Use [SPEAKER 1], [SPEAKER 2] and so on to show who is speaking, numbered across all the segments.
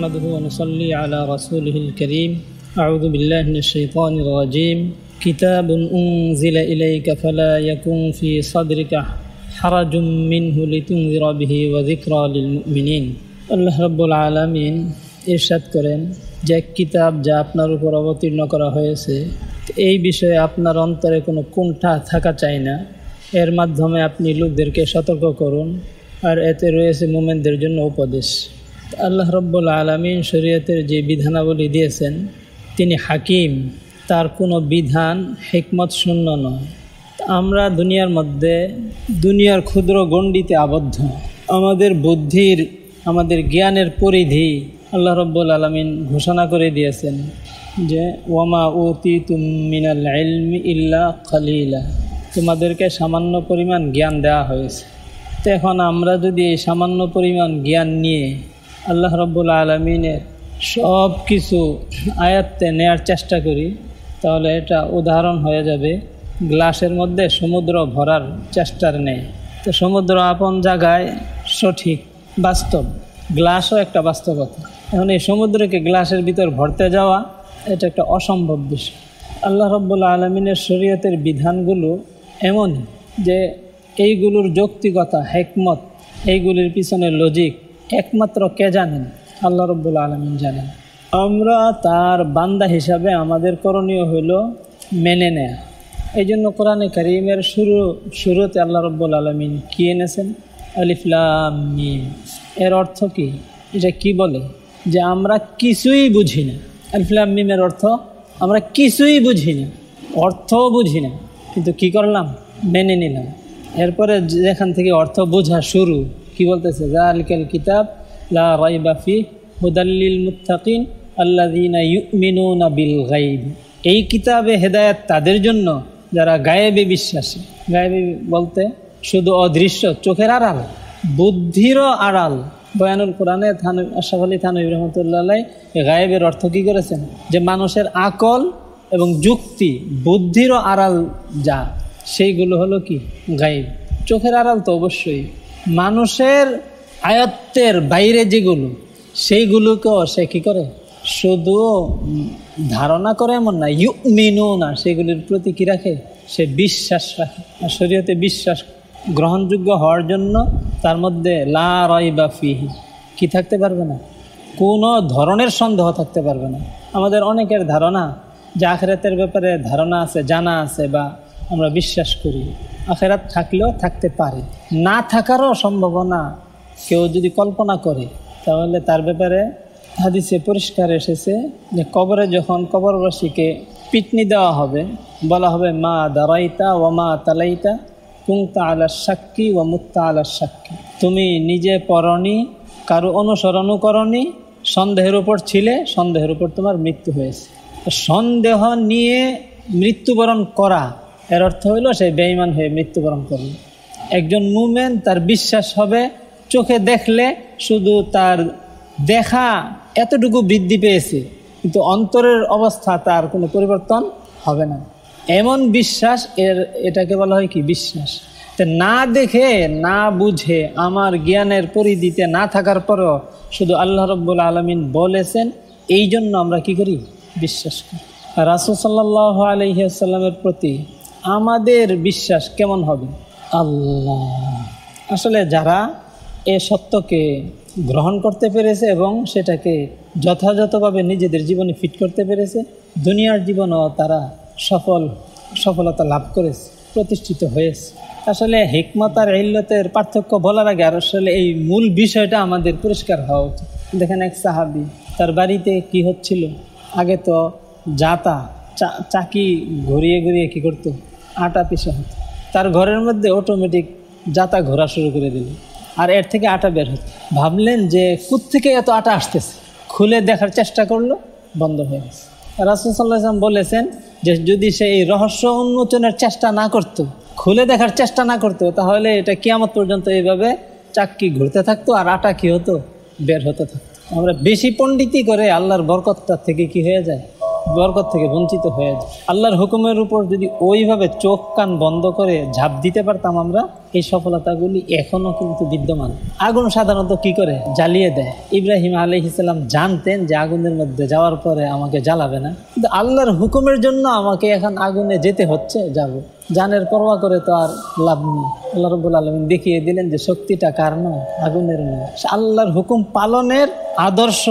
[SPEAKER 1] الله الرحمن الرحيم نحمده ونصلي على رسوله الكريم أعوذ بالله من الشيطان الرجيم كتاب أنزل إليك فلا يكن في صدرك حرج منه لتنذر به وذكرى للمؤمنين আল্লাহ রব্বুল আলমিন ইরশাদ করেন যে এক কিতাব যা আপনার উপর অবতীর্ণ করা হয়েছে এই বিষয়ে আপনার অন্তরে কোনো কুণ্ঠা থাকা চাই না এর মাধ্যমে আপনি লোকদেরকে সতর্ক করুন আর এতে রয়েছে মোমেনদের জন্য উপদেশ আল্লাহ রব্বুল আলমিন শরীয়তের যে বিধানাবলী দিয়েছেন, তিনি হাকিম। তার কোনো বিধান হেকমত শূন্য নয়। আমরা দুনিয়ার মধ্যে দুনিয়ার ক্ষুদ্র গণ্ডিতে আবদ্ধ। আমাদের বুদ্ধির, আমাদের জ্ঞানের পরিধি আল্লাহ রব্বুল আলমিন ঘোষণা করে দিয়েছেন যে, ওয়ামা ওতি তুমিনাল ইলমি ইল্লা খালিলা তোমাদেরকে সামান্য পরিমাণ জ্ঞান দেওয়া হয়েছে। তো এখন আমরা যদি এই সামান্য পরিমাণ জ্ঞান নিয়ে আল্লাহ রব্বুল আলমিনের সব কিছু আয়াত্তে নেয়ার চেষ্টা করি, তাহলে এটা উদাহরণ হয়ে যাবে। গ্লাসের মধ্যে সমুদ্র ভরার চেষ্টার নেই তো সমুদ্র আপন জায়গায় সঠিক বাস্তব, গ্লাসও একটা বাস্তবতা। এখন এই সমুদ্রকে গ্লাসের ভিতর ভরতে যাওয়া, এটা একটা অসম্ভব বিষয়। আল্লাহ রব্বুল আলমিনের শরীয়তের বিধানগুলো এমনই যে এইগুলোর যৌক্তিকতা, হেকমত, এইগুলির পিছনে লজিক একমাত্র কে জানেন? আল্লাহ রব্বুল আলমিন জানেন। আমরা তার বান্দা হিসাবে আমাদের করণীয় হইল মেনে নেয়া। এই জন্য কোরআনে করিমের শুরু, শুরুতে আল্লাহ রব্বুল আলমিন কি এনেছেন? আলিফলাম এর অর্থ কি? এটা কি বলে? যে আমরা কিছুই বুঝি না। আলিফলাম মিমের অর্থ, আমরা কিছুই বুঝি না। অর্থও বুঝি না। কিন্তু কি করলাম? মেনে নিলাম। এরপরে যেখান থেকে অর্থ বোঝা শুরু কি বলতেছে? জালিকাল কিতাব লা রাইবাফি হুদাল্লিল মুত্তাকিন আল্লাযীনা ইউমিনুনা বিল গাইব এই কিতাবে হেদায়েত তাদের জন্য যারা গায়েবে বিশ্বাসী। গায়েবে বলতে শুধু অদৃশ্য, চোখের আড়াল বুদ্ধিরও আড়াল। বয়ানুল কোরআনে থান আশাফ আলী থানবী রহমতুল্লাহ গায়েবের অর্থ কী করেছেন? যে মানুষের আকল এবং যুক্তি বুদ্ধিরও আড়াল যা, সেইগুলো হলো কি? গায়েব। চোখের আড়াল তো অবশ্যই। মানুষের আয়ত্তের বাইরে যেগুলো, সেইগুলোকেও সে কী করে? শুধু ধারণা করে এমন না ইউ মিনু না সেগুলির প্রতি কী রাখে? সে বিশ্বাস রাখে। শরীয়তে বিশ্বাস গ্রহণযোগ্য হওয়ার জন্য তার মধ্যে লা রয় বা ফিহি। কী থাকতে পারবে না? কোনো ধরনের সন্দেহ থাকতে পারবে না। আমাদের অনেকের ধারণা যে আখেরাতের ব্যাপারে ধারণা আছে, জানা আছে বা আমরা বিশ্বাস করি। আখেরাত থাকলেও থাকতে পারে। না থাকারও সম্ভাবনা কেউ যদি কল্পনা করে, তাহলে তার ব্যাপারে হাদিসে পরিষ্কার এসেছে যে কবরে যখন কবরবাসীকে পিটনি দেওয়া হবে, বলা হবে, মা দারাইতা ও মা তালাইতা কুংতা আলার সাক্ষী ও মুক্তা আলার সাক্ষী তুমি নিজে পরনি কারও অনুসরণও করনি, সন্দেহের উপর ছিলে, সন্দেহের উপর তোমার মৃত্যু হয়েছে। সন্দেহ নিয়ে মৃত্যুবরণ করা এর অর্থ হইল সে বেইমান হয়ে মৃত্যুবরণ করল। একজন মুমেন তার বিশ্বাস হবে, চোখে দেখলে শুধু তার দেখা এতটুকু বৃদ্ধি পেয়েছে, কিন্তু অন্তরের অবস্থা তার কোনো পরিবর্তন হবে না। এমন বিশ্বাস এর, এটাকে বলা হয় কি? বিশ্বাস। তো না দেখে, না বুঝে, আমার জ্ঞানের পরিধিতে না থাকার পরও শুধু আল্লাহ রব্বুল আলমিন বলেছেন এই জন্য আমরা কি করি? বিশ্বাস করি। রাসুল সাল্লাহ প্রতি আমাদের বিশ্বাস কেমন হবে? আল্লাহ। আসলে যারা এ সত্যকে গ্রহণ করতে পেরেছে এবং সেটাকে যথাযথভাবে নিজেদের জীবনে ফিট করতে পেরেছে, দুনিয়ার জীবনও তারা সফল, সফলতা লাভ করেছে, প্রতিষ্ঠিত হয়েছে। আসলে হিকমত আর ইল্লতের পার্থক্য বলার আগে আর আসলে এই মূল বিষয়টা আমাদের পরিষ্কার হওয়া উচিত। দেখেন এক সাহাবি, তার বাড়িতে কি হচ্ছিল? আগে তো জাতা চাকি ঘুরিয়ে ঘুরিয়ে কি করতো? আটা পিসে হতো। তার ঘরের মধ্যে অটোমেটিক যাতা ঘোরা শুরু করে দিল। আর এর থেকে আটা বের হতো। ভাবলেন যে থেকে এত আটা আসতেছে? খুলে দেখার চেষ্টা করল, বন্ধ হয়ে গেছে। রাসুল সাল্লাহাম বলেছেন যে যদি সে এই রহস্য উন্মোচনের চেষ্টা না করত। খুলে দেখার চেষ্টা না করতো, তাহলে এটা কিয়ামত পর্যন্ত এইভাবে চাক্কি ঘুরতে থাকতো আর আটা কি হতো? বের হতে থাকতো। আমরা বেশি পণ্ডিতই করে আল্লাহর বরকতটা থেকে কি হয়ে যায়? বরকত থেকে বঞ্চিত হয়ে আল্লাহর হুকুমের উপর যদি ওইভাবে চোখ কান বন্ধ করে ঝাঁপ দিতে পারতাম আমরা এই সফলতাগুলি এখনও কিন্তু বিদ্যমান। আগুন সাধারণত কি করে? জ্বালিয়ে দেয়। ইব্রাহিম আলী ইসলাম জানতেন যে আগুনের মধ্যে যাওয়ার পরে আমাকে জ্বালাবে না। কিন্তু আল্লাহর হুকুমের জন্য আমাকে এখন আগুনে যেতে হচ্ছে, যাব। জানের পরোয়া করে তো আর লাভ নেই। আল্লাহ রব্বুল আলমিন দেখিয়ে দিলেন যে শক্তিটা কার নয়? আগুনের নয়। আল্লাহর হুকুম পালনের আদর্শ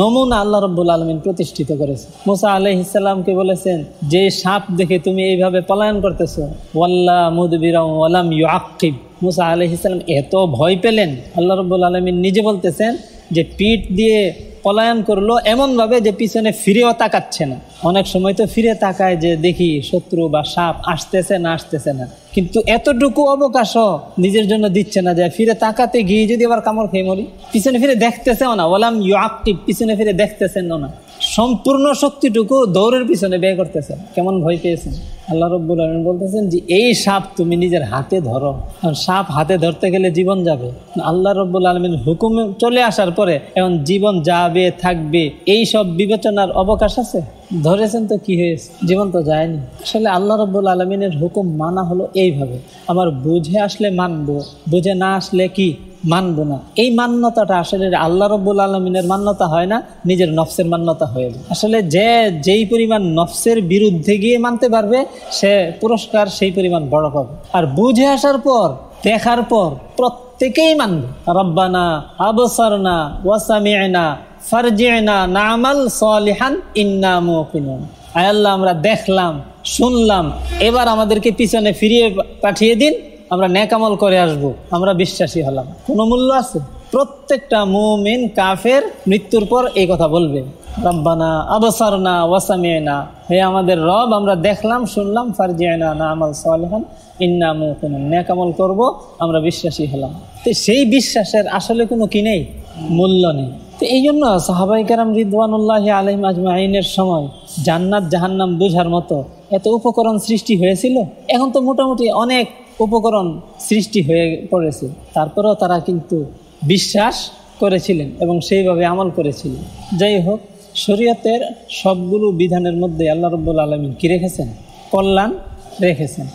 [SPEAKER 1] নমুনা আল্লাহ রব্বুল আলমিন প্রতিষ্ঠিত করেছে। মুসা আলহ ইসলামকে বলেছেন, যে সাপ দেখে তুমি এইভাবে পলায়ন করতেছো, ওয়াল্লা মুদবিরাম ওয়ালাম ইউ আকিব মুসা আলহ ইসলাম এত ভয় পেলেন। আল্লাহ রব্বুল আলমিন নিজে বলতেছেন যে পিঠ দিয়ে পলায়ন করল এমনভাবে যে পিছনে ফিরেও তাকাচ্ছে না। অনেক সময় তো ফিরে তাকায় যে দেখি শত্রু বা সাপ আসতেছে না আসতেছে না। কিন্তু এতটুকু অবকাশও নিজের জন্য দিচ্ছে না যে ফিরে তাকাতে গিয়ে যদি আবার কামড় খেয়ে মরি। পিছনে ফিরে দেখতেছেও না। ওলাম ইউ আক্টিভ পিছনে ফিরে দেখতেছেন না। সম্পূর্ণ শক্তিটুকু দৌড়ের পিছনে ব্যয় করতেছেন কেমন ভয় পেয়েছেন? আল্লাহ রব্বুল আলম বলতেছেন যে, এই সাপ তুমি নিজের হাতে ধরো। কারণ সাপ হাতে ধরতে গেলে জীবন যাবে। আল্লাহ রব্বুল আলমিন হুকুমে চলে আসার পরে, এখন জীবন যাবে থাকবে এই সব বিবেচনার অবকাশ আছে? ধরেছেন তো কি হয়েছে? জীবন তো যায়নি। আসলে আল্লাহ রব্বুল আলমিনের হুকুম মানা হলো এইভাবে। আমার বুঝে আসলে মানবো, বুঝে না আসলে কি? মানবো না। এই মান্যতাটা আসলে আল্লাহ রব্বুল আলমিনের মান্যতা হয় না, নিজের নফসের মান্যতা হয়ে যায়। আসলে যে যেই পরিমাণ নফসের বিরুদ্ধে গিয়ে মানতে পারবে, সে পুরস্কার সেই পরিমাণ বড় পাবে। আর বুঝে আসার পর, দেখার পর প্রত্যেকেই মানবে। রব্বানা আবসরনা ওয়াসামিনা ফারজিনা নামাল সলিহান, ইন্না মুকিনুন। আয় আল্লাহ, আমরা দেখলাম, শুনলাম, এবার আমাদেরকে পিছনে ফিরিয়ে পাঠিয়ে দিন, আমরা ন্যাকামল করে আসব, আমরা বিশ্বাসী হলাম। কোনো মূল্য আছে? প্রত্যেকটা মুমিন কাফের মৃত্যুর পর এই কথা বলবে। রব্বানা আবসারনা ওয়াসামিনা হে আমাদের রব, আমরা দেখলাম, শুনলাম, ফারজিনা না আমাল সালেহান, ইন্না মুকিনুন। ন্যাকামল করব, আমরা বিশ্বাসী হলাম। তো সেই বিশ্বাসের আসলে কোনো কি নেই? মূল্য নেই। তো এই জন্য সাহাবাই কারাম রিদওয়ানুল্লাহ আলহিম আজমাইনের সময় জান্নাত জাহান্নাম বুঝার মতো এত উপকরণ সৃষ্টি হয়েছিল। এখন তো মোটামুটি অনেক উপকরণ সৃষ্টি হয়ে পড়েছে। তারপরেও তারা কিন্তু বিশ্বাস করেছিলেন এবং সেইভাবে আমল করেছিলেন। যাই হোক, শরীয়তের সবগুলো বিধানের মধ্যে আল্লাহ রব্বুল আলমিন কী রেখেছেন? কল্যাণ রেখেছেন।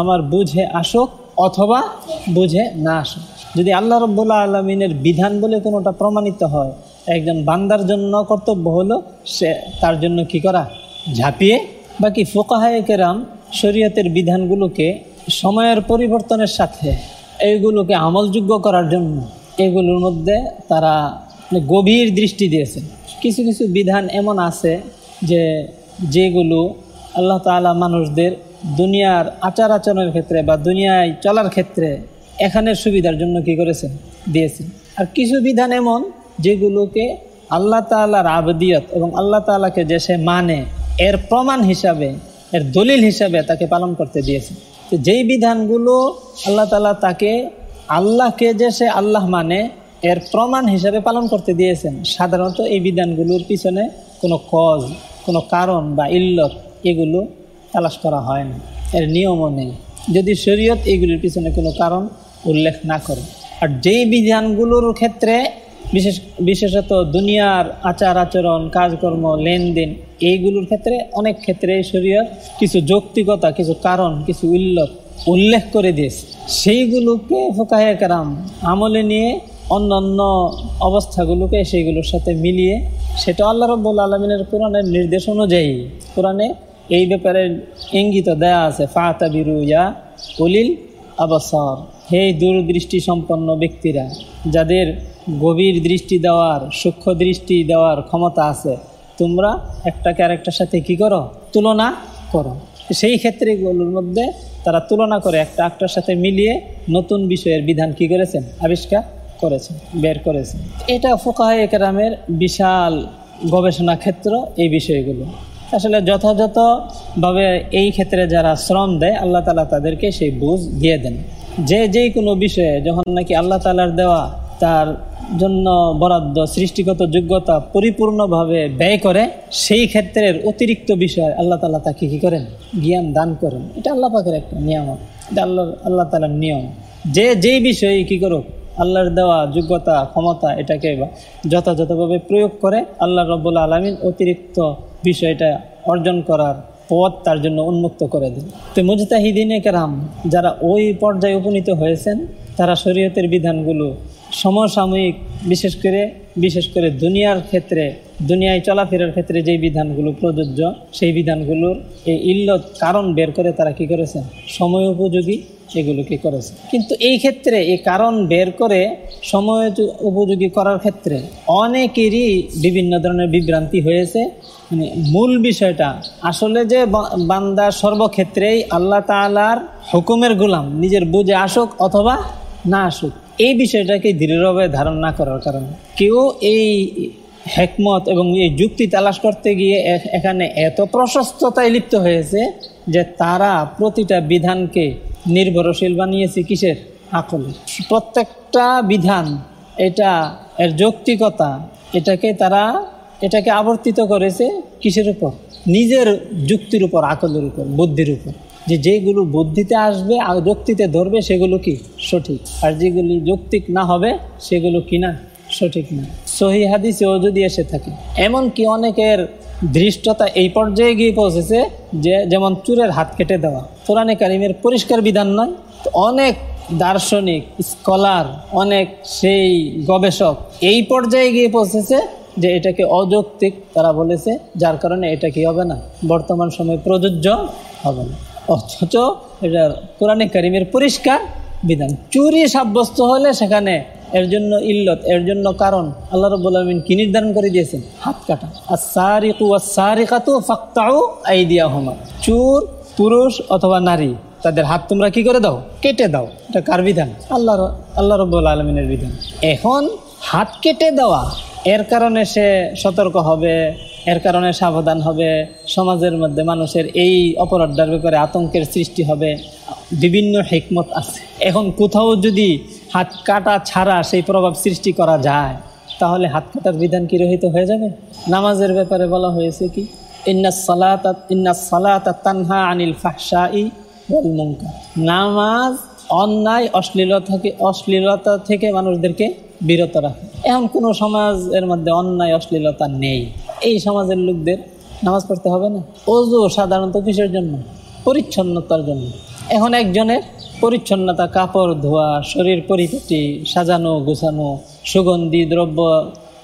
[SPEAKER 1] আমার বুঝে আসুক অথবা বুঝে না আসুক। যদি আল্লাহ রব্বুল্লা আলমিনের বিধান বলে কোনোটা প্রমাণিত হয়, একজন বান্দার জন্য কর্তব্য হলো সে তার জন্য কি করা? ঝাঁপিয়ে? বাকি ফোকাহায় কেরাম শরীয়তের বিধানগুলোকে সময়ের পরিবর্তনের সাথে এইগুলোকে আমলযোগ্য করার জন্য, এগুলোর মধ্যে তারা গভীর দৃষ্টি দিয়েছে। কিছু কিছু বিধান এমন আছে যে যেগুলো আল্লাহ তালা মানুষদের দুনিয়ার আচার আচরণের ক্ষেত্রে বা দুনিয়ায় চলার ক্ষেত্রে এখানের সুবিধার জন্য কি করেছেন? দিয়েছেন। আর কিছু বিধান এমন যেগুলোকে আল্লাহ তালার আবদিয়ত এবং আল্লাহ তালাকে যে সে মানে এর প্রমাণ হিসাবে, এর দলিল হিসাবে তাকে পালন করতে দিয়েছেন। তো যেই বিধানগুলো আল্লাহ তালা তাকে, আল্লাহকে যে সে আল্লাহ মানে এর প্রমাণ হিসাবে পালন করতে দিয়েছেন, সাধারণত এই বিধানগুলোর পিছনে কোনো কজ, কোনো কারণ বা ইল্লত এগুলো তালাশ করা হয় না। এর নিয়মও নেই। যদি শরীয়ত এইগুলির পিছনে কোনো কারণ উল্লেখ না করে। আর যেই বিধানগুলোর ক্ষেত্রে, বিশেষ, বিশেষত দুনিয়ার আচার আচরণ, কাজকর্ম, লেনদেন, এইগুলোর ক্ষেত্রে অনেক ক্ষেত্রে শরীয়ত কিছু যৌক্তিকতা, কিছু কারণ, কিছু উল্লেখ উল্লেখ করে দিয়েছে। সেইগুলোকে ফোকাহে কারাম আমলে নিয়ে অন্য অন্য অবস্থাগুলোকে সেইগুলোর সাথে মিলিয়ে, সেটা আল্লাহ রব্বুল আলমিনের কোরআনের নির্দেশ অনুযায়ী। কোরআনে এই ব্যাপারে ইঙ্গিত দেয়া আছে, ফাতাবিরু ইয়া কলিল আবসর। হে দূরদৃষ্টি সম্পন্ন ব্যক্তিরা, যাদের গভীর দৃষ্টি দেওয়ার, সূক্ষ্ম দৃষ্টি দেওয়ার ক্ষমতা আছে, তোমরা একটাকে আরেকটার সাথে কি করো? তুলনা করো। সেই ক্ষেত্রেগুলোর মধ্যে তারা তুলনা করে একটা একটার সাথে মিলিয়ে নতুন বিষয়ের বিধান কি করেছেন? আবিষ্কার করেছেন, বের করেছেন। এটা ফোকাহ একরামের বিশাল গবেষণা ক্ষেত্র এই বিষয়গুলো। আসলে যথাযথভাবে এই ক্ষেত্রে যারা শ্রম দেয়, আল্লাহ তালা তাদেরকে সেই বুঝ দিয়ে দেন। যে যেই কোনো বিষয়ে, যখন নাকি আল্লাহ তালার দেওয়া তার জন্য বরাদ্দ, সৃষ্টিগত যোগ্যতা পরিপূর্ণভাবে ব্যয় করে, সেই ক্ষেত্রের অতিরিক্ত বিষয় আল্লাহ তালা তাকে কী করেন? জ্ঞান দান করেন। এটা আল্লাহ পাকের একটা নিয়ামক এটা আল্লাহ আল্লাহ তালার নিয়ম। যে যেই বিষয়ে কী করুক, আল্লাহর দেওয়া যোগ্যতা, ক্ষমতা, এটাকে যথাযথভাবে প্রয়োগ করে, আল্লাহ রব্বুল আলমিন অতিরিক্ত বিষয়টা অর্জন করার পথ তার জন্য উন্মুক্ত করে দিন তো মুজতাহিদিনে কেরাম যারা ওই পর্যায়ে উপনীত হয়েছেন, তারা শরীয়তের বিধানগুলো সমসাময়িক, বিশেষ করে বিশেষ করে দুনিয়ার ক্ষেত্রে, দুনিয়ায় চলাফেরার ক্ষেত্রে যেই বিধানগুলো প্রযোজ্য, সেই বিধানগুলোর এই ইল্লত কারণ বের করে তারা কি করেছেন সময় উপযোগী এগুলোকে করেছে। কিন্তু এই ক্ষেত্রে, এই কারণ বের করে সময় উপযোগী করার ক্ষেত্রে অনেকেরই বিভিন্ন ধরনের বিভ্রান্তি হয়েছে। মানে মূল বিষয়টা, আসলে যে বান্দা সর্বক্ষেত্রেই আল্লাহ তালার হুকুমের গুলাম, নিজের বুঝে আসুক অথবা না আসুক, এই বিষয়টাকে দৃঢ়ভাবে ধারণ না করার কারণে। কেউ এই হেকমত এবং এই যুক্তি তালাশ করতে গিয়ে এখানে এত প্রশস্ততায় লিপ্ত হয়েছে যে তারা প্রতিটা বিধানকে নির্ভরশীল বানিয়েছে কিসের? আকলে। প্রত্যেকটা বিধান, এটা এর যৌক্তিকতা, এটাকে তারা, এটাকে আবর্তিত করেছে কিসের উপর? নিজের যুক্তির উপর, আকলের উপর, বুদ্ধির উপর। যে যেগুলো বুদ্ধিতে আসবে, আর যুক্তিতে ধরবে, সেগুলো কি? সঠিক। আর যেগুলি যৌক্তিক না হবে, সেগুলো কি না? সঠিক না। সহি হাদিসেও যদি এসে থাকে, এমনকি অনেকের ধৃষ্টতা এই পর্যায়ে গিয়ে পৌঁছেছে যে, যেমন চুরের হাত কেটে দেওয়া, কোরআনে কারিমের পরিষ্কার বিধান নয়। অনেক দার্শনিক, স্কলার, অনেক সেই গবেষক এই পর্যায়ে গিয়ে পৌঁছেছে যে, এটাকে অযৌক্তিক তারা বলেছে, যার কারণে এটা কি হবে না? বর্তমান সময়ে প্রযোজ্য হবে না। অথচ এটা কোরআনে কারিমের পরিষ্কার বিধান। চুরি সাব্যস্ত হলে সেখানে এর জন্য ইল্লত, এর জন্য কারণ আল্লাহ রব্বুল আলমিন কি নির্ধারণ করে দিয়েছেন? হাত কাটা। আর সারিকু আর সারিকাতু ফাক্তাউ আইদিয়া হোমা চুর, পুরুষ অথবা নারী, তাদের হাত তোমরা কি করে দাও? কেটে দাও। এটা কার বিধান? আল্লাহ আল্লাহ রব্বুল আলমিনের বিধান। এখন হাত কেটে দেওয়া, এর কারণে সে সতর্ক হবে, এর কারণে সাবধান হবে, সমাজের মধ্যে মানুষের এই অপরাধটার ব্যাপারে আতঙ্কের সৃষ্টি হবে। বিভিন্ন হেকমত আছে। এখন কোথাও যদি হাত কাটা ছাড়া সেই প্রভাব সৃষ্টি করা যায়, তাহলে হাত কাটার বিধান কি রহিত হয়ে যাবে? নামাজের ব্যাপারে বলা হয়েছে কি, ইন্না সালাত ইন্না সালাত তানহা আনিল ফাহসাই নামাজ অন্যায়, অশ্লীলতা থেকে অশ্লীলতা থেকে মানুষদেরকে বিরত রাখে। এখন কোনো সমাজের মধ্যে অন্যায়, অশ্লীলতা নেই। এই সমাজের লোকদের নামাজ পড়তে হবে না। অজু সাধারণত কিসের জন্য? পরিচ্ছন্নতার জন্য। এখন একজনের পরিচ্ছন্নতা, কাপড়, ধোয়া, শরীর পরিপাটি, সাজানো, গোছানো, সুগন্ধি, দ্রব্য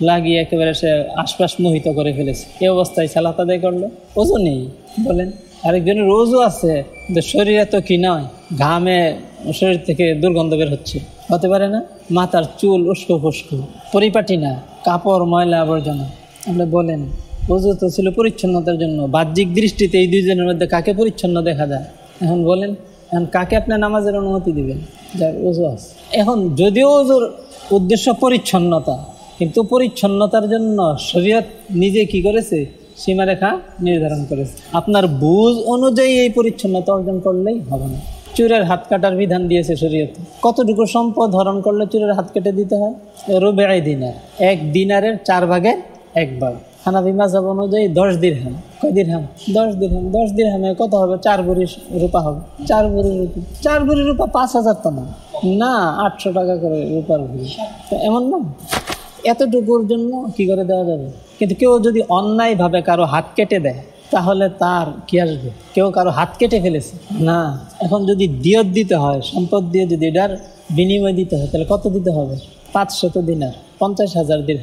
[SPEAKER 1] লাগিয়ে একেবারে সে আশপাশ মোহিত করে ফেলেছে। এই অবস্থায় সালাত আদায় করল। ওজো নেই, বলেন। আরেকজনের রোজও আছে যে শরীরে তো কি নয়, ঘামে শরীর থেকে দুর্গন্ধ বের হচ্ছে। হতে পারে না, মাথার চুল উস্কো ফুস্কো পরিপাটি না, কাপড়, ময়লা, আবর্জনা। আপনি বলেন, ওজু তো ছিল পরিচ্ছন্নতার জন্য। বাহ্যিক দৃষ্টিতে এই দুইজনের মধ্যে কাকে পরিচ্ছন্ন দেখা যায়? এখন বলেন কাকে আপনি নামাজের অনুমতি দিবেন? যার ওজু আছে। এখন যদিও ওজুর উদ্দেশ্য পরিচ্ছন্নতা, কিন্তু পরিচ্ছন্নতার জন্য শরীয়ত নিজে কি করেছে? সীমারেখা নির্ধারণ করেছে। আপনার বুঝ অনুযায়ী এই পরিচ্ছন্নতা অর্জন করলেই হবে না। চুরের হাত কাটার বিধান দিয়েছে শরীয়ত। কতটুকু সম্পদ হরণ করলে চুরের হাত কেটে দিতে হয়? রুবে দিনার। এক দিনারের চার ভাগের এক ভাগ। হানাবি মাজাব অনুযায়ী দশ দিরহাম। কয় দিরহাম? দশ দিরহাম। দশ দিরহামে কত হবে? চার বুড়ি রূপা হবে। চার বুড়ি রূপা। চার বুড়ি রূপা পাঁচ হাজার তো না। না, আটশো টাকা করে রূপার বুড়ি এমন না? এতটুকুর জন্য কি করে দেওয়া যাবে? কিন্তু কেউ যদি অন্যায়ভাবে কারও হাত কেটে দেয়, তাহলে তার কি আসবে? কেউ কারও হাত কেটে ফেলেছে? না। এখন যদি দিয়ত দিতে হয়, সম্পদ দিয়ে যদি এটার বিনিময় দিতে হয়, তাহলে কত দিতে হবে? পাঁচশত দিনার, পঞ্চাশ হাজার দিন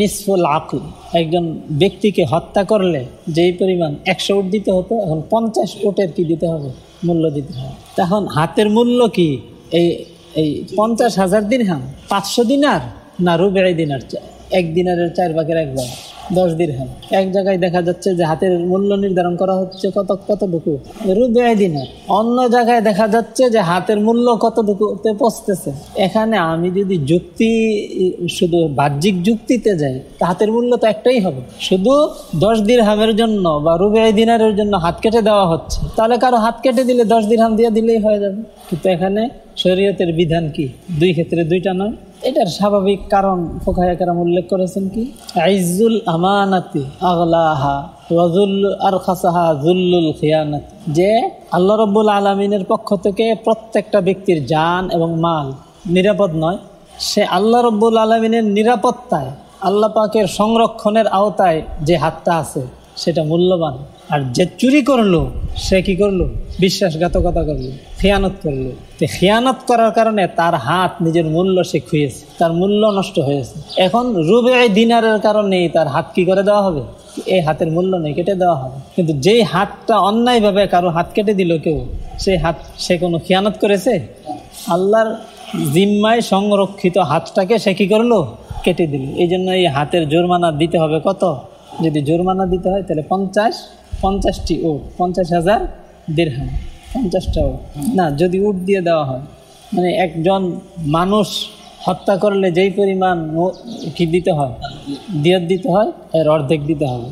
[SPEAKER 1] নিসফুল আকল। একজন ব্যক্তিকে হত্যা করলে যেই পরিমাণ একশো উট দিতে হতো, এখন পঞ্চাশ উটের কি দিতে হবে? মূল্য দিতে হবে। তখন হাতের মূল্য কি? এই এই পঞ্চাশ হাজার দিন হাম পাঁচশো দিনার না রুবেড়াই দিনার এক দিনারের চার ভাগের এক ভাগ, দশ দিরহাম এক জায়গায় দেখা যাচ্ছে যে হাতের মূল্য নির্ধারণ করা হচ্ছে কত, কতটুকু? রুবেআই দিনার অন্য জায়গায় দেখা যাচ্ছে যে হাতের মূল্য কতটুকুতে পচতেছে এখানে আমি যদি যুক্তি, শুধু বাহ্যিক যুক্তিতে যাই, তা হাতের মূল্য তো একটাই হবে। শুধু দশ দিরহামের জন্য বা রুবেআই দিনারের জন্য হাত কেটে দেওয়া হচ্ছে, তাহলে কারও হাত কেটে দিলে দশ দিরহাম দিয়ে দিলেই হয়ে যাবে। কিন্তু এখানে শরীয়তের বিধান কি? দুই ক্ষেত্রে দুইটা নয়। এটার স্বাভাবিক কারণ ফোকাহাম উল্লেখ করেছেন কি? আইজুল আমানাতি আগলাহা রজুল আর খাসাহা জুল্লুল খিয়ানাত। যে আল্লাহ রব্বুল আলমিনের পক্ষ থেকে প্রত্যেকটা ব্যক্তির যান এবং মাল নিরাপদ নয়, সে আল্লাহ রব্বুল আলমিনের নিরাপত্তায় আল্লাহ পাকের সংরক্ষণের আওতায় যে হাতটা আছে, সেটা মূল্যবান। আর যে চুরি করল, সে কি করল? বিশ্বাসঘাতকতা করল, খেয়ানত করল। তো খেয়ানত করার কারণে তার হাত নিজের মূল্য সে খুঁয়েছে তার মূল্য নষ্ট হয়েছে। এখন রুবে দিনারের কারণে তার হাত কি করে দেওয়া হবে? এই হাতের মূল্য নেই, কেটে দেওয়া হবে। কিন্তু যেই হাতটা অন্যায়ভাবে কারও হাত কেটে দিল কেউ, সেই হাত সে কোনো খেয়ানত করেছে? আল্লাহর জিম্মায় সংরক্ষিত হাতটাকে সে কি করল? কেটে দিল। এই জন্য এই হাতের জোরমানা দিতে হবে কত? যদি জোরমানা দিতে হয় তাহলে পঞ্চাশ পঞ্চাশটি উট, পঞ্চাশ হাজার দেড়হাম। পঞ্চাশটা উট। না, যদি উট দিয়ে দেওয়া হয়। মানে একজন মানুষ হত্যা করলে যেই পরিমাণ কি দিতে হয়? দিয়ে দিতে হয়, এর অর্ধেক দিতে হবে।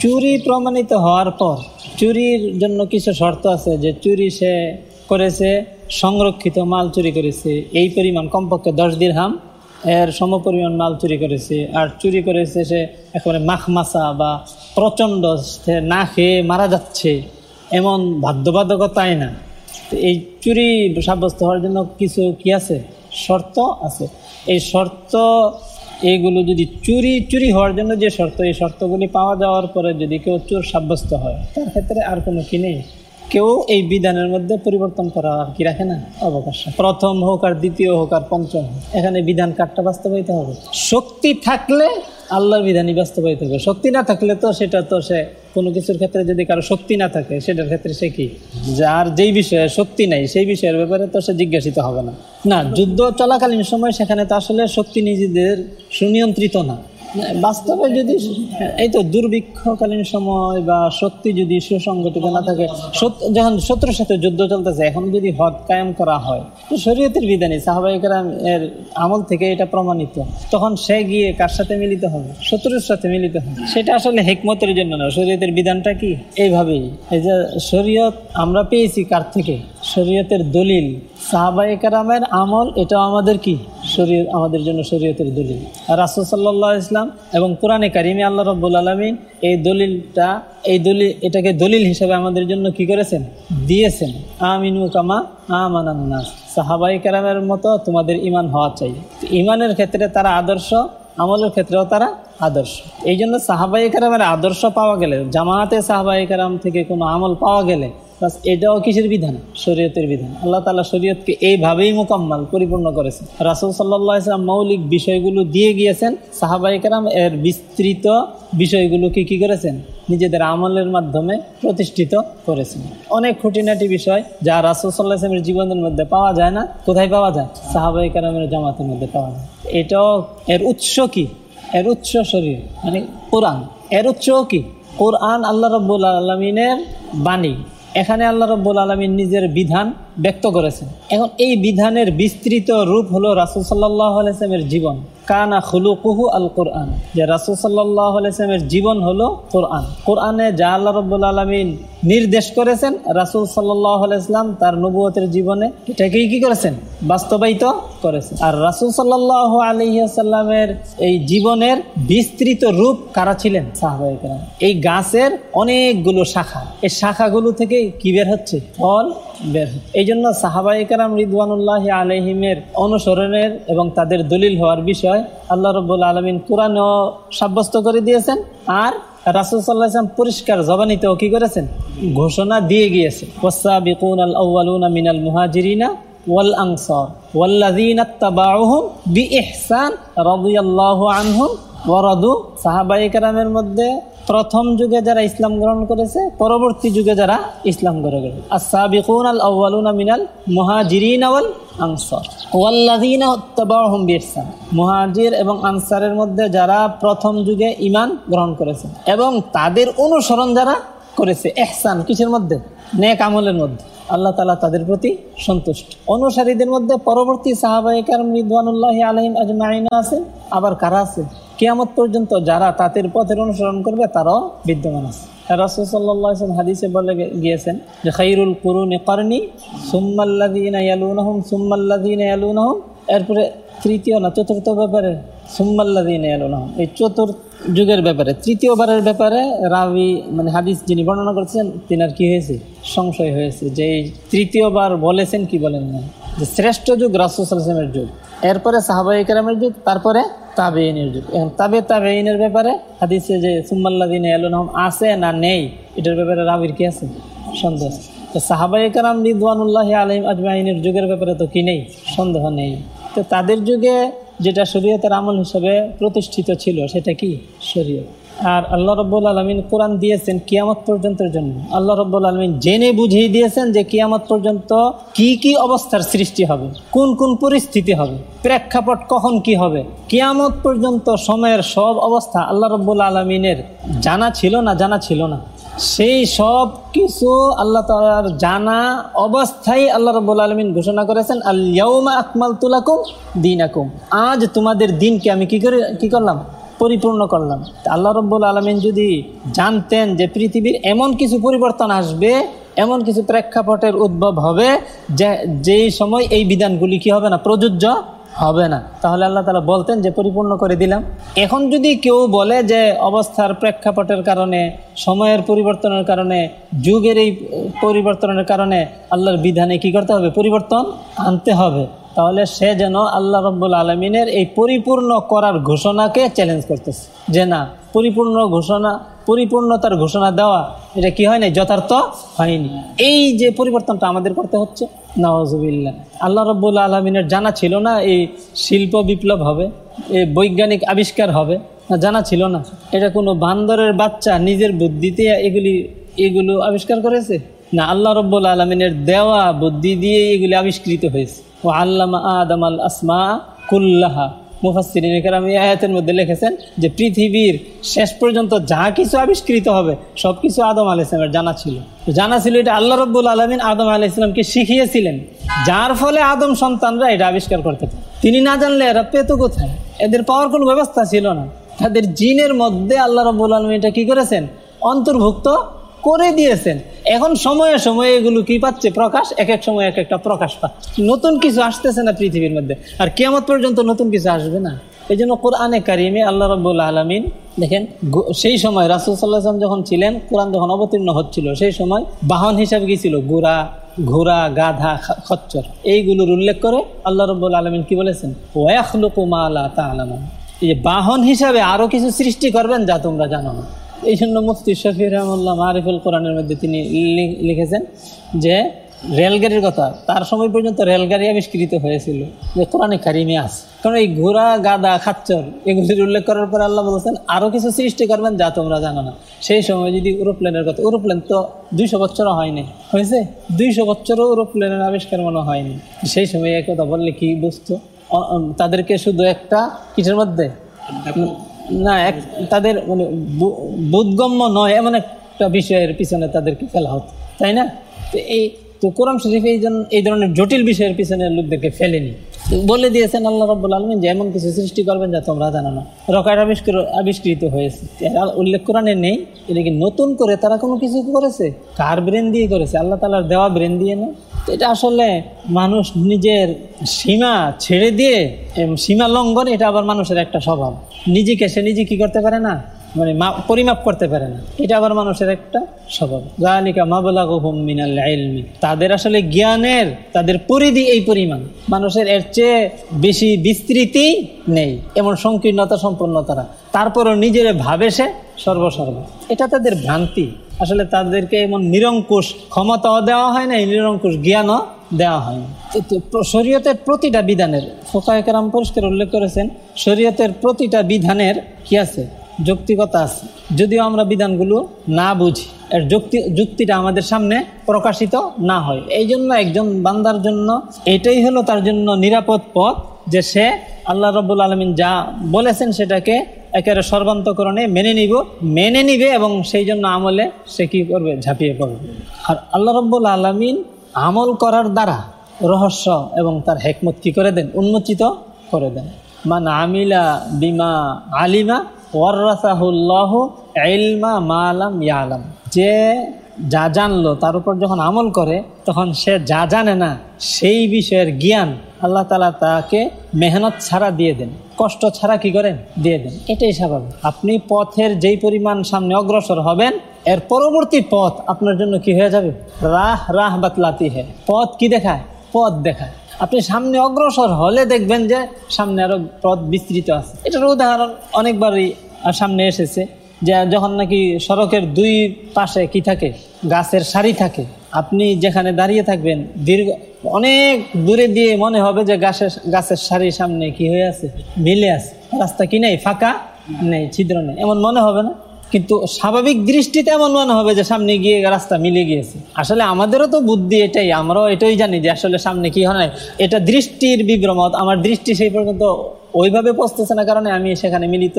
[SPEAKER 1] চুরি প্রমাণিত হওয়ার পর, চুরির জন্য কিছু শর্ত আছে যে চুরি সে করেছে, সংরক্ষিত মাল চুরি করেছে, এই পরিমাণ কমপক্ষে দশ দিরহাম এর সমপরিমাণ মাল চুরি করেছে। আর চুরি করেছে সে একেবারে মাখমাসা বা প্রচণ্ড সে না খেয়ে মারা যাচ্ছে। এমন বাধ্যবাধকতাই না। এই চুরি সাব্যস্ত হওয়ার জন্য কিছু কি আছে? শর্ত আছে। এই শর্ত এইগুলো যদি চুরি চুরি হওয়ার জন্য যে শর্ত, এই শর্তগুলি পাওয়া যাওয়ার পরে যদি কেউ চোর সাব্যস্ত হয়, তার ক্ষেত্রে আর কোনো কি নেই। কেউ এই বিধানের মধ্যে পরিবর্তন করা কি রাখে না? অবকাশ। প্রথম হোক আর দ্বিতীয় হোক আর পঞ্চম এখানে বিধান কার্ডটা বাস্তবায়িত হবে। শক্তি থাকলে আল্লাহর বিধানই বাস্তবায়িত হবে। শক্তি না থাকলে তো সেটা তো সে কোনো কিছুর ক্ষেত্রে যদি কারও শক্তি না থাকে, সেটার ক্ষেত্রে সে কি? যার যেই বিষয়ে শক্তি নাই, সেই বিষয়ের ব্যাপারে তো সে জিজ্ঞাসিত হবে না। না, যুদ্ধ চলাকালীন সময় সেখানে তো আসলে শক্তি নিজেদের সুনিয়ন্ত্রিত না। বাস্তবে যদি এই তো দুর্ভিক্ষকালীন সময় বা শক্তি যদি সুসংগঠিত না থাকে যখন শত্রুর সাথে যুদ্ধ চলতেছে, এখন যদি হদ কায়েম করা হয়, তো শরীয়তের বিধানে সাহাবাহিকেরা এর আমল থেকে এটা প্রমাণিত। তখন সে গিয়ে কার সাথে মিলিত হবে? শত্রুর সাথে মিলিত হবে। সেটা আসলে হেকমতের জন্য না। শরীয়তের বিধানটা কি? এইভাবেই। এই যে শরীয়ত আমরা পেয়েছি কার থেকে? শরীয়তের দলিল। সাহাবাই কারামের আমল, এটাও আমাদের কি? শরীর, আমাদের জন্য শরীয়তের দলিল। রাসুল সাল্লাহ ইসলাম এবং কোরআনে কারিমি আল্লাহ রব্বুল আলমিন এই দলিলটা, এই দলিল, এটাকে দলিল হিসেবে আমাদের জন্য কি করেছেন? দিয়েছেন। আমিনু কামা আমানান্নাস সাহাবাই কারামের মতো তোমাদের ইমান হওয়া চাই। ইমানের ক্ষেত্রে তারা আদর্শ, আমলের ক্ষেত্রেও তারা আদর্শ। এই জন্য সাহাবাই কারামের আদর্শ পাওয়া গেলে, জামায়াতে সাহাবাই কারাম থেকে কোনো আমল পাওয়া গেলে বাস এটাও কিসের বিধান? শরীয়তের বিধান। আল্লাহ তালা শরীয়তকে এইভাবেই মোকাম্মাল, পরিপূর্ণ করেছেন। রাসুল সাল্লাহ ইসলাম মৌলিক বিষয়গুলো দিয়ে গিয়েছেন। সাহাবাইকেরাম এর বিস্তৃত বিষয়গুলোকে কি করেছেন? নিজেদের আমলের মাধ্যমে প্রতিষ্ঠিত করেছেন। অনেক খুঁটিনাটি বিষয় যা রাসুল সাল্লাহ ইসলামের জীবনের মধ্যে পাওয়া যায় না। কোথায় পাওয়া যায়? সাহাবাই কারামের জামাতের মধ্যে পাওয়া যায়। এটাও এর উৎস কি? এর উৎস শরীর মানে কোরআন। এর উৎস কি? কোরআন আল্লাহ রব্বুল আলমিনের বাণী। এখানে আল্লাহ রব্বুল আলমীর নিজের বিধান ব্যক্ত করেছেন। এখন এই বিধানের বিস্তৃত রূপ হলো রাসুল সাল্লাহ জীবন। কানা খুলুকুহু আল কোরআন যে রাসুল সাল্লাহ জীবন হলো কোরআন। কোরআনে যা আল্লাহ রব্বুল আলমিন নির্দেশ করেছেন, রাসুল সাল্লাহ তার নবুয়তের জীবনে এটাকেই কি করেছেন? বাস্তবায়িত করেছেন। আর রাসুল সাল্লাহ আলহিহাসাল্লামের এই জীবনের বিস্তৃত রূপ কারা ছিলেন? সাহাবাহিকরা এই গাছের অনেকগুলো শাখা। এই শাখাগুলো থেকে কি বের হচ্ছে? ফল বের। এই জন্য সাহাবাইকারাম রিদওয়ানুল্লাহ আলহিমের অনুসরণের এবং তাদের দলিল হওয়ার বিষয় আল্লাহ রব্বুল আলমিন কোরআনও সাব্যস্ত করে দিয়েছেন আর রাসুল সাল্লাহাম পরিষ্কার জবানিতেও কি করেছেন? ঘোষণা দিয়ে গিয়েছে। ওসাবিকুন আল আউ্বালুনা মিনাল মুহাজিরিনা ওয়াল আনসার ওয়াল্লাযীনা ইত্তাবাউহুম বিইহসান রাদিয়াল্লাহু আনহুম ওয়ারাদু সাহাবায়ে কেরামের মধ্যে প্রথম যুগে যারা ইসলাম গ্রহণ করেছে, পরবর্তী যুগে যারা ইসলাম গ্রহণ করেছে আল আউ্বালুনা মিনাল মুহাজিরিন ওয়াল আনসার। মুহাজির এবং আনসারের মধ্যে যারা প্রথম যুগে ইমান গ্রহণ করেছে এবং তাদের অনুসরণ যারা করেছে এহসান কিসের মধ্যে? নেক আমলের মধ্যে। আল্লাহ তালা তাদের প্রতি সন্তুষ্ট। অনুসারীদের মধ্যে পরবর্তী রিদওয়ানুল্লাহ আলহিম আজমাইন আছে, আবার কারা আছে? কেয়ামত পর্যন্ত যারা তাঁতের পথের অনুসরণ করবে, তারাও বিদ্যমান আছে। বলে গিয়েছেন যে, খাইরুল এরপরে তৃতীয় না, চতুর্থ ব্যাপারে সুম্মাল্লাদিন এই চতুর্থ যুগের ব্যাপারে, তৃতীয়বারের ব্যাপারে রাবি মানে হাদিস যিনি বর্ণনা করছেন, তিনার কি হয়েছে? সংশয় হয়েছে যে, এই তৃতীয়বার বলেছেন কি বলেন না যে, শ্রেষ্ঠ যুগ রাসুসালামের যুগ। এরপরে সাহাবাই কেরামের যুগ, তারপরে তাবেইনের যুগ। এখন তাবে তাবেইনের ব্যাপারে হাদিসে যে সুম্মাল্লাদিন এলুনহম আছে না নেই? এটার ব্যাপারে রাবির কি আছে? সন্দেহ। তো সাহাবাই কারাম রিদওয়ানুল্লাহ আলিম আজমাইনের যুগের ব্যাপারে তো কি নেই? সন্দেহ নেই। তো তাদের যুগে যেটা শরীয়তের আমল হিসেবে প্রতিষ্ঠিত ছিল, সেটা কি? শরীয়ত। আর আল্লাহ রব্বুল আলমিন কোরআন দিয়েছেন কিয়ামত পর্যন্তের জন্য। আল্লাহ রব্বুল আলমিন জেনে বুঝিয়ে দিয়েছেন যে কিয়ামত পর্যন্ত কি কি অবস্থার সৃষ্টি হবে, কোন কোন পরিস্থিতি হবে, প্রেক্ষাপট কখন কি হবে, কিয়ামত পর্যন্ত সময়ের সব অবস্থা আল্লাহ রব্বুল আলমিনের জানা ছিল না, জানা ছিল না। সেই সব কিছু আল্লাহ তালার জানা অবস্থায় আল্লাহ রব্বুল আলমিন ঘোষণা করেছেন আল্লাউমা আকমাল তুলাকুম দিন আকুম আজ তোমাদের দিনকে আমি কি করে কি করলাম? পরিপূর্ণ করলাম। আল্লাহ রব্বুল আলমিন যদি জানতেন যে পৃথিবীর এমন কিছু পরিবর্তন আসবে, এমন কিছু প্রেক্ষাপটের উদ্ভব হবে যে, যেই সময় এই বিধানগুলি কি হবে না? প্রযোজ্য? হবে না। তাহলে আল্লাহ তালা বলতেন যে, পরিপূর্ণ করে দিলাম। এখন যদি কেউ বলে যে, অবস্থার প্রেক্ষাপটের কারণে, সময়ের পরিবর্তনের কারণে, যুগের এই পরিবর্তনের কারণে আল্লাহর বিধানে কি করতে হবে? পরিবর্তন আনতে হবে। তাহলে সে যেন আল্লাহ রব্বুল আলমিনের এই পরিপূর্ণ করার ঘোষণাকে চ্যালেঞ্জ করতেছে। যে না পরিপূর্ণ ঘোষণা, পরিপূর্ণতার ঘোষণা দেওয়া, এটা কি হয় না যথার্থ হয়নি। এই যে পরিবর্তনটা আমাদের করতে হচ্ছে নওয়াজুবিল্লা আল্লাহ রব্বুল আলমিনের জানা ছিল না এই শিল্প বিপ্লব হবে এই বৈজ্ঞানিক আবিষ্কার হবে। না, জানা ছিল না। এটা কোনো বান্দরের বাচ্চা নিজের বুদ্ধিতে এগুলি, এগুলো আবিষ্কার করেছে? না, আল্লাহ রব্বুল আলমিনের দেওয়া বুদ্ধি দিয়ে এগুলি আবিষ্কৃত হয়েছে। ও আল্লামা আদম আল আসমা কুল্লাহা। মুফাসির আমি আয়াতের মধ্যে লিখেছেন যে পৃথিবীর শেষ পর্যন্ত যা কিছু আবিষ্কৃত হবে সব কিছু আদম আলি ইসলামের জানা ছিল। জানা ছিল এটা আল্লাহ রব্বুল আলমিন আদম আলি ইসলামকে শিখিয়েছিলেন, যার ফলে আদম সন্তানরা এটা আবিষ্কার করতে তিনি না জানলে এরা পেত কোথায়? এদের পাওয়ার কোনো ব্যবস্থা ছিল না। তাদের জিনের মধ্যে আল্লাহ রব্বুল আলমিন এটা কি করেছেন? অন্তর্ভুক্ত করে দিয়েছেন। এখন সময়ে সময়ে এগুলো কি পাচ্ছে? প্রকাশ? এক এক সময় এক একটা প্রকাশ পাচ্ছে। নতুন কিছু আসতেছে না পৃথিবীর মধ্যে। আর কেমন পর্যন্ত নতুন কিছু আসবে না। এই জন্য কোরআনে কারিমে আল্লাহ রব্বুল আলমিন দেখেন সেই সময় রাসুল সাল্লাহাম যখন ছিলেন, কোরআন যখন অবতীর্ণ হচ্ছিল, সেই সময় বাহন হিসাবে কি ছিল? গোড়া ঘোড়া, গাধা খচ্চর। এইগুলোর উল্লেখ করে আল্লাহ রব্বুল আলমিন কি বলেছেন? ওয়াখলুকুমা আল্লাহ তা আলমান এই বাহন হিসাবে আরও কিছু সৃষ্টি করবেন যা তোমরা জানো না। এই জন্য মুফতি শফি রহমুল্লাহ মারিফুল কোরআনের মধ্যে তিনি লিখেছেন যে, রেলগাড়ির কথা, তার সময় পর্যন্ত রেলগাড়ি আবিষ্কৃত হয়েছিল, যে কোরআনে কারিমে আছে। কারণ এই ঘোড়া গাদা খাচ্চর, এগুলির উল্লেখ করার পর আল্লাহ বলছেন আরও কিছু সৃষ্টি করবেন যা তোমরা জানো না। সেই সময় যদি এরোপ্লেনের কথা এরোপ্লেন তো দুইশো বছরও হয়নি। হয়েছে? দুইশো বছরও এরোপ্লেনের আবিষ্কার মনে হয়নি। সেই সময় একথা বললে কি বুঝতো? তাদেরকে শুধু একটা কিসের মধ্যে? না, এক, তাদের মানে বোধগম্য নয়, এমন একটা বিষয়ের পিছনে তাদেরকে ফেলা হতো, তাই না? তো এই, তো কোরআন শরীফ এই জন্য এই ধরনের জটিল বিষয়ের পিছনে লোকদেরকে ফেলেনি। বলে দিয়েছেন আল্লাহ রব্বুল আলমিন যে, এমন কিছু সৃষ্টি করবেন যা তোমরা জানো না। রকেট আবিষ্কার আবিষ্কৃত হয়েছে। উল্লেখ কোরআনে নেই এটা কি নতুন করে তারা কোনো কিছু করেছে? কার ব্রেন দিয়ে করেছে? আল্লাহ তালার দেওয়া ব্রেন দিয়ে না? এটা আসলে মানুষ নিজের সীমা ছেড়ে দিয়ে সীমা লঙ্ঘন এটা আবার মানুষের একটা স্বভাব। নিজেকে সে নিজে কি করতে পারে না? মানে পরিমাপ করতে পারে না। এটা আবার মানুষের একটা স্বভাব। মিনাল তাদের আসলে জ্ঞানের, তাদের পরিধি এই পরিমাণ। মানুষের এর চেয়ে বেশি বিস্তৃতি নেই। এমন সংকীর্ণতা সম্পন্ন তারা। তারপরও নিজের ভাবে সে সর্বসর্ব। এটা তাদের ভ্রান্তি। আসলে তাদেরকে এমন নিরঙ্কুশ ক্ষমতাও দেওয়া হয় না নিরঙ্কুশ জ্ঞানও দেওয়া হয় শরীয়তের প্রতিটা বিধানের ফোকায়কেরাম পরিষ্কার উল্লেখ করেছেন, শরীয়তের প্রতিটা বিধানের কি আছে? যৌক্তিকতা আছে। যদিও আমরা বিধানগুলো না বুঝি, এর যুক্তি যুক্তিটা আমাদের সামনে প্রকাশিত না হয়। এই জন্য একজন বান্দার জন্য এটাই হলো তার জন্য নিরাপদ পথ যে সে আল্লাহ রব্বুল আলমিন যা বলেছেন সেটাকে একেবারে সর্বান্তকরণে মেনে নিব, মেনে নিবে এবং সেই জন্য আমলে সে কি করবে? ঝাঁপিয়ে পড়বে। আর আল্লাহ রব্বুল আলমিন আমল করার দ্বারা রহস্য এবং তার হেকমত কী করে দেন? উন্মোচিত করে দেন। মান আমিলা বিমা আলিমা ওয়ার্রাসাহুল্লাহ এলমা মালাম ইয়ালাম। যে যা জানলো, তার উপর যখন আমল করে, তখন সে যা জানে না, সেই বিষয়ের জ্ঞান আল্লাহ তালা তাকে মেহনত ছাড়া দিয়ে দেন। কষ্ট ছাড়া কি করেন? দিয়ে দেন। এটাই স্বাভাবিক। আপনি পথের যেই পরিমাণ সামনে অগ্রসর হবেন, এর পরবর্তী পথ আপনার জন্য কি হয়ে যাবে? রাহ রাহ বাতলাতি হে পথ কি দেখায়? পথ দেখায়। আপনি সামনে অগ্রসর হলে দেখবেন যে সামনে আরও পথ বিস্তৃত আছে। এটার উদাহরণ অনেকবারই সামনে এসেছে যে যখন নাকি সড়কের দুই পাশে কি থাকে? গাছের সারি থাকে। আপনি যেখানে দাঁড়িয়ে থাকবেন, দীর্ঘ অনেক দূরে দিয়ে মনে হবে যে গাছের গাছের সারির সামনে কি হয়ে আছে? মিলে আছে। রাস্তা কি নেই? ফাঁকা নেই, ছিদ্র নেই। এমন মনে হবে না? কিন্তু স্বাভাবিক দৃষ্টিতে এমন মনে হবে যে সামনে গিয়ে রাস্তা মিলে গিয়েছে। আসলে আমাদেরও তো বুদ্ধি এটাই, আমরাও এটাই জানি যে আসলে সামনে কি হয় এটা দৃষ্টির বিভ্রমত, আমার দৃষ্টি সেই পর্যন্ত ওইভাবে পৌঁছতেছে না কারণে আমি সেখানে মিলিত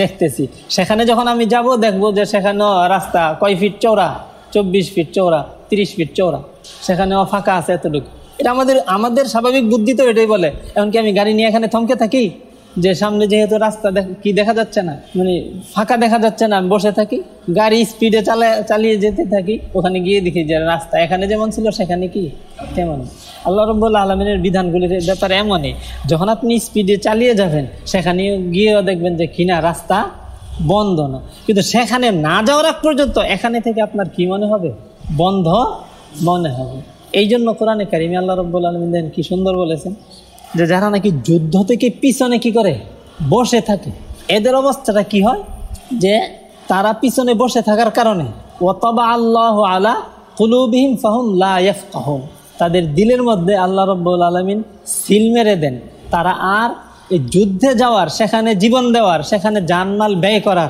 [SPEAKER 1] দেখতেছি। সেখানে যখন আমি যাব, দেখব যে সেখানেও রাস্তা কয় ফিট চৌড়া চব্বিশ ফিট চৌড়া তিরিশ ফিট চৌড়া সেখানেও ফাঁকা আছে এতটুকু। এটা আমাদের আমাদের স্বাভাবিক বুদ্ধি তো এটাই বলে। এমনকি আমি গাড়ি নিয়ে এখানে থমকে থাকি। যে সামনে যেহেতু রাস্তা কি দেখা যাচ্ছে না মানে ফাঁকা দেখা যাচ্ছে না, আমি বসে থাকি, গাড়ি স্পিডে চালায় চালিয়ে যেতে থাকি, ওখানে গিয়ে দেখি যে রাস্তা এখানে যেমন ছিল, সেখানে কি তেমন। আল্লাহ রব্বুল্লা আলমিনের বিধানগুলির ব্যাপারে এমনই, যখন আপনি স্পিডে চালিয়ে যাবেন, সেখানে গিয়েও দেখবেন যে কিনা রাস্তা বন্ধ না। কিন্তু সেখানে না যাওয়ার আগ পর্যন্ত এখানে থেকে আপনার কি মনে হবে? বন্ধ মনে হবে। এই জন্য কোরআনে কারিমি আল্লাহ রব্বুল আলমিন কি সুন্দর বলেছেন যে যারা নাকি যুদ্ধ থেকে পিছনে কি করে? বসে থাকে। এদের অবস্থাটা কি হয়? যে তারা পিছনে বসে থাকার কারণে ওতবা আল্লাহ আলা কুলুবিহিম ফাহুম লাহম তাদের দিলের মধ্যে আল্লাহ রব্বুল আলমিন সিল মেরে দেন। তারা আর এই যুদ্ধে যাওয়ার, সেখানে জীবন দেওয়ার, সেখানে জানমাল ব্যয় করার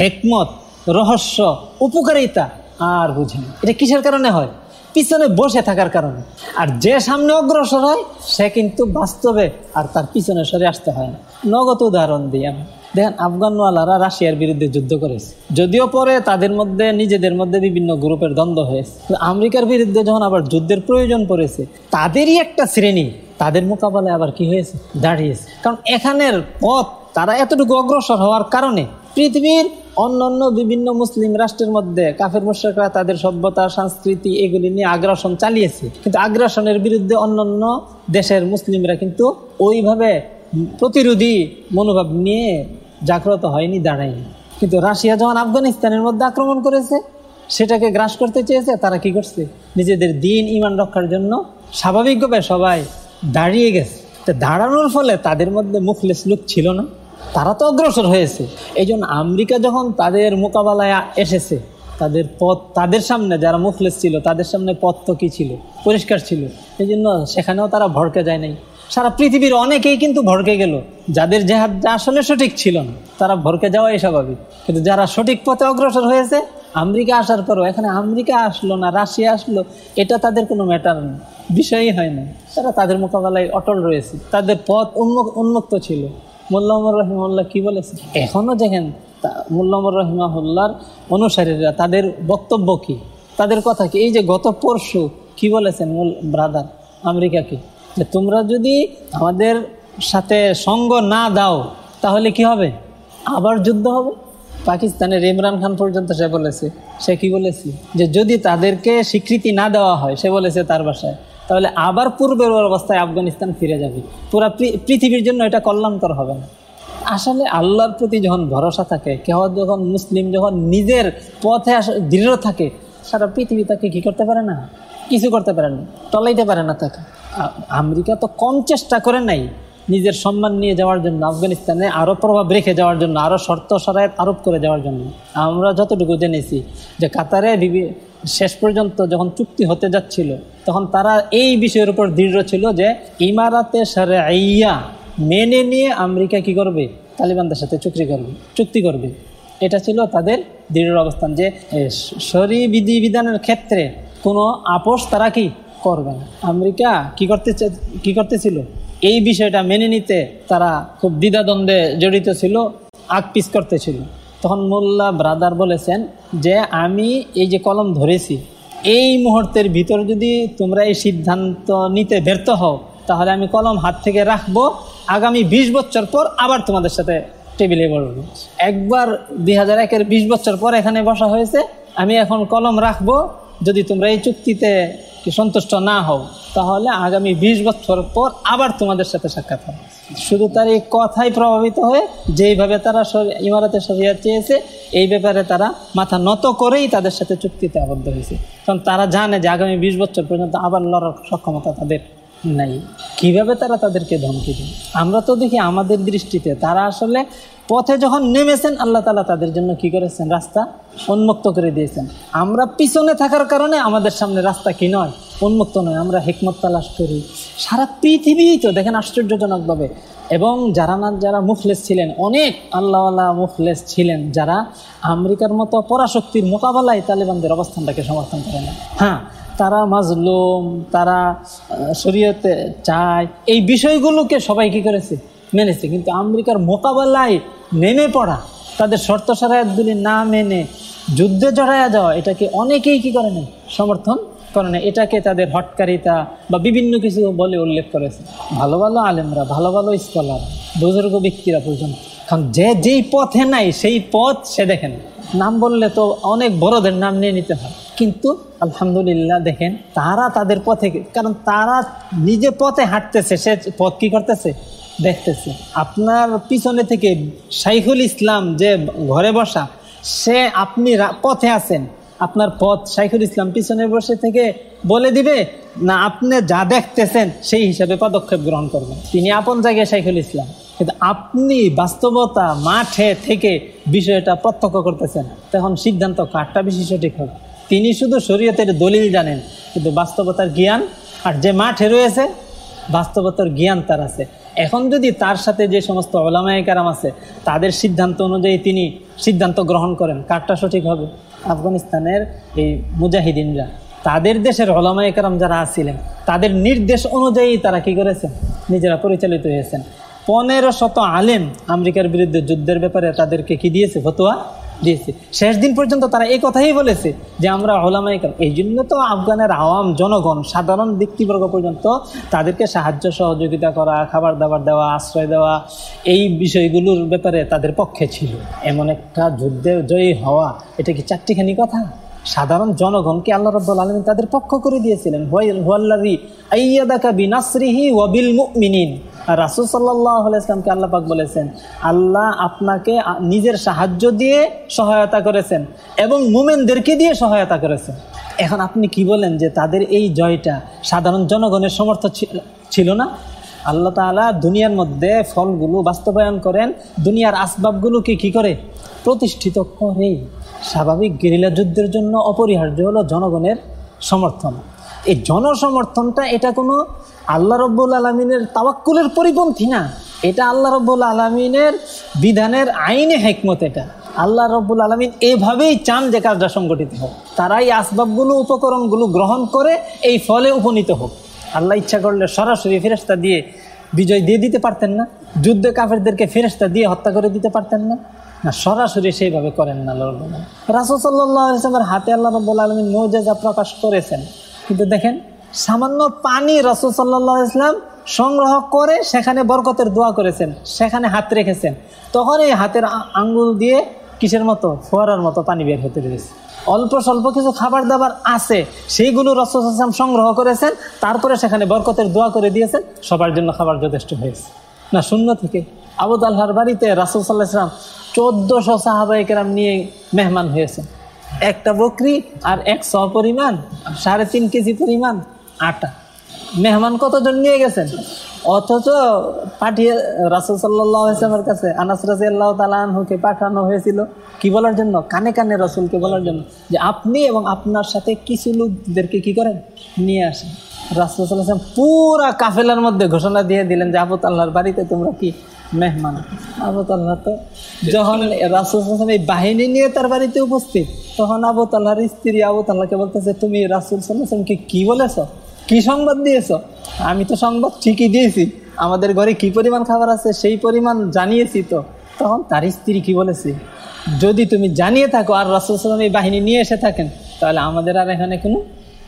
[SPEAKER 1] হেকমত, রহস্য, উপকারিতা আর বুঝেন এটা কিসের কারণে হয়? পিছনে বসে থাকার কারণে। আর যে সামনে অগ্রসর হয়, সে কিন্তু বাস্তবে আর তার পিছনে সরে আসতে হয় না। নগদ উদাহরণ দিই আমি। দেখেন, আফগানওয়ালারা রাশিয়ার বিরুদ্ধে যুদ্ধ করেছে। যদিও পরে তাদের মধ্যে, নিজেদের মধ্যে বিভিন্ন গ্রুপের দ্বন্দ্ব হয়েছে। আমেরিকার বিরুদ্ধে যখন আবার যুদ্ধের প্রয়োজন পড়েছে, তাদেরই একটা শ্রেণি, তাদের মোকাবেলায় আবার কি হয়েছে? দাঁড়িয়েছে। কারণ এখানের পথ, তারা এতটুকু অগ্রসর হওয়ার কারণে পৃথিবীর অন্য অন্য বিভিন্ন মুসলিম রাষ্ট্রের মধ্যে কাফের, মুশ্রকরা তাদের সভ্যতা, সংস্কৃতি এগুলি নিয়ে আগ্রাসন চালিয়েছে। কিন্তু আগ্রাসনের বিরুদ্ধে অন্যান্য দেশের মুসলিমরা কিন্তু ওইভাবে প্রতিরোধী মনোভাব নিয়ে জাগ্রত হয়নি, দাঁড়ায়নি। কিন্তু রাশিয়া যখন আফগানিস্তানের মধ্যে আক্রমণ করেছে, সেটাকে গ্রাস করতে চেয়েছে, তারা কি করছে? নিজেদের দিন, ইমান রক্ষার জন্য স্বাভাবিকভাবে সবাই দাঁড়িয়ে গেছে। দাঁড়ানোর ফলে তাদের মধ্যে মুখলেস লুক ছিল না। তারা তো অগ্রসর হয়েছে। এই আমেরিকা যখন তাদের মোকাবেলায় এসেছে, তাদের পথ, তাদের সামনে যারা মুখলেস ছিল, তাদের সামনে পথ তো কী ছিল? পরিষ্কার ছিল। এই জন্য সেখানেও তারা ভড়কে যায় নাই। সারা পৃথিবীর অনেকেই কিন্তু ভড়কে গেল। যাদের জেহাদ আসলে সঠিক ছিল না, তারা ভরকে যাওয়াই স্বাভাবিক। কিন্তু যারা সঠিক পথে অগ্রসর হয়েছে, আমেরিকা আসার পরও, এখানে আমেরিকা আসলো না, রাশিয়া আসলো, এটা তাদের কোনো ম্যাটার না, বিষয়ই হয় না। তারা তাদের মোকাবেলায় অটল রয়েছে। তাদের পথ উন্মুক্ত ছিল। মোল্লামর রহিমুল্লাহ কি বলেছে? এখনও দেখেন মোল্লামর রহিমাহুল্লার অনুসারীরা তাদের বক্তব্য কি? তাদের কথা কি? এই যে গত পরশু কি বলেছেন মূল ব্রাদার আমেরিকাকে? যে তোমরা যদি আমাদের সাথে সঙ্গ না দাও, তাহলে কি হবে? আবার যুদ্ধ হবে? পাকিস্তানের ইমরান খান পর্যন্ত সে বলেছে। সে কি বলেছে? যে যদি তাদেরকে স্বীকৃতি না দেওয়া হয়, সে বলেছে তার বাসায়। তাহলে আবার পূর্বের অবস্থায় আফগানিস্তান ফিরে যাবে। পুরা পৃথিবীর জন্য এটা কল্যাণকর হবে না। আসলে আল্লাহর প্রতি যখন ভরসা থাকে কেউ যখন মুসলিম যখন নিজের পথে দৃঢ় থাকে, সারা পৃথিবী তাকে কী করতে পারে না? কিছু করতে পারে না, টলাইতে পারে না তাকে। আমেরিকা তো কম চেষ্টা করে নাই নিজের সম্মান নিয়ে যাওয়ার জন্য, আফগানিস্তানে আরও প্রভাব রেখে যাওয়ার জন্য আরও শর্ত সরায় আরোপ করে যাওয়ার জন্য। আমরা যতটুকু জেনেছি যে কাতারে শেষ পর্যন্ত যখন চুক্তি হতে যাচ্ছিল, তখন তারা এই বিষয়ের উপর দৃঢ় ছিল যে, ইমারাতে সারে আইয়া মেনে নিয়ে আমেরিকা কি করবে? তালিবানদের সাথে চুক্তি করবে চুক্তি করবে। এটা ছিল তাদের দৃঢ় অবস্থান যে সরি বিধি বিধানের ক্ষেত্রে কোনো আপোষ তারা কি করবে না। আমেরিকা কি করতে কি করতেছিল? এই বিষয়টা মেনে নিতে তারা খুব দ্বিধাদ্বন্দ্বে জড়িত ছিল, আগ পিস করতেছিল। তখন মোল্লা ব্রাদার বলেছেন যে, আমি এই যে কলম ধরেছি, এই মুহূর্তের ভিতর যদি তোমরা এই সিদ্ধান্ত নিতে ব্যর্থ হও, তাহলে আমি কলম হাত থেকে রাখব, আগামী ২০ বছর পর আবার তোমাদের সাথে টেবিলে বসবো। একবার দুই হাজার একের বিশ বছর পর এখানে বসা হয়েছে, আমি এখন কলম রাখব, যদি তোমরা এই চুক্তিতে সন্তুষ্ট না হও। তাহলে আগামী ২০ বছর পর আবার তোমাদের সাথে সাক্ষাৎ হবে। শুধু তার এই কথাই প্রভাবিত হয়ে যেইভাবে তারা ইমারতের সরিয়া চেয়েছে, এই ব্যাপারে তারা মাথা নত করেই তাদের সাথে চুক্তিতে আবদ্ধ হয়েছে। কারণ তারা জানে যে আগামী বিশ বছর পর্যন্ত আবার লড়ার সক্ষমতা তাদের নাই। কীভাবে তারা তাদেরকে ধমকি দেয়? আমরা তো দেখি আমাদের দৃষ্টিতে তারা আসলে পথে যখন নেমেছেন, আল্লাহ তালা তাদের জন্য কি করেছেন? রাস্তা উন্মুক্ত করে দিয়েছেন। আমরা পিছনে থাকার কারণে আমাদের সামনে রাস্তা কি নয়? উন্মুক্ত নয়। আমরা হেকমত তালাশ করি। সারা পৃথিবী তো দেখেন আশ্চর্যজনকভাবে। এবং যারা না, যারা মুখলেস ছিলেন, অনেক আল্লাহওয়ালা মুখলেস ছিলেন, যারা আমেরিকার মতো পরাশক্তির মোকাবেলায় তালেবানদের অবস্থানটাকে সমর্থন করে না হ্যাঁ তারা মাজলুম, তারা শরীয়তে চায়। এই বিষয়গুলোকে সবাই কি করেছে? মেনেছে। কিন্তু আমেরিকার মোকাবেলায় নেমে পড়া, তাদের শর্ত সারায়াতগুলি না মেনে যুদ্ধে জড়াইয়া যাওয়া, এটাকে অনেকেই কি করে না সমর্থন করে না এটাকে তাদের হটকারিতা বা বিভিন্ন কিছু বলে উল্লেখ করেছে। ভালো ভালো আলেমরা, ভালো ভালো স্কলার বুজুর্গ ব্যক্তিরা পর্যন্ত। কারণ যে যেই পথে নাই, সেই পথ সে দেখেন নাম বললে তো অনেক বড়দের নাম নিয়ে নিতে হয়। কিন্তু আলহামদুলিল্লাহ দেখেন, তারা তাদের পথে, কারণ তারা নিজে পথে হাঁটতেছে, সে পথ কি করতেছে? দেখতেছে। আপনার পিছনে থেকে শাইখুল ইসলাম যে ঘরে বসা, সে আপনি পথে আছেন। আপনার পথ শাইখুল ইসলাম পিছনে বসে থেকে বলে দিবে, না, আপনি যা দেখতেছেন, সেই হিসাবে পদক্ষেপ গ্রহণ করবেন। তিনি আপন জায়গায় শাইখুল ইসলাম। কিন্তু আপনি বাস্তবতা মাঠে থেকে বিষয়টা প্রত্যক্ষ করতেছেন। তখন সিদ্ধান্ত কারটা বেশি সঠিক হবে। তিনি শুধু শরীয়তের দলিল জানেন, কিন্তু বাস্তবতার জ্ঞান, আর যে মাঠে রয়েছে, বাস্তবতার জ্ঞান তার আছে। এখন যদি তার সাথে যে সমস্ত ওলামায় কারাম আছে, তাদের সিদ্ধান্ত অনুযায়ী তিনি সিদ্ধান্ত গ্রহণ করেন, কারটা সঠিক হবে? আফগানিস্তানের এই মুজাহিদিনরা, তাদের দেশের ওলামায় কারাম যারা আছিলেন, তাদের নির্দেশ অনুযায়ী তারা কি করেছেন? নিজেরা পরিচালিত হয়েছেন। পনেরো শত আলেম আমেরিকার বিরুদ্ধে যুদ্ধের ব্যাপারে তাদেরকে কি দিয়েছে? ফতোয়া? দিয়েছে। শেষ দিন পর্যন্ত তারা এই কথাই বলেছে যে আমরা হলামাই এই জন্য তো আফগানের আওয়াম জনগণ, সাধারণ ব্যক্তিবর্গ পর্যন্ত তাদেরকে সাহায্য, সহযোগিতা করা খাবার দাবার দেওয়া, আশ্রয় দেওয়া, এই বিষয়গুলোর ব্যাপারে তাদের পক্ষে ছিল। এমন একটা যুদ্ধে জয়ী হওয়া, এটা কি চারটিখানি কথা? সাধারণ জনগণকে আল্লাহ রব্বুল আলমী তাদের পক্ষ করে দিয়েছিলেন রাসুল সাল্লাহ ইসলামকে বলেছেন? আল্লাহ আপনাকে নিজের সাহায্য দিয়ে সহায়তা করেছেন এবং মুমেনদেরকে দিয়ে সহায়তা করেছেন। এখন আপনি কি বলেন যে তাদের এই জয়টা সাধারণ জনগণের সমর্থ ছিল না? আল্লাহ তালা দুনিয়ার মধ্যে ফলগুলো বাস্তবায়ন করেন, দুনিয়ার আসবাবগুলোকে কি করে? প্রতিষ্ঠিত করে। স্বাভাবিক গেরিলা যুদ্ধের জন্য অপরিহার্য হলো জনগণের সমর্থন। এই জনসমর্থনটা এটা কোনো আল্লাহ রব্বুল আলমিনের তাওয়াক্কুলের পরিপন্থী না। এটা আল্লাহ রব্বুল আলমিনের বিধানের আইনে হেকমত এটা। আল্লাহ রব্বুল আলমিন এভাবেই চান যে কাজটা সংগঠিত হোক। তারাই আসবাবগুলো, উপকরণগুলো গ্রহণ করে এই ফলে উপনীত হোক। আল্লাহ ইচ্ছা করলে সরাসরি ফেরেস্তা দিয়ে বিজয় দিয়ে দিতে পারতেন না। যুদ্ধে কাফেরদেরকে ফেরেস্তা দিয়ে হত্যা করে দিতে পারতেন না। না, সরাসরি সেইভাবে করেন না আল্লাহ রব্বুল রাসুল সাল্লাহ ইসলামের হাতে আল্লাহ রব্বুল আলমিন মৌজেজা প্রকাশ করেছেন। কিন্তু দেখেন সামান্য পানি রসুল সাল্লাহ ইসলাম সংগ্রহ করে সেখানে বরকতের দোয়া করেছেন, সেখানে হাত রেখেছেন। তখন এই হাতের আঙ্গুল দিয়ে কিসের মতো? ফোয়ারার মতো পানি বের হতে রয়েছে অল্প স্বল্প কিছু খাবার দাবার আছে, সেইগুলো রসুল ইসলাম সংগ্রহ করেছেন, তারপরে সেখানে বরকতের দোয়া করে দিয়েছেন, সবার জন্য খাবার যথেষ্ট হয়েছে। না, শূন্য থেকে। আবু তাল্লাহার বাড়িতে রাসুল সাল্লাহ ইসলাম চোদ্দশো সাহাবাহিকেরাম নিয়ে মেহমান হয়েছেন। একটা বকরি আর এক শ পরিমাণ সাড়ে তিন কেজি পরিমাণ আটা মেহমান কতজন নিয়ে গেছেন? অথচ পাঠিয়ে রাসুল সাল্লামের কাছে আনাস রাজি আল্লাহ তালুকে পাঠানো হয়েছিল। কি বলার জন্য? কানে কানে রসুলকে বলার জন্য। যে আপনি এবং আপনার সাথে কিছু লোকদেরকে কি করেন? নিয়ে আসেন। রাসুল সাল্লাম পুরা কাফেলার মধ্যে ঘোষণা দিয়ে দিলেন যে, আবু তাল্লাহর বাড়িতে তোমরা কি মেহমান? আবু তাল্লাহ তো যখন রাসুল এই বাহিনী নিয়ে তার বাড়িতে উপস্থিত, তখন আবু তাল্লাহার স্ত্রী আবু তাল্লাহকে বলতেছে, তুমি রাসুল সাল্লাহামকে কি বলেছ? কি সংবাদ দিয়েছ? আমি তো সংবাদ ঠিকই দিয়েছি। আমাদের ঘরে কি পরিমাণ খাবার আছে সেই পরিমাণ জানিয়েছি তো। তখন তার স্ত্রী কি বলেছে? যদি তুমি জানিয়ে থাকো আর রাসুল সাল্লাম এই বাহিনী নিয়ে এসে থাকেন, তাহলে আমাদের আর এখানে কোনো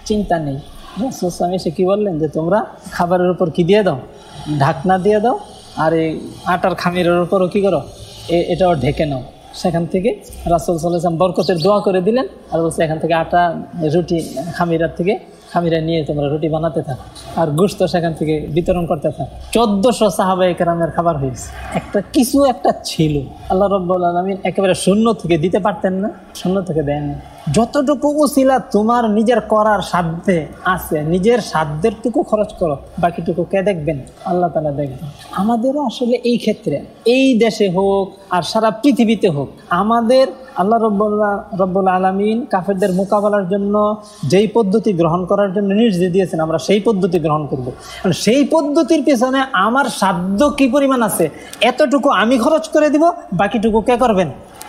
[SPEAKER 1] চিন্তা নেই। রাসুল সাল্লাম এসে কী বললেন যে, তোমরা খাবারের উপর কি দিয়ে দাও? ঢাকনা দিয়ে দাও? আর এই আটার খামিরের উপরও কী করো? এটাও ঢেকে নাও। সেখান থেকে রাসুল সাল্লাম বরকতের দোয়া করে দিলেন আর বলছে, এখান থেকে আটা, রুটি, খামিরার থেকে খামিরা নিয়ে তোমরা রুটি বানাতে থাক আর গুস্ত সেখান থেকে বিতরণ করতে থাক। চোদ্দশো সাহাবাই কেরামের খাবার হয়েছে একটা কিছু একটা ছিল। আল্লাহ রব্বুল আলমিন একেবারে শূন্য থেকে দিতে পারতেন না, শূন্য থেকে দেন যতটুকু উসিলা তোমার নিজের করার সাধ্যে আছে, নিজের সাধ্যের টুকু খরচ করো, বাকিটুকু কে দেখবেন? আল্লাহ তালা দেখবেন। আমাদেরও আসলে এই ক্ষেত্রে, এই দেশে হোক আর সারা পৃথিবীতে হোক, আমাদের আল্লাহ রব্বুল্লাহ রব্বুল আলমিন কাফেরদের মোকাবেলার জন্য যেই পদ্ধতি গ্রহণ করার জন্য নির্দেশ দিয়েছেন, আমরা সেই পদ্ধতি গ্রহণ করব। সেই পদ্ধতির পেছনে আমার সাধ্য কি পরিমাণ আছে, এতটুকু আমি খরচ করে দিব, বাকিটুকু কে করবেন?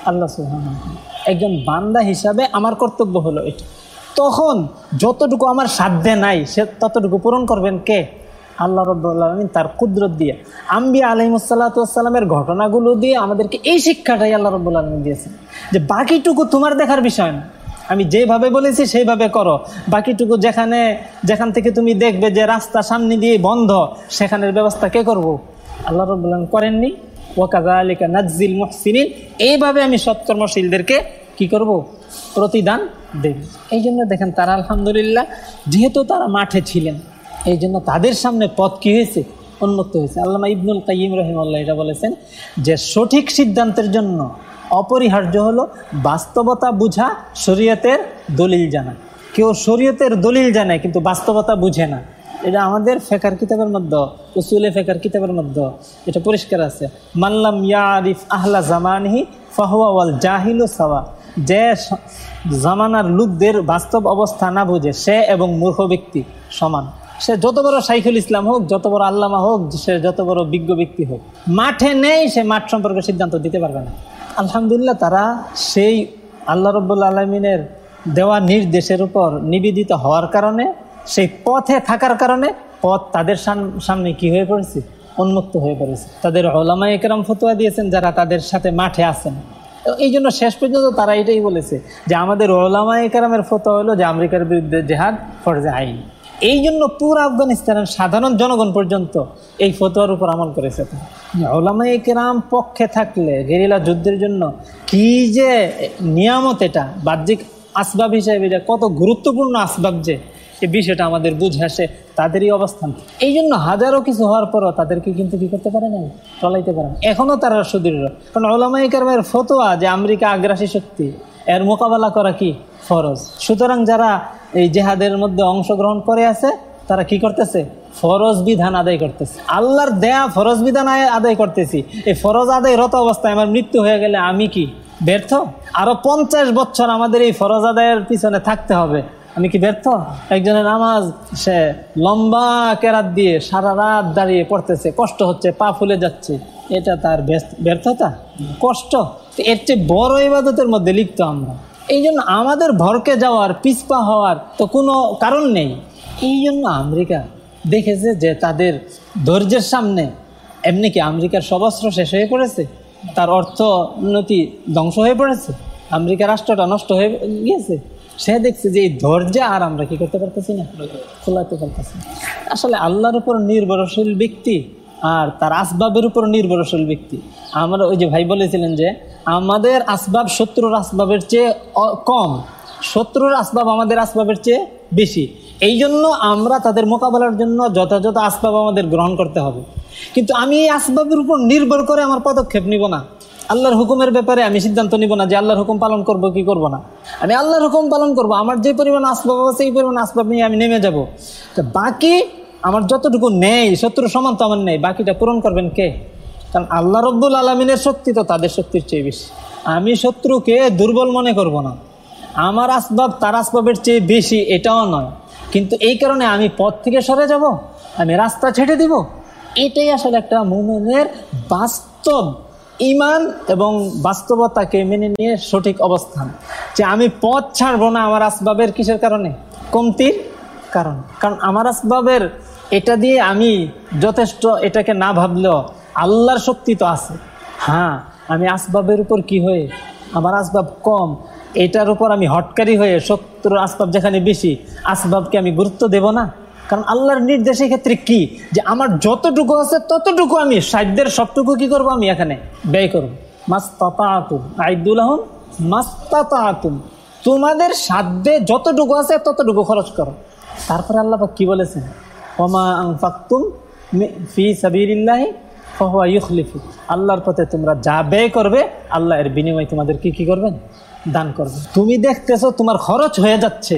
[SPEAKER 1] আল্লাহ একজন বান্দা হিসাবে আমার কর্তব্য হলো এটা। তখন যতটুকু আমার সাধ্যে নাই, সে ততটুকু পূরণ করবেন কে? আল্লাহ রব্বুল্লালমিন তার কুদরত দিয়ে। আম্বি আলহিমসাল্লাতামের ঘটনাগুলো দিয়ে আমাদেরকে এই শিক্ষাটাই আল্লাহ রব্বুল দিয়েছেন। যে বাকিটুকু তোমার দেখার বিষয় না। আমি যেভাবে বলেছি সেইভাবে করো। বাকিটুকু যেখানে, যেখান থেকে তুমি দেখবে যে রাস্তা সামনে দিয়ে বন্ধ, সেখানের ব্যবস্থা কে করব? আল্লাহ রব্বুল্লাহ করেননি? ওয়াকাজা আলিকা নাজিল মহসিনিন। এইভাবে আমি সৎকর্মশীলদেরকে কি করব? প্রতিদান দেব। এই জন্য দেখেন তারা আলহামদুলিল্লাহ, যেহেতু তারা মাঠে ছিলেন, এই জন্য তাদের সামনে পথ কি হয়েছে? উন্মুক্ত হয়েছে। আল্লামা ইবনুল কাইম রহিমাল্লাহ এটা বলেছেন যে, সঠিক সিদ্ধান্তের জন্য অপরিহার্য হলো বাস্তবতা বুঝা শরীয়তের দলিল জানা। কেউ শরীয়তের দলিল জানে কিন্তু বাস্তবতা বুঝে না। এটা আমাদের ফেকার কিতাবের মধ্যে, উসুলে ফেকার কিতাবের মধ্যে, এটা পরিষ্কার আছে। মাল্লাম ইয়ারিফ আহলা জামানহি, ফাহুয়া ওয়াল জাহিল সাওয়া। যে জামানার লোকদের বাস্তব অবস্থা না বুঝে, সে এবং মূর্খ ব্যক্তি সমান। সে যত বড় সাইফুল ইসলাম হোক, যত বড় আল্লামা হোক, সে যত বড় বিজ্ঞ ব্যক্তি হোক, মাঠে নেই সে মাঠ সম্পর্কে সিদ্ধান্ত দিতে পারবে না। আলহামদুলিল্লাহ, তারা সেই আল্লাহ রব্বুল আলমিনের দেওয়া নির্দেশের উপর নিবেদিত হওয়ার কারণে সেই পথে থাকার কারণে পথ তাদের সামনে কি হয়ে পড়েছে? উন্মুক্ত হয়ে পড়েছে। তাদের ওলামা একরাম ফতোয়া দিয়েছেন যারা তাদের সাথে মাঠে আছেন। এই জন্য শেষ পর্যন্ত তারা এটাই বলেছে যে আমাদের ওলামা একরামের ফতোয়া হলো যে আমেরিকার বিরুদ্ধে জেহাদ ফরজে আইন। এই জন্য পুরো আফগানিস্তানের সাধারণ জনগণ পর্যন্ত এই ফতোয়ার উপর আমল করেছে ওলামা একরাম পক্ষে থাকলে গেরিলা যুদ্ধের জন্য কি যে নিয়ামত এটা, বাহ্যিক আসবাব হিসেবে এটা কত গুরুত্বপূর্ণ আসবাব যে এই বিষয়টা আমাদের বুঝে আসে, তাদেরই অবস্থান। এই জন্য হাজারো কিছু হওয়ার পরও তাদেরকে কিন্তু কি করতে পারে না চলাইতে পারে না এখনও তারা সুদৃঢ়। কারণ ওলামাই কারমের ফতোয়া যে আমেরিকা আগ্রাসী শক্তি, এর মোকাবেলা করা কি? ফরজ। সুতরাং যারা এই জেহাদের মধ্যে অংশগ্রহণ করে আছে, তারা কি করতেছে? ফরজ বিধান আদায় করতেছে। আল্লাহর দেয়া ফরজ বিধান আদায় করতেছি। এই ফরজ আদায় রত অবস্থায় আমার মৃত্যু হয়ে গেলে আমি কি ব্যর্থ? আরও পঞ্চাশ বছর আমাদের এই ফরজ আদায়ের পিছনে থাকতে হবে। আমি কি ব্যর্থ? একজনের নামাজ সে লম্বা কেরাত দিয়ে সারা রাত দাঁড়িয়ে পড়তেছে, কষ্ট হচ্ছে, পা ফুলে যাচ্ছে। এটা তার ব্যর্থতা? কষ্ট। এর চেয়ে বড় ইবাদতের মধ্যে লিখতো আমরা। এই জন্য আমাদের ভরকে যাওয়ার, পিছপা হওয়ার তো কোনো কারণ নেই। এই জন্য আমেরিকা দেখেছে যে তাদের ধৈর্যের সামনে এমনি কি আমেরিকার সবস্ত্র শেষ হয়ে পড়েছে? তার অর্থনীতি ধ্বংস হয়ে পড়েছে? আমেরিকা রাষ্ট্রটা নষ্ট হয়ে গিয়েছে? সে দেখছে যে এই ধৈর্য আর আমরা কি করতে পারতেছি না? খোলাতে পারতেছি আসলে আল্লাহর উপর নির্ভরশীল ব্যক্তি আর তার আসবাবের উপর নির্ভরশীল ব্যক্তি। আমরা ওই যে ভাই বলেছিলেন যে আমাদের আসবাব শত্রুর আসবাবের চেয়ে কম। শত্রুর আসবাব আমাদের আসবাবের চেয়ে বেশি। এই জন্য আমরা তাদের মোকাবেলার জন্য যথাযথ আসবাব আমাদের গ্রহণ করতে হবে। কিন্তু আমি এই আসবাবের উপর নির্ভর করে আমার পদক্ষেপ নিব না। আল্লাহর হুকুমের ব্যাপারে আমি সিদ্ধান্ত নিব না যে আল্লাহর হুকুম পালন করব কি করব না। আমি আল্লাহর হুকুম পালন করব, আমার যে পরিমাণ আসবাব আছে সেই পরিমাণ আসবাব নিয়ে আমি নেমে যাব। তো বাকি আমার যতটুকু নেই শত্রু সমান তো আমার নেই, বাকিটা পূরণ করবেন কে? কারণ আল্লাহ রব্বুল আলমিনের শক্তি তো তাদের শক্তির চেয়ে বেশি। আমি শত্রুকে দুর্বল মনে করব না। আমার আসবাব তার আসবাবের চেয়ে বেশি, এটাও নয়। কিন্তু এই কারণে আমি পথ থেকে সরে যাব, আমি রাস্তা ছেড়ে দিব। এটাই আসলে একটা মুমেনের বাস্তব ইমান এবং বাস্তবতাকে মেনে নিয়ে সঠিক অবস্থান। যে আমি পথ ছাড়বো না আমার আসবাবের কিসের কারণে? কমতির কারণ। কারণ আমার আসবাবের এটা দিয়ে আমি যথেষ্ট এটাকে না ভাবলেও আল্লাহর শক্তি তো আছে। হ্যাঁ আমি আসবাবের উপর কি হয়ে? আমার আসবাব কম। এটার উপর আমি হটকারি হয়ে শত্রুর আসবাব যেখানে বেশি, আসবাবকে আমি গুরুত্ব দেব না? কারণ আল্লাহর নির্দেশের ক্ষেত্রে কি? যে আমার যতটুকু আছে ততটুকু আমি, সাধ্যের সবটুকু কি করব আমি এখানে? ব্যয় করব। তোমাদের সাধ্যে যতটুকু আছে ততটুকু খরচ করো। তারপরে আল্লাহ কি বলেছেন? ফাক্তুম ফি আল্লাহর পথে তোমরা যা ব্যয় করবে, আল্লাহ এর বিনিময়ে তোমাদের কি কি করবেন? দান করবে তুমি দেখতেছো তোমার খরচ হয়ে যাচ্ছে।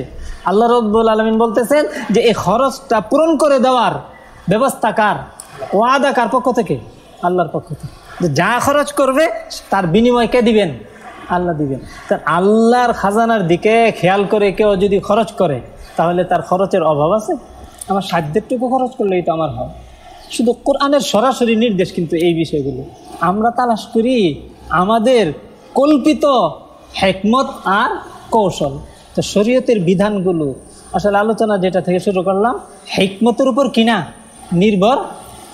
[SPEAKER 1] আল্লাহ রব্বুল আলমিন বলতেছেন যে এই খরচটা পূরণ করে দেওয়ার ব্যবস্থা কার? ওয়াদা কার পক্ষ থেকে? আল্লাহর পক্ষ থেকে। যে যা খরচ করবে, তার বিনিময় কে দিবেন? আল্লাহ দিবেন। তার আল্লাহর খাজানার দিকে খেয়াল করে কেউ যদি খরচ করে, তাহলে তার খরচের অভাব আছে? আমার সাধ্যেরটুকু খরচ করলে এটা আমার হয়। শুধু কোরআনের সরাসরি নির্দেশ কিন্তু এই বিষয়গুলো। আমরা তালাশ করি আমাদের কল্পিত হেকমত আর কৌশল। তো শরীয়তের বিধানগুলো। আসলে আলোচনা যেটা থেকে শুরু করলাম, হেকমতের উপর কিনা নির্ভর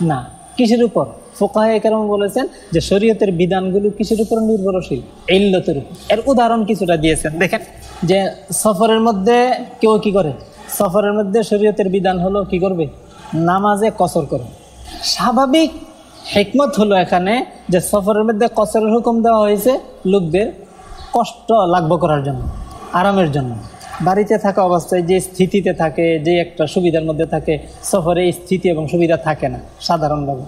[SPEAKER 1] না। কিসের উপর? ফোকাহে কেরম বলেছেন যে শরীয়তের বিধানগুলো কিসের উপর নির্ভরশীল? ইল্লতের উপর। এর উদাহরণ কিছুটা দিয়েছেন। দেখেন যে সফরের মধ্যে কেউ কি করে? সফরের মধ্যে শরীয়তের বিধান হলো কি করবে? নামাজে কসর করে। স্বাভাবিক হেকমত হলো এখানে যে সফরের মধ্যে কসরের হুকুম দেওয়া হয়েছে, লোকদের কষ্ট লাঘব করার জন্য। আরামের জন্য। বাড়িতে থাকা অবস্থায় যে স্থিতিতে থাকে, যে একটা সুবিধার মধ্যে থাকে, সফরে এই স্থিতি এবং সুবিধা থাকে না, সাধারণভাবে।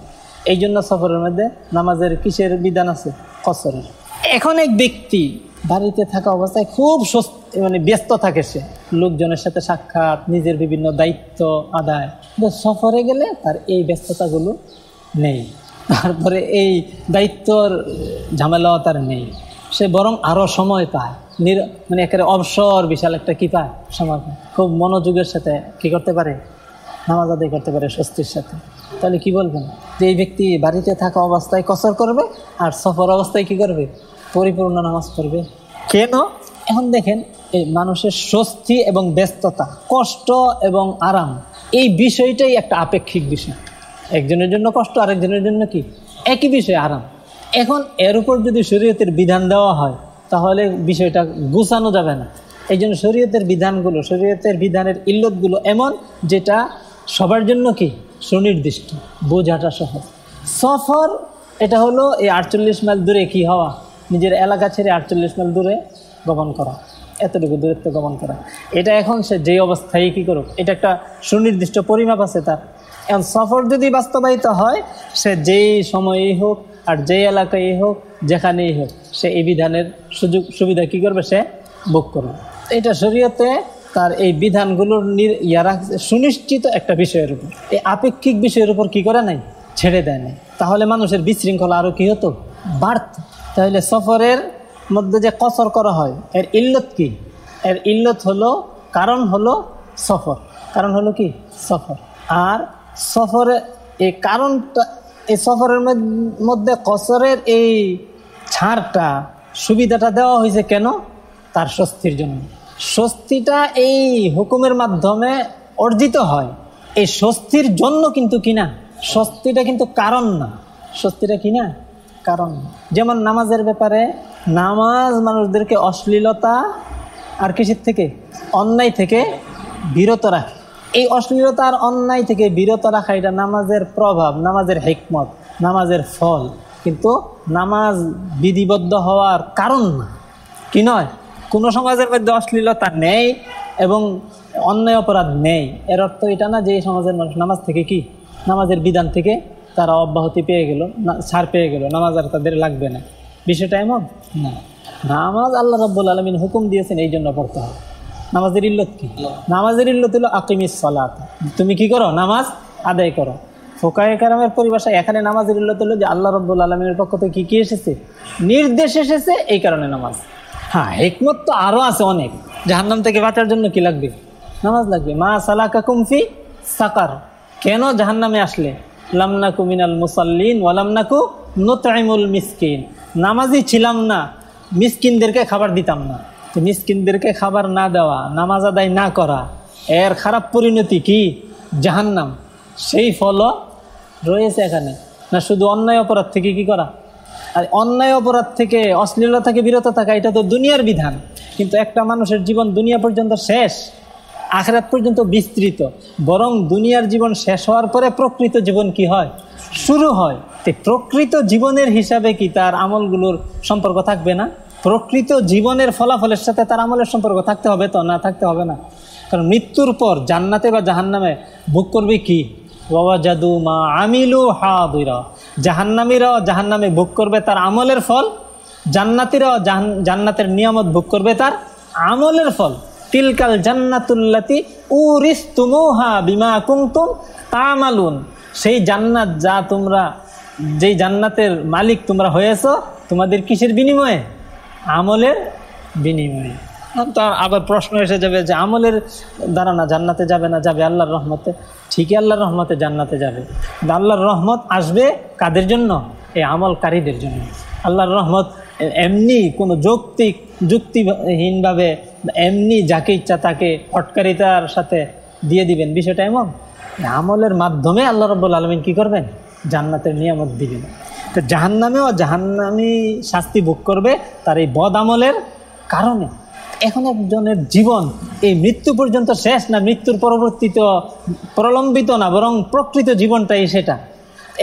[SPEAKER 1] এই জন্য সফরের মধ্যে নামাজের কিসের বিধান আছে? কসরের। এখন এক ব্যক্তি বাড়িতে থাকা অবস্থায় খুব মানে ব্যস্ত থাকে সে। লোকজনের সাথে সাক্ষাৎ, নিজের বিভিন্ন দায়িত্ব আদায়। সফরে গেলে তার এই ব্যস্ততাগুলো নেই। তারপরে এই দায়িত্বর ঝামেলাও তার নেই। সে বরং আরও সময় পায়। নির মানে একেবারে অবসর বিশাল একটা কী পায়? সময় পায়। খুব মনোযোগের সাথে কী করতে পারে? নামাজ আদায় করতে পারে স্বস্তির সাথে। তাহলে কি বলবেন? যে এই ব্যক্তি বাড়িতে থাকা অবস্থায় কসর করবে আর সফর অবস্থায় কি করবে? পরিপূর্ণ নামাজ পড়বে। কেন? এখন দেখেন, এই মানুষের স্বস্তি এবং ব্যস্ততা, কষ্ট এবং আরাম, এই বিষয়টাই একটা আপেক্ষিক বিষয়। একজনের জন্য কষ্ট, আরেকজনের জন্য কি? একই বিষয়, আরাম। এখন এর উপর যদি শরীয়তের বিধান দেওয়া হয়, তাহলে বিষয়টা গুছানো যাবে না। এই জন্য শরীয়তের বিধানগুলো, শরীয়তের বিধানের ইল্লতগুলো এমন, যেটা সবার জন্য কি? সুনির্দিষ্ট, বোঝাটা সহজ। সফর, এটা হলো এই আটচল্লিশ মাইল দূরে কি হওয়া, নিজের এলাকা ছেড়ে আটচল্লিশ মাইল দূরে গমন করা, এতটুকু দূরত্ব গমন করা। এটা এখন সে যে অবস্থায় কী করুক, এটা একটা সুনির্দিষ্ট পরিমাপ আছে তার। এখন সফর যদি বাস্তবায়িত হয়, সে যেই সময়েই হোক আর যেই এলাকায় হোক, যেখানেই হোক, সে এই বিধানের সুযোগ, সুবিধা কি করবে? সে ভোগ করবে। এটা শরীয়তে তার এই বিধানগুলোর ইয়ারা সুনিশ্চিত একটা বিষয়ের উপর। এই আপেক্ষিক বিষয়ের উপর কি করে নাই? ছেড়ে দেয় নাই। তাহলে মানুষের বিশৃঙ্খলা আরও কী হতো? বাড়ত। তাহলে সফরের মধ্যে যে কসর করা হয়, এর ইল্লত কি? এর ইল্লত হলো, কারণ হলো সফর। কারণ হলো কি? সফর। আর সফরে এই কারণটা এই সফরের মধ্যে কসরের এই ছাড়টা, সুবিধাটা দেওয়া হয়েছে কেন? তার স্বস্তির জন্য। স্বস্তিটা এই হুকুমের মাধ্যমে অর্জিত হয়। এই স্বস্তির জন্য কিন্তু কিনা? স্বস্তিটা কিন্তু কারণ না। স্বস্তিটা কিনা? কারণ যেমন নামাজের ব্যাপারে নামাজ মানুষদেরকে অশ্লীলতা আর কিসের থেকে? অন্যায় থেকে বিরত রাখে। এই অশ্লীলতার অন্যায় থেকে বিরত রাখা এটা নামাজের প্রভাব, নামাজের হেকমত, নামাজের ফল। কিন্তু নামাজ বিধিবদ্ধ হওয়ার কারণ না। কি নয়? কোনো সমাজের মধ্যে অশ্লীলতা নেই এবং অন্যায় অপরাধ নেই। এর অর্থ এটা না যে এই সমাজের মানুষ নামাজ থেকে কি? নামাজের বিধান থেকে তারা অব্যাহতি পেয়ে গেল ছাড় পেয়ে গেল। নামাজ আর তাদের লাগবে না। বিষয়টা এমন? না। নামাজ আল্লাহ রব্বুল আলমিন হুকুম দিয়েছেন, এই জন্য পড়তে হবে। নামাজের ইল্লত কি? নামাজের ইল্লত হলো আকিমিস সলাত। তুমি কি করো? নামাজ আদায় করো। ফোকায় কারামের পরিভাষায় এখানে নামাজের ইল্লত হলো যে আল্লাহ রব্বুল আলমীর পক্ষ থেকে কী কী এসেছে? নির্দেশ এসেছে এই কারণে নামাজ। হ্যাঁ হেকমত তো আরও আছে অনেক। জাহান্নাম থেকে বাঁচার জন্য কি লাগবে? নামাজ লাগবে। মা সালাকা কুমফি সাকার। কেন জাহান্নামে আসলে? লামনাকু মিনাল মুসাল্লিন ওয়ালামনাকু নোতাইমুল মিসকিন। নামাজই ছিলাম না। মিসকিনদেরকে খাবার দিতাম না। মিসকিনদেরকে খাবার না দেওয়া, নামাজ আদায় না করা, এর খারাপ পরিণতি কি? জাহান্নাম। সেই ফল রয়েছে এখানে। না, শুধু অন্যায় অপরাধ থেকে কি করা? আর অন্যায় অপরাধ থেকে, অশ্লীলতা থেকে বিরত থাকা, এটা তো দুনিয়ার বিধান। কিন্তু একটা মানুষের জীবন দুনিয়া পর্যন্ত শেষ, আখরাত পর্যন্ত বিস্তৃত। বরং দুনিয়ার জীবন শেষ হওয়ার পরে প্রকৃত জীবন কি হয়? শুরু হয়। তে প্রকৃত জীবনের হিসাবে কি তার আমলগুলোর সম্পর্ক থাকবে না? প্রকৃত জীবনের ফলাফলের সাথে তার আমলের সম্পর্ক থাকতে হবে তো? না, থাকতে হবে না। কারণ মৃত্যুর পর জান্নাতে বা জাহান্নামে ভোগ করবে কি? বাবা জাদু মা আমিলু হা দুইরা জাহান্নামীরাও জাহান্নামে ভোগ করবে তার আমলের ফল, জান্নাতিরাও জান্নাতের নিয়ামত ভোগ করবে তার আমলের ফল। তিলকাল জান্নাতুল্লাতি উরিস তুমুহা বিমা কুমতুম তামালুন। সেই জান্নাত যা তোমরা, যেই জান্নাতের মালিক তোমরা হয়েছ, তোমাদের কিসের বিনিময়ে? আমলের বিনিময়ে। তা আবার প্রশ্ন এসে যাবে যে আমলের দ্বারা না জান্নাতে যাবে না, যাবে আল্লাহর রহমতে? ঠিকই আল্লাহর রহমতে জান্নাতে যাবে। আল্লাহর রহমত আসবে কাদের জন্য? এই আমলকারীদের জন্য। আল্লাহর রহমত এমনি কোনো যৌক্তিক, যুক্তিহীনভাবে এমনি যাকে ইচ্ছা তাকে ফটকারিতার সাথে দিয়ে দিবেন। বিষয়টা এমন আমলের মাধ্যমে আল্লাহ রব্বুল আলমিন কী করবেন? জান্নাতের নিয়ামত দিবেন। তো জাহান্নামেও জাহান্নামি শাস্তি ভোগ করবে তার এই বদ আমলের কারণে। এখন একজনের জীবন, এই মৃত্যু পর্যন্ত শেষ না, মৃত্যুর পরবর্তীতে প্রলম্বিত না, বরং প্রকৃত জীবনটাই সেটা।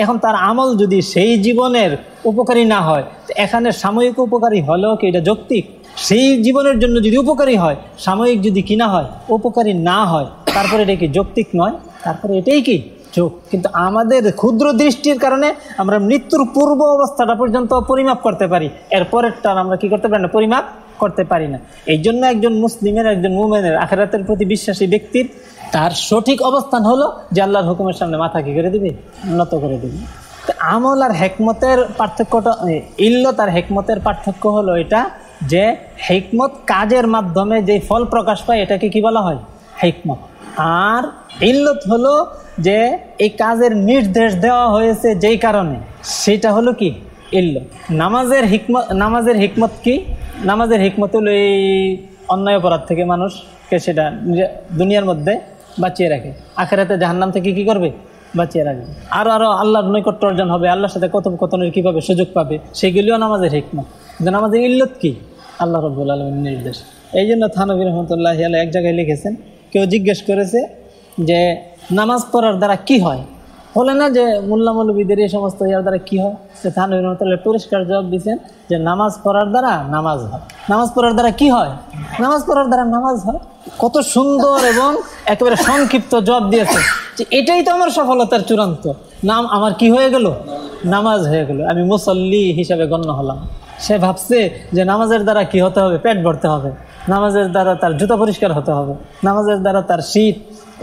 [SPEAKER 1] এখন তার আমল যদি সেই জীবনের উপকারী না হয় এখানে সাময়িক উপকারী হলেও কি এটা যৌক্তিক? সেই জীবনের জন্য যদি উপকারী হয়, সাময়িক যদি কিনা হয়, উপকারী না হয়, তারপরে এটা কি যৌক্তিক নয়? তারপরে এটাই কি? যোগ কিন্তু আমাদের ক্ষুদ্র দৃষ্টির কারণে আমরা মৃত্যুর পূর্ব অবস্থাটা পর্যন্ত পরিমাপ করতে পারি। এরপরেরটার আমরা কি করতে পারি না? পরিমাপ করতে পারি না। এই জন্য একজন মুসলিমের, একজন মুমেনের আখেরাতের প্রতি বিশ্বাসী ব্যক্তির তার সঠিক অবস্থান হলো যে আল্লাহর হুকুমের সামনে মাথা কি করে দিবে? উন্নত করে দিবে। আমল আর হেকমতের পার্থক্যটা, ইল্লত আর হেকমতের পার্থক্য হলো এটা যে হেকমত কাজের মাধ্যমে যে ফল প্রকাশ পায়, এটাকে কি বলা হয়? হেকমত। আর ইল্লত হলো যে এই কাজের নির্দেশ দেওয়া হয়েছে যেই কারণে। সেটা হলো কি? ইল্ল নামাজের হিকমত নামাজের হিকমত কি? নামাজের হিকমত হলো এই অন্যায় অপরাধ থেকে মানুষকে সেটা দুনিয়ার মধ্যে বাঁচিয়ে রাখে। আখেরাতে জাহান্নাম থেকে কি করবে? বাঁচিয়ে রাখবে আরও আরও আল্লাহর নৈকট্য অর্জন হবে, আল্লাহর সাথে কথোপকথনের কীভাবে সুযোগ পাবে, সেগুলিও নামাজের হিকমত। কিন্তু নামাজের ইল্লত কি? আল্লাহ রব্বুল আলমের নির্দেশ। এই জন্য থানবী রহমতুল্লাহ এক জায়গায় লিখেছেন কেউ জিজ্ঞেস করেছে যে নামাজ পড়ার দ্বারা কি হয়? বলে না যে মোল্লা মৌলবীদের এই সমস্ত ইয়ার দ্বারা কি হয়? সে থানবী পরিষ্কার জবাব দিচ্ছেন যে নামাজ পড়ার দ্বারা নামাজ হয়। নামাজ পড়ার দ্বারা কি হয়? নামাজ পড়ার দ্বারা নামাজ হয়। কত সুন্দর এবং একেবারে সংক্ষিপ্ত জবাব দিয়েছে যে এটাই তো আমার সফলতার চূড়ান্ত। নাম আমার কি হয়ে গেল? নামাজ হয়ে গেল। আমি মুসল্লি হিসাবে গণ্য হলাম। সে ভাবছে যে নামাজের দ্বারা কি হতে হবে? পেট ভরতে হবে। নামাজের দ্বারা তার জুতা পরিষ্কার হতে হবে। নামাজের দ্বারা তার শীত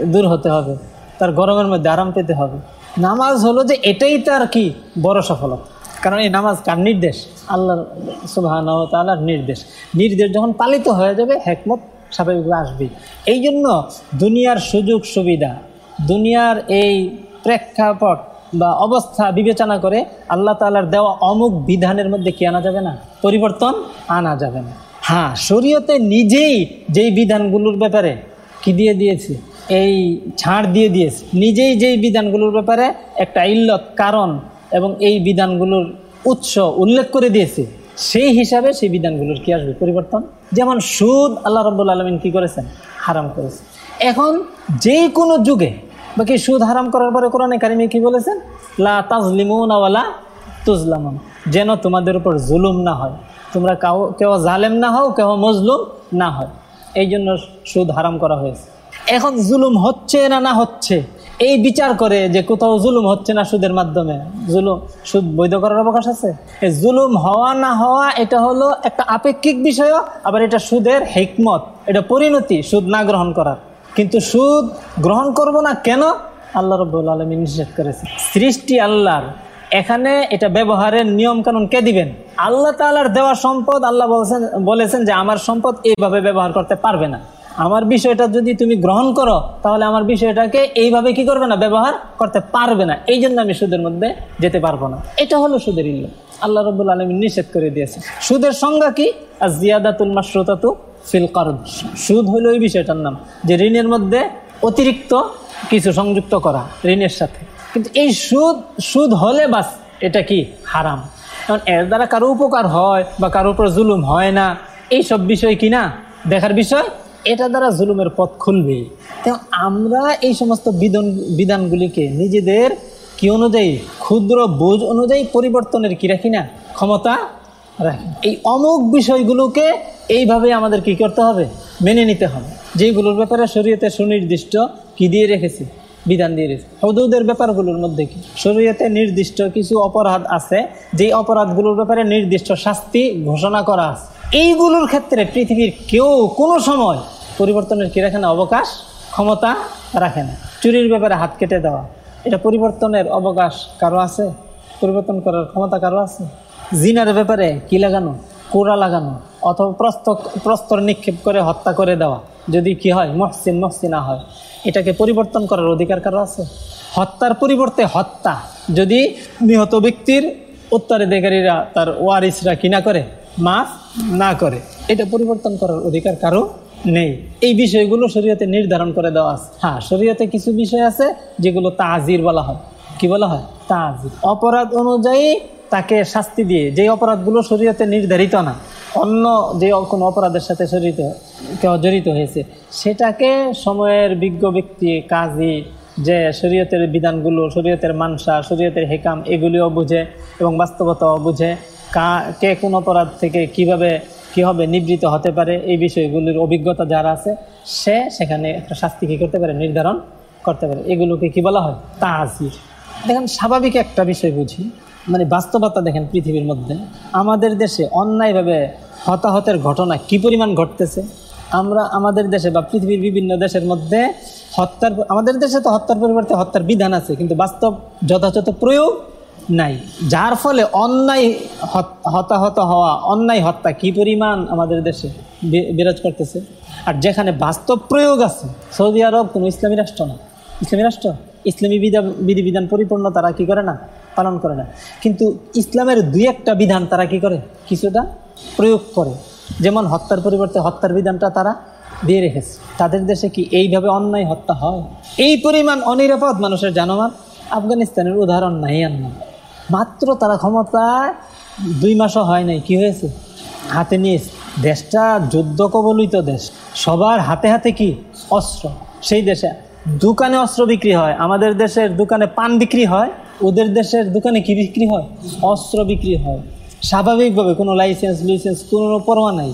[SPEAKER 1] দূর হতে হবে। তার গরমের মধ্যে আরাম পেতে হবে। নামাজ হলো যে এটাই তার কি? বড় সফলতা। কারণ এই নামাজ কার নির্দেশ? আল্লাহর সুবাহ তাল্লাহর নির্দেশ। নির্দেশ যখন পালিত হয়ে যাবে, হেকমত স্বাভাবিকভাবে আসবেই। এই জন্য দুনিয়ার সুযোগ সুবিধা দুনিয়ার এই প্রেক্ষাপট বা অবস্থা বিবেচনা করে আল্লাহ তালার দেওয়া অমুক বিধানের মধ্যে কি আনা যাবে না? পরিবর্তন আনা যাবে না। হ্যাঁ শরীয়তে নিজেই যেই বিধানগুলোর ব্যাপারে কি দিয়ে দিয়েছে? এই ছাড় দিয়ে দিয়েছে। নিজেই যেই বিধানগুলোর ব্যাপারে একটা ইল্লত, কারণ এবং এই বিধানগুলোর উৎস উল্লেখ করে দিয়েছে, সেই হিসাবে সেই বিধানগুলোর কি আসবে? পরিবর্তন? যেমন সুদ আল্লাহ রব্বুল আলমিন কি করেছেন? হারাম করেছে এখন যে কোনো যুগে বা কি সুদ হারাম করার পরে কোরআনে কারিমে কি বলেছেন? লা তাজলিমুন আওয়ালা তুজলামন যেন তোমাদের উপর জুলুম না হয়। তোমরা কাউ কেউ জালেম না হও, কেউ মজলুম না হয়। এই জন্য সুদ হারাম করা হয়েছে। এখন জুলুম হচ্ছে না না হচ্ছে? এই বিচার করে যে কোথাও জুলুম হচ্ছে না সুদের মাধ্যমে। জুলুম সুদ বৈধ করার অবকাশ আছে? জুলুম হওয়া না হওয়া, এটা হলো একটা আপেক্ষিক বিষয়, আবার এটা সুদের হেকমত, এটা পরিণতি সুদ না গ্রহণ করার। কিন্তু সুদ গ্রহণ করব না কেন? আল্লাহ রব আলমী নিষেধ করেছে। সৃষ্টি আল্লাহর। এখানে এটা ব্যবহারের নিয়ম কানুন কে দিবেন? আল্লাহ তালার দেওয়া সম্পদ আল্লাহ বলছেন, বলেছেন যে আমার সম্পদ এইভাবে ব্যবহার করতে পারবে না। আমার বিষয়টা যদি তুমি গ্রহণ করো, তাহলে আমার বিষয়টাকে এইভাবে কি করবে না? ব্যবহার করতে পারবে না। এই জন্য আমি সুদের মধ্যে যেতে পারব না। এটা হলো সুদের ইল্ল। আল্লাহ রবুল আলমী নিষেধ করে দিয়েছে। সুদের সংজ্ঞা কি? আর জিয়াদাতুল মাসরুতাতু ফিল কারদ। সুদ হলো ওই বিষয়টার নাম, যে ঋণের মধ্যে অতিরিক্ত কিছু সংযুক্ত করা ঋণের সাথে। কিন্তু এই সুদ সুদ হলে বাস এটা কি? হারাম। কারণ এর দ্বারা কারও উপকার হয় বা কারও উপর জুলুম হয় না এই সব বিষয় কি না? দেখার বিষয়, এটা দ্বারা জুলুমের পথ খুলবে। তেমন আমরা এই সমস্ত বিধান বিধানগুলিকে নিজেদের কি অনুযায়ী, ক্ষুদ্র বোঝ অনুযায়ী পরিবর্তনের কি রাখি না? ক্ষমতা রাখি। এই অমুক বিষয়গুলোকে এইভাবে আমাদের কি করতে হবে? মেনে নিতে হবে। যেগুলোর ব্যাপারে শরীয়তে সুনির্দিষ্ট কি দিয়ে রেখেছি? বিধান দিয়ে দিয়েছে হদুদের ব্যাপারগুলোর মধ্যে কি? শরীয়তে নির্দিষ্ট কিছু অপরাধ আছে যে অপরাধগুলোর ব্যাপারে নির্দিষ্ট শাস্তি ঘোষণা করা আছে। এইগুলোর ক্ষেত্রে পৃথিবীর কেউ কোনো সময় পরিবর্তনের কি রাখে না? অবকাশ, ক্ষমতা রাখে না। চুরির ব্যাপারে হাত কেটে দেওয়া। এটা পরিবর্তনের অবকাশ কারও আছে? পরিবর্তন করার ক্ষমতা কারও আছে? জিনার ব্যাপারে কি লাগানো? কোড়া লাগানো? অথবা প্রস্ত প্রস্তর নিক্ষেপ করে হত্যা করে দেওয়া। যদি কি হয়, মহসিন মহসিনা হয়। এটাকে পরিবর্তন করার অধিকার কারও আছে? হত্যার পরিবর্তে হত্যা। যদি নিহত ব্যক্তির উত্তরাধিকারীরা তার ওয়ারিসরা কি না করে, মাফ না করে, এটা পরিবর্তন করার অধিকার কারও নেই। এই বিষয়গুলো শরীয়তে নির্ধারণ করে দেওয়া আছে। হ্যাঁ শরীয়তে কিছু বিষয় আছে যেগুলো তাজির বলা হয়। কি বলা হয়? তাজির। অপরাধ অনুযায়ী তাকে শাস্তি দিয়ে যে অপরাধগুলো শরীয়তে নির্ধারিত না, অন্য যে কোনো অপরাধের সাথে শরীর কেউ জড়িত হয়েছে, সেটাকে সময়ের বিজ্ঞ ব্যক্তি, কাজী, যে শরীয়তের বিধানগুলো, শরীয়তের মানসা, শরীয়তের হেকাম, এগুলিও বুঝে এবং বাস্তবতাও বুঝে কা, কে কোন অপরাধ থেকে কীভাবে কি হবে নিবৃত হতে পারে, এই বিষয়গুলির অভিজ্ঞতা যারা আছে, সে সেখানে একটা শাস্তি কী করতে পারে, নির্ধারণ করতে পারে। এগুলোকে কি বলা হয়? তা তাজির। দেখেন, স্বাভাবিক একটা বিষয় বুঝি। মানে বাস্তবতা দেখেন পৃথিবীর মধ্যে। আমাদের দেশে অন্যায়ভাবে হতাহতের ঘটনা কি পরিমাণ ঘটতেছে? আমরা আমাদের দেশে বা পৃথিবীর বিভিন্ন দেশের মধ্যে হত্যার আমাদের দেশে তো হত্যার পরিবর্তে হত্যার বিধান আছে, কিন্তু বাস্তব যথাযথ প্রয়োগ নাই। যার ফলে অন্যায় হতাহত হওয়া, অন্যায় হত্যা কি পরিমাণ আমাদের দেশে বিরাজ করতেছে? আর যেখানে বাস্তব প্রয়োগ আছে, সৌদি আরব কোনো ইসলামী রাষ্ট্র না। ইসলামী রাষ্ট্র? ইসলামী বিধা বিধিবিধান পরিপূর্ণ তারা কি করে না? পালন করে না। কিন্তু ইসলামের দুই একটা বিধান তারা কি করে? কিছুটা প্রয়োগ করে। যেমন হত্যার পরিবর্তে হত্যার বিধানটা তারা দিয়ে রেখেছে। তাদের দেশে কি এইভাবে অন্যায় হত্যা হয়? এই পরিমাণ অনিরাপদ মানুষের জানমান আফগানিস্তানের উদাহরণ নাই আর না। মাত্র তারা ক্ষমতায় দুই মাসও হয় নাই। কি হয়েছে? হাতে নিয়ে দেশটা যুদ্ধ কবলিত দেশ। সবার হাতে হাতে কি? অস্ত্র। সেই দেশে দোকানে অস্ত্র বিক্রি হয়। আমাদের দেশের দোকানে পান বিক্রি হয়। ওদের দেশের দোকানে কি বিক্রি হয়? অস্ত্র বিক্রি হয়। স্বাভাবিকভাবে কোনো লাইসেন্স লাইসেন্স কোনো পরোয়া নাই।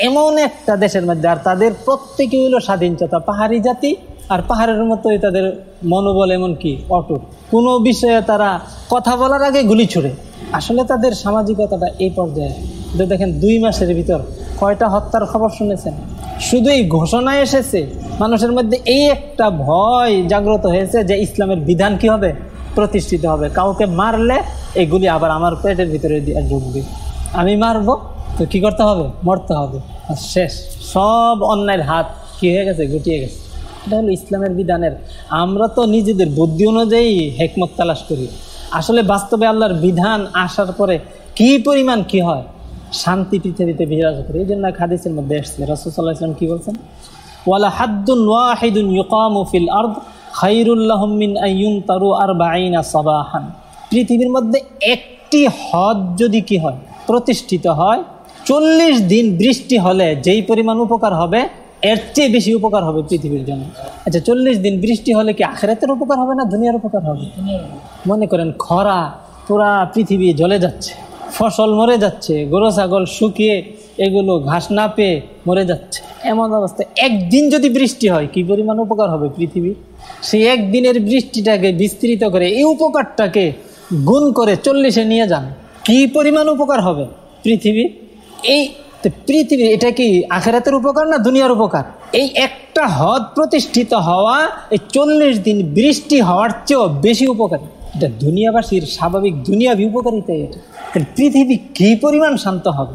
[SPEAKER 1] এমন একটা দেশের মধ্যে আর তাদের প্রত্যেকে হইল স্বাধীনতা, পাহাড়ি জাতি, আর পাহাড়ের মতোই তাদের মনোবল এমন কি অটুট। কোনো বিষয়ে তারা কথা বলার আগে গুলি ছুড়ে। আসলে তাদের সামাজিকতাটা এই পর্যায়ে। যে দেখেন, দুই মাসের ভিতর কয়টা হত্যার খবর শুনেছেন? শুধু এই ঘোষণা এসেছে, মানুষের মধ্যে এই একটা ভয় জাগ্রত হয়েছে যে ইসলামের বিধান কি হবে? প্রতিষ্ঠিত হবে। কাউকে মারলে এগুলি আবার আমার পেটের ভিতরে ঢুকবে আমি মারবো, তো কি করতে হবে? মরতে হবে। আর শেষ। সব অন্যায়ের হাত কি হয়ে গেছে? গুটিয়ে গেছে। এটা হলো ইসলামের বিধানের। আমরা তো নিজেদের বুদ্ধি অনুযায়ী হেকমত তালাশ করি। আসলে বাস্তবে আল্লাহর বিধান আসার পরে কি পরিমাণ কি হয়, শান্তি পৃথিবীতে বিরাজ করে। এই জন্য খাদিসের মধ্যে এসছে। রসুল্লাহ ইসলাম কি বলছেন? ওয়ালা হাদ্দুন ওয়াহিদুন ইউকামু ফিল আরদ তারু আর সবাহান। পৃথিবীর মধ্যে একটি হদ যদি কি হয়, প্রতিষ্ঠিত হয়, চল্লিশ দিন বৃষ্টি হলে যেই পরিমাণ উপকার হবে, এর চেয়ে বেশি উপকার হবে পৃথিবীর জন্য। আচ্ছা চল্লিশ দিন বৃষ্টি হলে কি আখেরাতের উপকার হবে না দুনিয়ার উপকার হবে? মনে করেন খরা পুরা পৃথিবী জ্বলে যাচ্ছে, ফসল মরে যাচ্ছে, গরু, ছাগল শুকিয়ে এগুলো ঘাস না পেয়ে মরে যাচ্ছে। এমন অবস্থা। একদিন যদি বৃষ্টি হয়, কি পরিমাণ উপকার হবে পৃথিবীর? সেই একদিনের বৃষ্টিটাকে বিস্তৃত করে এই উপকারটাকে গুণ করে চল্লিশে নিয়ে যান। কি পরিমাণ উপকার হবে? পৃথিবী। এই পৃথিবী এটা কি আখেরাতের উপকার না দুনিয়ার উপকার? এই একটা হদ প্রতিষ্ঠিত হওয়া এই চল্লিশ দিন বৃষ্টি হওয়ার চেয়েও বেশি উপকার। এটা দুনিয়াবাসীর স্বাভাবিক দুনিয়াবি উপকারিতা এটা। পৃথিবী কি পরিমাণ শান্ত হবে?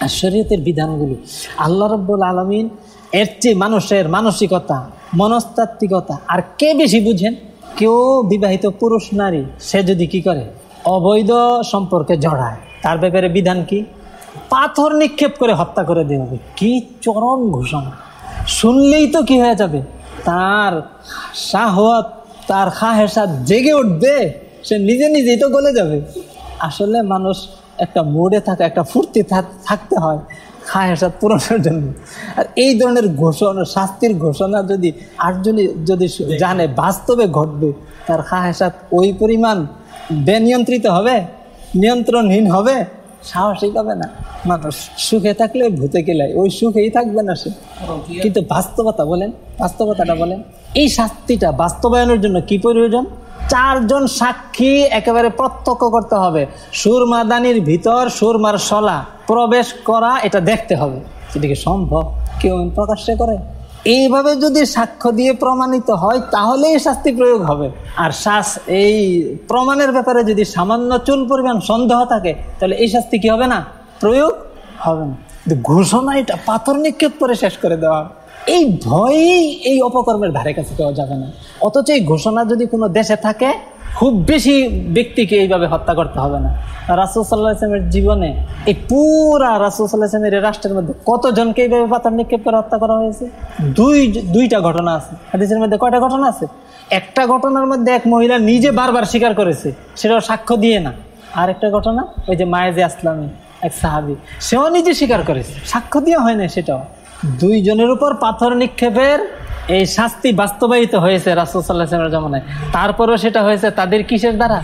[SPEAKER 1] আর শরীয়তের বিধানগুলো আল্লাহ রব্বুল আলমিন এর চেয়ে মানুষের মানসিকতা মনস্তাত্ত্বিকতা। আর কে বেশি বুঝেন? কেউ বিবাহিত পুরুষ, নারী, সে যদি কি করে? অবৈধ সম্পর্কে জড়ায়। তার ব্যাপারে বিধান কি? পাথর নিক্ষেপ করে হত্যা করে দেওয়া হবে। কি চরম ঘোষণা। শুনলেই তো কি হয়ে যাবে? তার শাহওয়াত তার খাহেসাত জেগে উঠবে, সে নিজে নিজেই তো গলে যাবে। আসলে মানুষ একটা মোড়ে থাকা, একটা ফুর্তি থাকতে হয়। খাহেসাত পূরণের জন্য। আর এই ধরনের ঘোষণা, শাস্তির ঘোষণা যদি আটজনই যদি জানে বাস্তবে ঘটবে, তার খাহেসাত ওই পরিমাণ বেনিয়ন্ত্রিত হবে, নিয়ন্ত্রণহীন হবে, সাহসিক হবে না। মানুষ সুখে থাকলে ভূতে গেলে ওই সুখেই থাকবে না সে। কিন্তু বাস্তবতা বলেন, বাস্তবতাটা বলেন, এই শাস্তিটা বাস্তবায়নের জন্য কি প্রয়োজন? চারজন সাক্ষী একেবারে প্রত্যক্ষ করতে হবে। সুরমাদানির ভিতর, সুরমার সলা প্রবেশ করা, এটা দেখতে হবে। সেটা কি সম্ভব, কেউ প্রকাশ্যে করে? এইভাবে যদি সাক্ষ্য দিয়ে প্রমাণিত হয়, তাহলেই শাস্তি প্রয়োগ হবে। আর শ্বাস এই প্রমাণের ব্যাপারে যদি সামান্য চুল পরিমাণ সন্দেহ থাকে, তাহলে এই শাস্তি কি হবে না? প্রয়োগ হবে না। ঘোষণা এটা পাথর নিক্ষেপ করে শেষ করে দেওয়া এই ভয়েই এই অপকর্মের ধারে কাছে দেওয়া যাবে না। অথচ এই ঘোষণা যদি কোনো দেশে থাকে, খুব বেশি ব্যক্তিকে এইভাবে হত্যা করতে হবে না। রাসুল সাল্লাহ জীবনে এই পুরা রাসুল রাষ্ট্রের মধ্যে কতজনকে এইভাবে পাথর নিক্ষেপ করে হত্যা করা হয়েছে? দুই, দুইটা ঘটনা আছে। হাদিসের মধ্যে কয়টা ঘটনা আছে? একটা ঘটনার মধ্যে এক মহিলা নিজে বারবার স্বীকার করেছে, সেটাও সাক্ষ্য দিয়ে না। আর একটা ঘটনা, ওই যে মায়েজে আসলামী, এক সাহাবি, সেও নিজে স্বীকার করেছে, সাক্ষ্য দিয়ে হয় না সেটাও। দুইজনের উপর পাথর নিক্ষেপের এই শাস্তি বাস্তবায়িত হয়েছে রাসুল সাল্লাহামের জমানায়। তারপরও সেটা হয়েছে তাদের কিসের দ্বারা?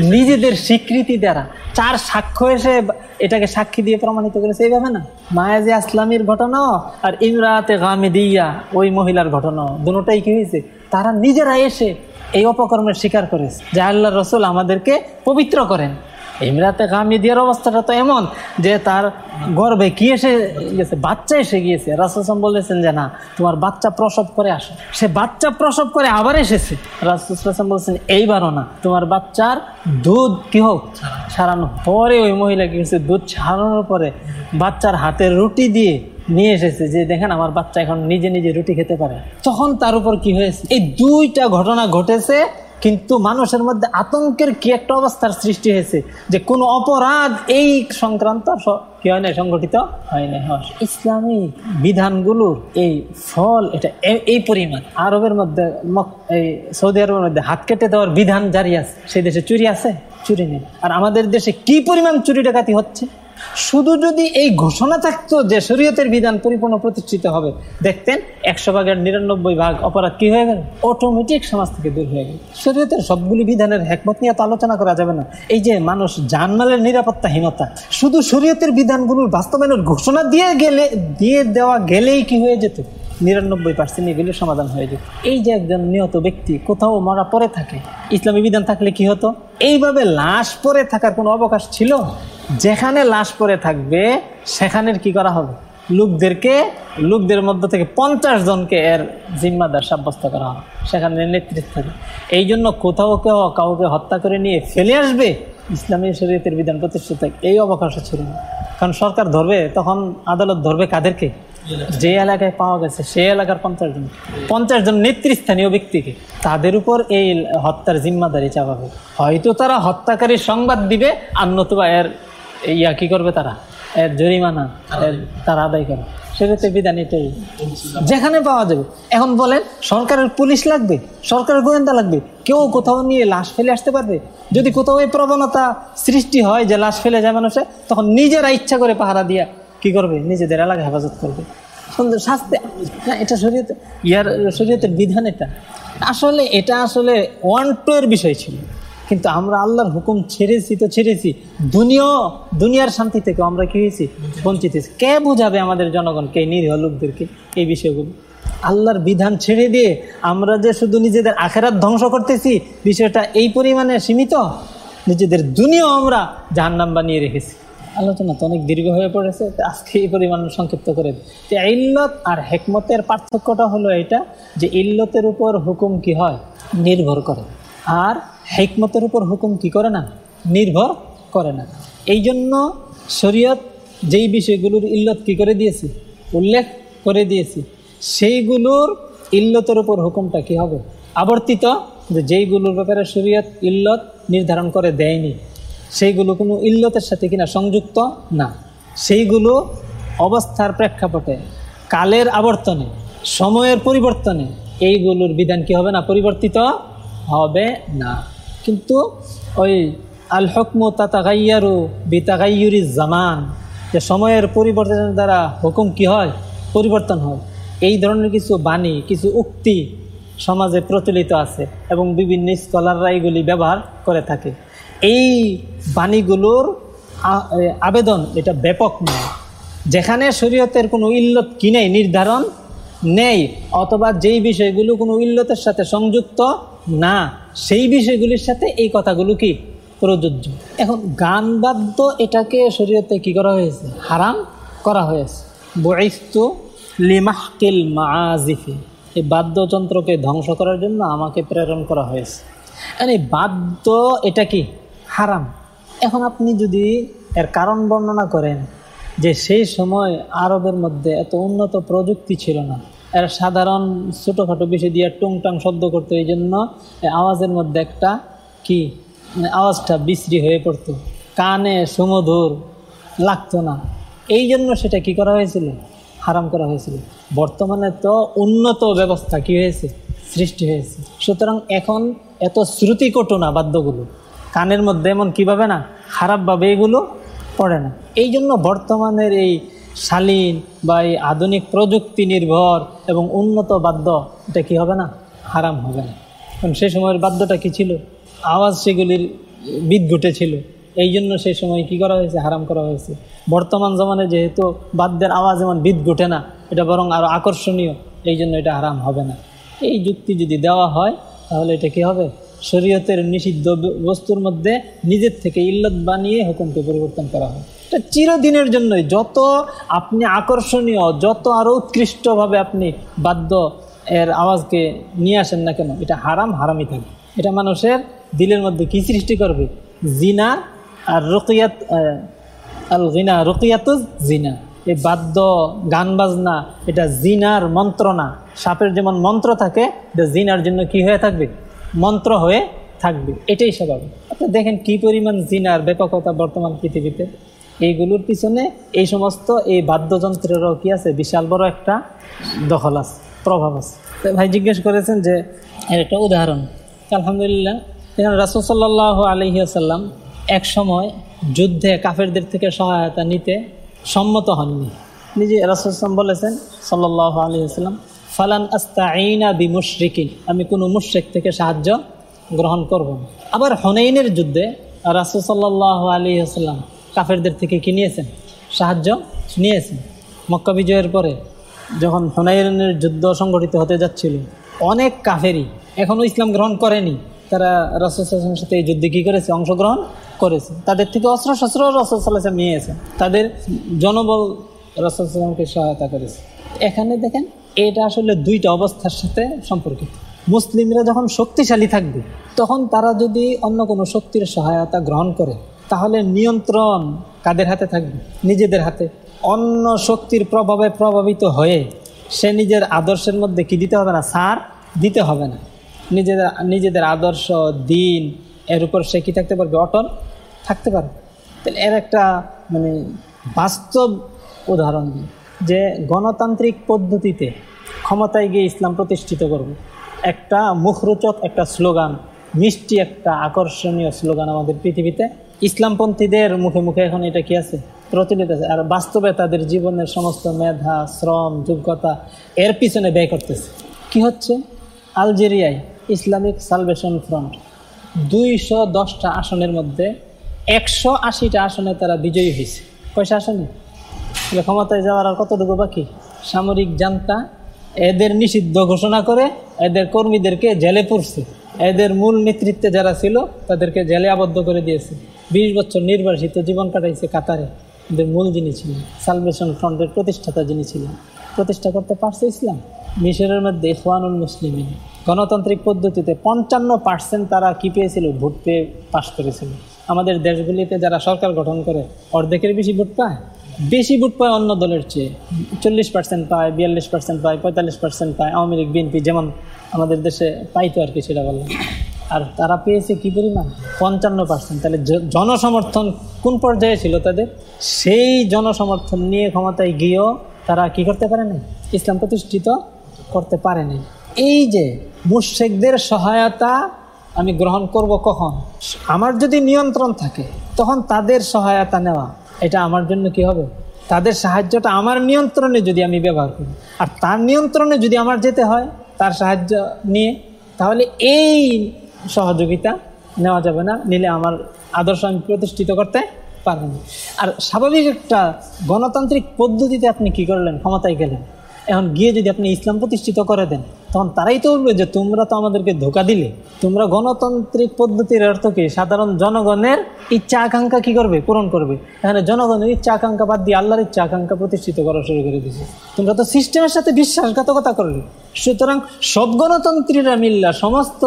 [SPEAKER 1] নিজেদের স্বীকৃতি দ্বারা। চার সাক্ষ্য এসে এটাকে সাক্ষী দিয়ে প্রমাণিত করেছে। এইভাবে না? মায়াজি আসলামীর ঘটনা আর ইমরাতে গামিদিয়া, ওই মহিলার ঘটনা দুটাই কি হয়েছে? তারা নিজেরা এসে এই অপকর্মের স্বীকার করেছে। যে আল্লাহ রসুল আমাদেরকে পবিত্র করেন। ইমরাতে গামিদিয়ার অবস্থাটা তো এমন যে তার গর্বে কি এসে গেছে? বাচ্চা এসে গিয়েছে। রাসুসাম বলেছেন যে, না, তোমার বাচ্চা প্রসব করে আসো। সে বাচ্চা প্রসব করে আবার এসেছে। রাসুসাম বলছেন, এইবারও না, তোমার বাচ্চার দুধ কি হোক? ছাড়ানো পরে ওই মহিলা কি হয়েছে? দুধ ছাড়ানোর পরে বাচ্চার হাতের রুটি দিয়ে নিয়ে এসেছে যে, দেখেন, আমার বাচ্চা এখন নিজে নিজে রুটি খেতে পারে। তখন তার উপর কি হয়েছে? এই দুইটা ঘটনা ঘটেছে কিন্তু মানুষের মধ্যে আতঙ্কের কি একটা অবস্থার সৃষ্টি হয়েছে? যে কোন অপরাধ এই সংক্রান্ত কি হয় না সংগঠিত হয় না ইসলামী বিধানগুলোর এই ফল, এটা এই পরিমাণ, আরবের মধ্যে এই সৌদি আরবের মধ্যে হাত কেটে দেওয়ার বিধান জারি আছে। সেই দেশে চুরি আছে? চুরি নেই। আর আমাদের দেশে কি পরিমাণ চুরি ডাকাতি হচ্ছে? শুধু যদি এই ঘোষণা থাকতো যে শরীয়তের বিধান পরিপূর্ণ প্রতিষ্ঠিত হবে, দেখতেন একশো ভাগের নিরানব্বই ভাগ অপরাধ কি হয়ে গেল? অটোমেটিক সমাজ থেকে দূর হয়ে গেল। শরীয়তের সবগুলি বিধানের হেকমত নিয়ে তো আলোচনা করা যাবে না। এই যে মানুষ জানমালের নিরাপত্তাহীনতা, শুধু শরীয়তের বিধানগুলোর বাস্তবায়নের ঘোষণা দিয়ে গেলে, দিয়ে দেওয়া গেলেই কি হয়ে যেত? নিরানব্বই পার্সেন্ট এগুলি সমাধান হয়ে যেত। এই যে একজন নিহত ব্যক্তি কোথাও মরা পরে থাকে, ইসলামী বিধান থাকলে কি হতো? এইভাবে লাশ পরে থাকার কোনো অবকাশ ছিল? যেখানে লাশ পরে থাকবে, সেখানের কি করা হবে? লোকদেরকে, লোকদের মধ্য থেকে পঞ্চাশ জনকে এর জিম্মাদার সাব্যস্ত করা হবে, সেখানে নেতৃত্ব এই জন্য কোথাও কেউ কাউকে হত্যা করে নিয়ে ফেলে আসবে, ইসলামী শরীয়তের বিধান প্রতিষ্ঠিত এই অবকাশও ছিল না। কারণ সরকার ধরবে, তখন আদালত ধরবে কাদেরকে? যে এলাকায় পাওয়া গেছে সেই এলাকার পঞ্চাশ জন। পঞ্চাশ জন নেতৃস্থানীয় ব্যক্তিকে। তাদের উপর এই হত্যার জিম্মাদারি চাপাবে। হয়তো তারা হত্যাকারী সংবাদ দিবে, আর নতুবা এর ইয়া কি করবে তারা? এর জরিমানা তারা আদায় করে। সেক্ষেত্রে বিধান এটাই যেখানে পাওয়া যাবে। এখন বলেন, সরকারের পুলিশ লাগবে, সরকারের গোয়েন্দা লাগবে। কেউ কোথাও নিয়ে লাশ ফেলে আসতে পারবে? যদি কোথাও এই প্রবণতা সৃষ্টি হয় যে লাশ ফেলে যায় মানুষে তখন নিজেরা ইচ্ছা করে পাহারা দিয়া কি করবে? নিজেদের এলাকা হেফাজত করবে। সুন্দর শাস্তি। না, এটা শরীয়তে, ইয়ার, শরীয়তের বিধান এটা। আসলে এটা আসলে ওয়ান টু এর বিষয় ছিল। কিন্তু আমরা আল্লাহর হুকুম ছেড়েছি, তো ছেড়েছি। দুনিয়া, দুনিয়ার শান্তি থেকে আমরা কি হয়েছি? বঞ্চিত কে বুঝাবে আমাদের জনগণকে নিরীহ লোকদেরকে? এই বিষয়গুলো। আল্লাহর বিধান ছেড়ে দিয়ে আমরা যে শুধু নিজেদের আখেরাত ধ্বংস করতেছি, বিষয়টা এই পরিমাণে সীমিত? নিজেদের দুনিয়াও আমরা জাহান্নাম বানিয়ে রেখেছি। আলোচনা তো অনেক দীর্ঘ হয়ে পড়েছে আজকে এই পরিমাণ সংক্ষিপ্ত করে যে ইল্লত আর হেকমতের পার্থক্যটা হলো এটা যে ইল্লতের উপর হুকুম কি হয়? নির্ভর করে। আর হেকমতের উপর হুকুম কি করে না? নির্ভর করে না। এই জন্য শরীয়ত যেই বিষয়গুলোর ইল্লত কি করে দিয়েছি? উল্লেখ করে দিয়েছি। সেইগুলোর ইল্লতের উপর হুকুমটা কি হবে? আবর্তিত যে যেইগুলোর ব্যাপারে শরীয়ত ইল্লত নির্ধারণ করে দেয়নি, সেইগুলো কোনো ইল্লতের সাথে কিনা সংযুক্ত না। সেইগুলো অবস্থার প্রেক্ষাপটে, কালের আবর্তনে, সময়ের পরিবর্তনে, এইগুলোর বিধান কি হবে না? পরিবর্তিত হবে না। কিন্তু ওই আল হকমু তাতাগাইয়ারু বিতাগাইয়ুরি জামান, যে সময়ের পরিবর্তনের দ্বারা হুকুম কি হয়? পরিবর্তন হয়। এই ধরনের কিছু বাণী, কিছু উক্তি সমাজে প্রচলিত আছে এবং বিভিন্ন স্কলাররা এইগুলি ব্যবহার করে থাকে। এই বাণীগুলোর আবেদন এটা ব্যাপক নয়। যেখানে শরীয়তের কোনো ইল্লত কিনে নির্ধারণ নেই, অথবা যেই বিষয়গুলো কোনো ইল্লতের সাথে সংযুক্ত না, সেই বিষয়গুলির সাথে এই কথাগুলো কি প্রযোজ্য? এখন গান বাদ্য এটাকে শরীয়তে কি করা হয়েছে? হারাম করা হয়েছে। বৈস্তু লিমাহকিল মাজিফি এই বাদ্যযন্ত্রকে ধ্বংস করার জন্য আমাকে প্রেরণ করা হয়েছে। এই বাদ্য এটা কি? হারাম। এখন আপনি যদি এর কারণ বর্ণনা করেন যে সেই সময় আরবের মধ্যে এত উন্নত প্রযুক্তি ছিল না এর সাধারণ ছোটোখাটো বিষয় দিয়ে টুংটাং শব্দ করতো, এই জন্য আওয়াজের মধ্যে একটা কি মানে আওয়াজটা বিশ্রী হয়ে পড়তো। কানে সুমধুর লাগতো না। এই জন্য সেটা কি করা হয়েছিল? হারাম করা হয়েছিল। বর্তমানে তো উন্নত ব্যবস্থা কি হয়েছে? সৃষ্টি হয়েছে। সুতরাং এখন এত শ্রুতিকটু না বাদ্যগুলো। কানের মধ্যে এমন কীভাবে না? খারাপভাবে এগুলো পড়ে না। এই জন্য বর্তমানের এই শালীন বা এই আধুনিক প্রযুক্তি নির্ভর এবং উন্নত বাদ্য, এটা কি হবে না? হারাম হবে না। কারণ সে সময়ের বাদ্যটা কি ছিল? আওয়াজ সেগুলির বিদ ছিল। এই জন্য সেই সময় কি করা হয়েছে? হারাম করা হয়েছে। বর্তমান জমানে যেহেতু বাদ্যের আওয়াজ এমন বিদ ঘটে না, এটা বরং আরও আকর্ষণীয়। এই জন্য এটা হারাম হবে না। এই যুক্তি যদি দেওয়া হয়, তাহলে এটা কি হবে? শরীয়তের নিষিদ্ধ বস্তুর মধ্যে নিজের থেকে ইল্লত বানিয়ে হুকুমকে পরিবর্তন করা হয়। এটা চিরদিনের জন্যই। যত আপনি আকর্ষণীয়, যত আরও উৎকৃষ্টভাবে আপনি বাদ্য এর আওয়াজকে নিয়ে আসেন না কেন, এটা হারাম, হারামই থাকে। এটা মানুষের দিলের মধ্যে কি সৃষ্টি করবে? জিনা আর রকিয়াত আল জিনা রকিয়াত জিনা। এই বাদ্য গান বাজনা এটা জিনার মন্ত্রণা। সাপের যেমন মন্ত্র থাকে, এটা জিনার জন্য কি হয়ে থাকবে? মন্ত্র হয়ে থাকবে। এটাই স্বাভাবিক আপনি দেখেন কি পরিমাণ জিনার ব্যাপকতা বর্তমান পৃথিবীতে। এইগুলোর পিছনে এই সমস্ত এই বাদ্যযন্ত্রেরও কি আছে? বিশাল বড় একটা দখল আছে, প্রভাব আছে। তো ভাই জিজ্ঞেস করেছেন যে, এর একটা উদাহরণ। আলহামদুলিল্লাহ, এখানে রাসুসাল্লাহ আলহিয়াসাল্লাম এক সময় যুদ্ধে কাফেরদের থেকে সহায়তা নিতে সম্মত হননি। নিজে রাসুলাম বলেছেন সাল্লাহ আলহিহাস্লাম ফালান আস্তাইনা বি মুশরিকিন আমি কোনো মুশ্রিক থেকে সাহায্য গ্রহণ করব না। আবার হনাইনের যুদ্ধে রাসুল সাল্লাহ আলী আসাল্লাম কাফেরদের থেকে কি নিয়েছেন? সাহায্য নিয়েছেন। মক্কা বিজয়ের পরে যখন হনাইনের যুদ্ধ সংগঠিত হতে যাচ্ছিল, অনেক কাফেরই এখনও ইসলাম গ্রহণ করেনি। তারা রসুলের সাথে এই যুদ্ধে কী করেছে? অংশগ্রহণ করেছে। তাদের থেকে অস্ত্র শস্ত্র রসুল্লাহ নিয়েছে তাদের জনবল রসুলকে সহায়তা করেছে। এখানে দেখেন এটা আসলে দুইটা অবস্থার সাথে সম্পর্কিত। মুসলিমরা যখন শক্তিশালী থাকবে, তখন তারা যদি অন্য কোনো শক্তির সহায়তা গ্রহণ করে, তাহলে নিয়ন্ত্রণ কাদের হাতে থাকবে? নিজেদের হাতে। অন্য শক্তির প্রভাবে প্রভাবিত হয়ে সে নিজের আদর্শের মধ্যে কি দিতে হবে না? সার দিতে হবে না। নিজেদের নিজেদের আদর্শ, দিন, এর উপর সে কি থাকতে পারবে? অটল থাকতে পারবে। তাহলে এর একটা মানে বাস্তব উদাহরণ। দিই যে গণতান্ত্রিক পদ্ধতিতে ক্ষমতায় গিয়ে ইসলাম প্রতিষ্ঠিত করব। একটা মুখরোচক, একটা স্লোগান, মিষ্টি একটা আকর্ষণীয় স্লোগান আমাদের পৃথিবীতে। ইসলামপন্থীদের মুখে মুখে এখন এটা কি আছে? প্রচলিত আছে। আর বাস্তবে তাদের জীবনের সমস্ত মেধা, শ্রম, যোগ্যতা এর পিছনে ব্যয় করতেছে। কি হচ্ছে? আলজেরিয়ায় ইসলামিক সালভেশন ফ্রন্ট দুইশো দশটা আসনের মধ্যে একশো আশিটা আসনে তারা বিজয়ী হয়েছে। কয়সা আসনে? ক্ষমতায় যাওয়ার আর কতটুকু বাকি? সামরিক জানতা, এদের নিষিদ্ধ ঘোষণা করে এদের কর্মীদেরকে জেলে পড়ছে এদের মূল নেতৃত্বে যারা ছিল, তাদেরকে জেলে আবদ্ধ করে দিয়েছে। বিশ বছর নির্বাসিত জীবন কাটাইছে কাতারে। এদের মূল যিনি ছিলেন, সালভেশন ফ্রন্টের প্রতিষ্ঠাতা যিনি ছিলেন, প্রতিষ্ঠা করতে পারছে ইসলাম? মিশরের মধ্যে ইফওয়ানুল মুসলিম গণতান্ত্রিক পদ্ধতিতে পঞ্চান্ন পার্সেন্ট তারা কি পেয়েছিল? ভোট পেয়ে পাশ করেছিল। আমাদের দেশগুলিতে যারা সরকার গঠন করে, অর্ধেকের বেশি ভোট পায়। বেশি ভোট পায় অন্য দলের চেয়ে। চল্লিশ পার্সেন্ট পায়, বিয়াল্লিশ পার্সেন্ট পায়, পঁয়তাল্লিশ পার্সেন্ট পায়, আওয়ামী লীগ, বিএনপি যেমন আমাদের দেশে পাইতো আর কি সেটা বললাম আর তারা পেয়েছে কি পরিমাণ? পঞ্চান্ন পার্সেন্ট তাহলে জনসমর্থন কোন পর্যায়ে ছিল তাদের? সেই জনসমর্থন নিয়ে ক্ষমতায় গিয়েও তারা কি করতে পারে নাই ইসলাম প্রতিষ্ঠিত করতে পারেনি। এই যে মুর্শেকদের সহায়তা আমি গ্রহণ করব কখন? আমার যদি নিয়ন্ত্রণ থাকে, তখন তাদের সহায়তা নেওয়া। এটা আমার জন্য কি হবে? তাদের সাহায্যটা আমার নিয়ন্ত্রণে যদি আমি ব্যবহার করি। আর তার নিয়ন্ত্রণে যদি আমার যেতে হয়, তার সাহায্য নিয়ে, তাহলে এই সহযোগিতা নেওয়া যাবে না, নিলে আমার আদর্শ আমি প্রতিষ্ঠিত করতে পারবেন আর স্বাভাবিক একটা গণতান্ত্রিক পদ্ধতিতে আপনি কি করলেন? ক্ষমতায় গেলেন। এখন গিয়ে যদি আপনি ইসলাম প্রতিষ্ঠিত করে দেন, তখন তারাই তো বলবে যে তোমরা তো আমাদেরকে ধোকা দিলে। তোমরা গণতান্ত্রিক পদ্ধতির অর্থ কি? সাধারণ জনগণের ইচ্ছা আকাঙ্ক্ষা কি করবে? পূরণ করবে। এখানে জনগণের ইচ্ছা আকাঙ্ক্ষা বাদ দিয়ে আল্লাহর ইচ্ছা আকাঙ্ক্ষা প্রতিষ্ঠিত করা শুরু করে দিয়েছে। তোমরা তো সিস্টেমের সাথে বিশ্বাসঘাতকতা করলে সুতরাং সব গণতন্ত্রীরা মিললা, সমস্ত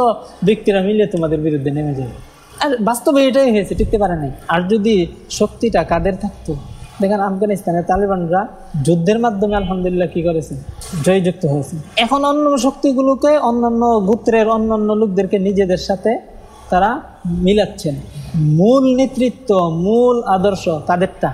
[SPEAKER 1] ব্যক্তিরা মিলে তোমাদের বিরুদ্ধে নেমে যাবে। আর বাস্তবে এটাই হয়েছে, টিকতে পারে নাই। আর যদি শক্তিটা কাদের থাকতো? দেখেন আফগানিস্তানের তালিবানরা যুদ্ধের মাধ্যমে আলহামদুলিল্লাহ কি করেছেন জয়যুক্ত হয়েছে। এখন অন্য শক্তিগুলোকে, অন্যান্য গোত্রের, অন্যান্য লোকদেরকে নিজেদের সাথে তারা মিলাচ্ছেন। মূল নেতৃত্ব, মূল আদর্শ তাদেরটা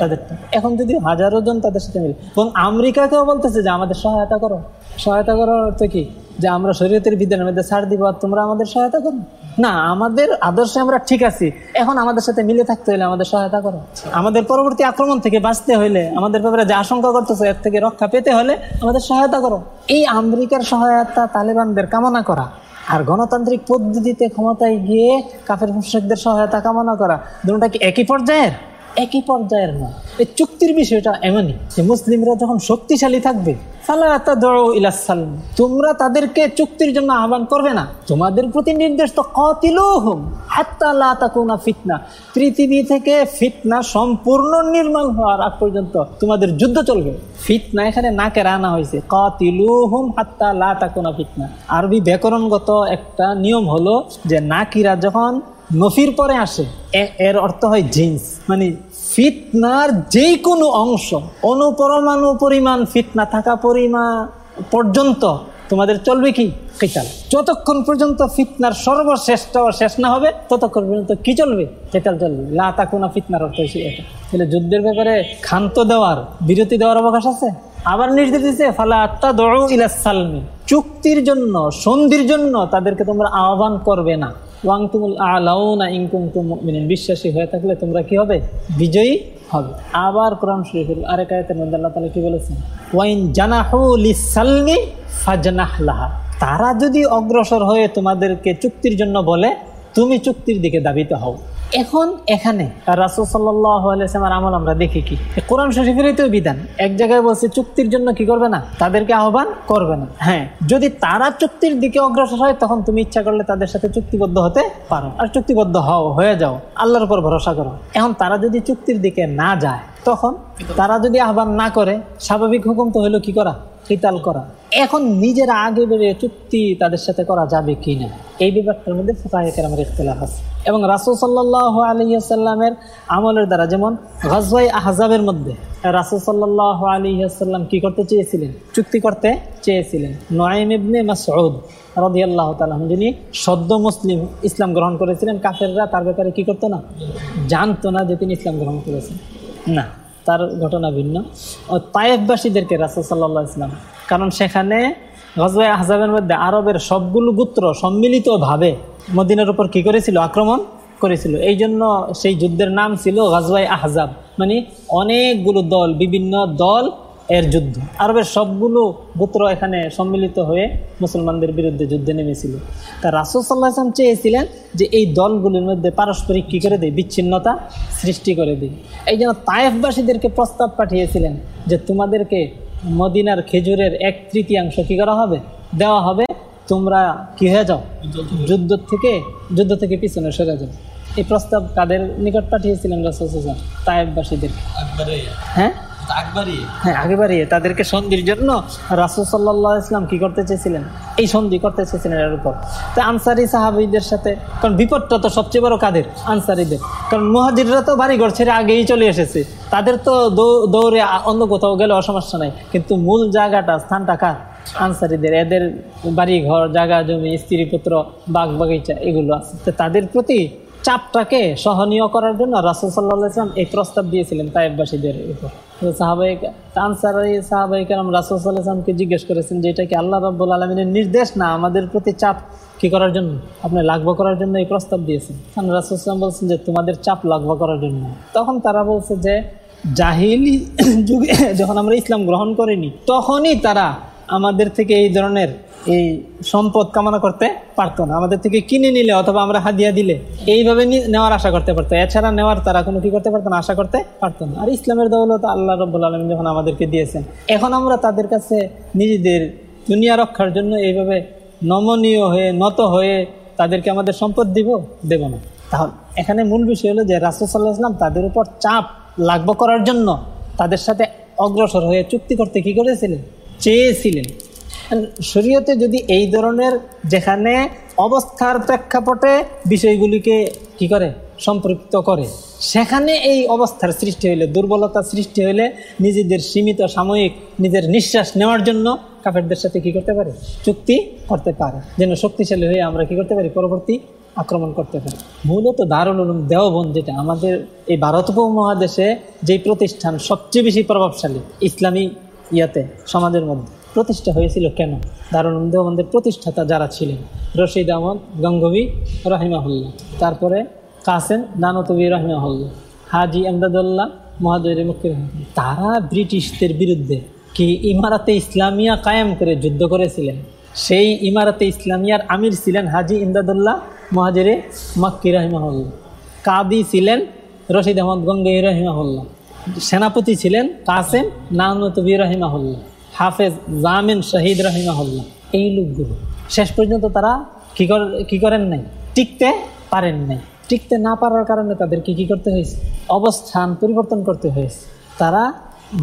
[SPEAKER 1] তাদেরটা। এখন যদি হাজারো জন তাদের সাথে মিলে এবং আমেরিকাকেও বলতেছে যে আমাদের সহায়তা করো। সহায়তা করার অর্থ কি? যে আমরা শরীয়তের বিধানের মধ্যে ছাড় দিব আর তোমরা আমাদের সহায়তা করো। না, আমাদের আদর্শে আমরা ঠিক আছি। এখন আমাদের সাথে মিলে থাকতে হলে আমাদের সহায়তা করো। আমাদের পরবর্তী আক্রমণ থেকে বাঁচতে হলে, আমাদের ব্যাপারে যে আশঙ্কা করতেছে, এর থেকে রক্ষা পেতে হলে আমাদের সহায়তা করো। এই আমেরিকার সহায়তা তালেবানদের কামনা করা আর গণতান্ত্রিক পদ্ধতিতে ক্ষমতায় গিয়ে কাফের মুশ্রিকদের সহায়তা কামনা করা দুটা কি একই পর্যায়ের? একই পর্যায়ের না। এই চুক্তির বিষয়টা এমনই যে মুসলিমরা যখন শক্তিশালী থাকবে তোমরা তাদেরকে চুক্তির জন্য আহ্বান করবে না। তোমাদের প্রতি নির্দেশ তো কতিলুহুম ফিতনা। পৃথিবী থেকে ফিতনা সম্পূর্ণ নির্মাণ হওয়ার আগ পর্যন্ত তোমাদের যুদ্ধ চলবে। ফিতনা এখানে নাকে রানা হয়েছে। কতিলুহুম হাত্তা লা তাকুনা ফিতনা। আরবি ব্যাকরণগত একটা নিয়ম হলো যে নাকিরা যখন নফির পরে আসে এর অর্থ হয় জিন্স। মানে ফিতনার যে কোনো অংশ, অনুপরমাণু পরিমাণ ফিতনা থাকা পরিমাণ পর্যন্ত তোমাদের চলবে কি? কেতাল। যতক্ষণ পর্যন্ত ফিতনার সর্বশ্রেষ্ঠ শেষ না হবে, ততক্ষণ পর্যন্ত কি চলবে? কেতাল চলবে। লাতা কোনা ফিতনার অর্থ হয়েছে এটা। তাহলে যুদ্ধের ব্যাপারে ক্ষান্ত দেওয়ার, বিরতি দেওয়ার অবকাশ আছে? আবার নির্দেশ দিচ্ছে ফালা আত্মা দৌড় ইলাসালমি চুক্তির জন্য, সন্ধির জন্য তাদেরকে তোমরা আহ্বান করবে না। ওয়াংতুমুল আলাউনা ইনকুম তুমিন বিশ্বাসী হয়ে থাকলে তোমরা কি হবে? বিজয়ী হবে। আবার কোরআন শরীফের আরেক আয়াতের মধ্যে আল্লাহ তালা কি বলেছেন? ওয়াইন জানাহু লিসালমি ফাজনাহ লাহা। তারা যদি অগ্রসর হয়ে তোমাদেরকে চুক্তির জন্য বলে, তুমি চুক্তির দিকে দাবিত হও। এখন এখানে রাসুল সাল্লামের আমল আমরা দেখি কি? কোরআন শরীফেরই তো বিধান। এক জায়গায় বলছে, চুক্তির জন্য কি করবে না? তাদেরকে আহ্বান করবে না। হ্যাঁ যদি তারা চুক্তির দিকে অগ্রসর হয়, তখন তুমি ইচ্ছা করলে তাদের সাথে চুক্তিবদ্ধ হতে পারো। আর চুক্তিবদ্ধ হও, হয়ে যাও। আল্লাহর উপর ভরসা করো। এখন তারা যদি চুক্তির দিকে না যায় তখন তারা যদি আহ্বান না করে, স্বাভাবিক হুকুম তো হলো কি করা? কিতাল করা। এখন নিজেরা আগে বেড়ে চুক্তি তাদের সাথে করা যাবে কি না? এই ব্যাপারটার মধ্যে ফোকাহের আমার ইখতলাফ আছে। এবং রাসুল সাল্লাহ আলিয়াল্লামের আমলের দ্বারা, যেমন গজওয়াই আহজাবের মধ্যে, রাসুল সাল্লাহ আলিয়াল্লাম কি করতে চেয়েছিলেন? চুক্তি করতে চেয়েছিলেন। নয়েম ইবনে মাসউদ রদি আল্লাহ তালাম যিনি সদ্য মুসলিম ইসলাম গ্রহণ করেছিলেন, কাফেররা তার ব্যাপারে কি করতো না? জানতো না যে তিনি ইসলাম গ্রহণ করেছেন। না, তার ঘটনা ভিন্ন। তায়েফবাসীদেরকে রাসুল সাল্লাহ ইসলাম কারণ সেখানে গজবাই আহজাবের মধ্যে আরবের সবগুলো গোত্র সম্মিলিতভাবে মদিনার উপর কি করেছিল? আক্রমণ করেছিল। এই জন্য সেই যুদ্ধের নাম ছিল গজবাই আহজাব। মানে অনেকগুলো দল, বিভিন্ন দল এর যুদ্ধ। আরবের সবগুলো গোত্র এখানে সম্মিলিত হয়ে মুসলমানদের বিরুদ্ধে যুদ্ধে নেমেছিল। তা রাসুল সাল্লাহ আসলাম চেয়েছিলেন যে এই দলগুলির মধ্যে পারস্পরিক কী করে দেয়? বিচ্ছিন্নতা সৃষ্টি করে দেয়। এই জন্য তায়েফবাসীদেরকে প্রস্তাব পাঠিয়েছিলেন যে তোমাদেরকে মদিনার খেজুরের এক তৃতীয়াংশ কী করা হবে? দেওয়া হবে তোমরা কি হয়ে যাও? যুদ্ধ থেকে যুদ্ধ থেকে পিছনে সরে যাও। এই প্রস্তাব কাদের নিকট পাঠিয়েছিলেন রাসুল তায়েফবাসীদের। হ্যাঁ? হ্যাঁ আগে বাড়িয়ে তাদেরকে সন্ধির জন্য রাসুল সাল্লাহ ইসলাম কি করতে চেয়েছিলেন? এই সন্ধি করতে চেয়েছিলেন এর উপর। তো আনসারি সাহাবিদের সাথে, কারণ বিপদটা তো সবচেয়ে বড় কাদের? আনসারিদের। কারণ মহাজিররা তো ছেড়ে আগেই চলে এসেছে। তাদের তো দৌড়ে অন্য কোথাও গেলে অসমস্যা নাই। কিন্তু মূল জায়গাটা, স্থানটা কার? আনসারিদের। এদের বাড়ি ঘর জায়গা, জমি স্ত্রী পুত্র বাগ বাগিচা এগুলো আছে। তো তাদের প্রতি চাপটাকে সহনীয় করার জন্য রাসুল সাল্লাহ ইসলাম এই প্রস্তাব দিয়েছিলেন তাইবাসীদের উপর। সাহাবাহিক আনসারি সাহাবাহিক রাসুল সাল্লাহ ইসলামকে জিজ্ঞেস করেছেন যে এটা কি আল্লাহ রব্বুল আলমিনের নির্দেশ না আমাদের প্রতি চাপ কি করার জন্য? আপনি লাগবা করার জন্য এই প্রস্তাব দিয়েছেন। কারণ রাসুল ইসলাম বলছেন যে তোমাদের চাপ লাগবা করার জন্য। তখন তারা বলছে যে জাহিলি যুগে যখন আমরা ইসলাম গ্রহণ করিনি, তখনই তারা আমাদের থেকে এই ধরনের এই সম্পদ কামনা করতে পারতো না। আমাদের থেকে কিনে নিলে অথবা আমরা হাদিয়া দিলে এইভাবে নেওয়ার আশা করতে পারতো। এছাড়া নেওয়ার তারা কোনো কি করতে পারতো না, আশা করতে পারতো না। আর ইসলামের দৌলত আল্লাহ রব্বুল আলম যখন আমাদেরকে দিয়েছেন, এখন আমরা তাদের কাছে নিজেদের দুনিয়া রক্ষার জন্য এইভাবে নমনীয় হয়ে, নত হয়ে তাদেরকে আমাদের সম্পদ দিব, দেব না। তাহলে এখানে মূল বিষয় হলো যে রাসুসাল্লাহ ইসলাম তাদের উপর চাপ লাগব করার জন্য তাদের সাথে অগ্রসর হয়ে চুক্তি করতে কি করেছিলেন? চেয়েছিলেন। শরীয়তে যদি এই ধরনের যেখানে অবস্থার প্রেক্ষাপটে বিষয়গুলিকে কি করে? সম্পৃক্ত করে। সেখানে এই অবস্থার সৃষ্টি হইলে, দুর্বলতা সৃষ্টি হইলে নিজেদের সীমিত সাময়িক নিজের নিঃশ্বাস নেওয়ার জন্য কাফেরদের সাথে কি করতে পারে? চুক্তি করতে পারে। যেন শক্তিশালী হয়ে আমরা কি করতে পারি? পরবর্তী আক্রমণ করতে পারি। মূলত দারুল উলুম দেওবন্দ যেটা, আমাদের এই ভারত উপমহাদেশে যেই প্রতিষ্ঠান সবচেয়ে বেশি প্রভাবশালী ইসলামী ইয়াতে, সমাজের মধ্যে প্রতিষ্ঠা হয়েছিল কেন? দারুল দেওবন্দের প্রতিষ্ঠাতা যারা ছিলেন? রশিদ আহমদ গঙ্গবী রহিমাহুল্লাহ। তারপরে কাসেম নানতবী রহিমাহুল্লাহ। হাজি আমদাদুল্লাহ মহাদুর মুকির তারা ব্রিটিশদের বিরুদ্ধে কি ইমারাতে ইসলামিয়া কায়েম করে যুদ্ধ করেছিলেন? সেই ইমারাতে ইসলামিয়ার আমির ছিলেন হাজি ইমদাদুল্লাহ মহাজেরে মাক্কি রহিমাহুল্লাহ। কাদি ছিলেন রশিদ আহমদ গঙ্গই রহিমাহুল্লাহ। সেনাপতি ছিলেন কাসেম নানতবী রহিমাহুল্লাহ। হাফেজ জামিন শহীদ রহিমাহুল্লাহ, এই লোকগুলো। শেষ পর্যন্ত তারা কি কি করেন নাই? টিকতে পারেন নাই। টিকতে না পারার কারণে তাদেরকে কি করতে হয়েছে? অবস্থান পরিবর্তন করতে হয়েছে। তারা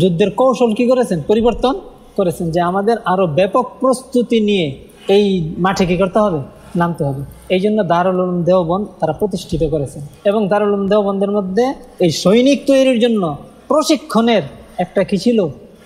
[SPEAKER 1] যুদ্ধের কৌশল কি করেছেন? পরিবর্তন করেছেন যে আমাদের আরও ব্যাপক প্রস্তুতি নিয়ে এই মাঠে কি করতে হবে? নামতে হবে। এই জন্য দারুল উলুম দেওবন্দ তারা প্রতিষ্ঠিত করেছেন। এবং দারুল উলুম দেওবন্দের মধ্যে এই সৈনিক তৈরির জন্য প্রশিক্ষণের একটা কি ছিল?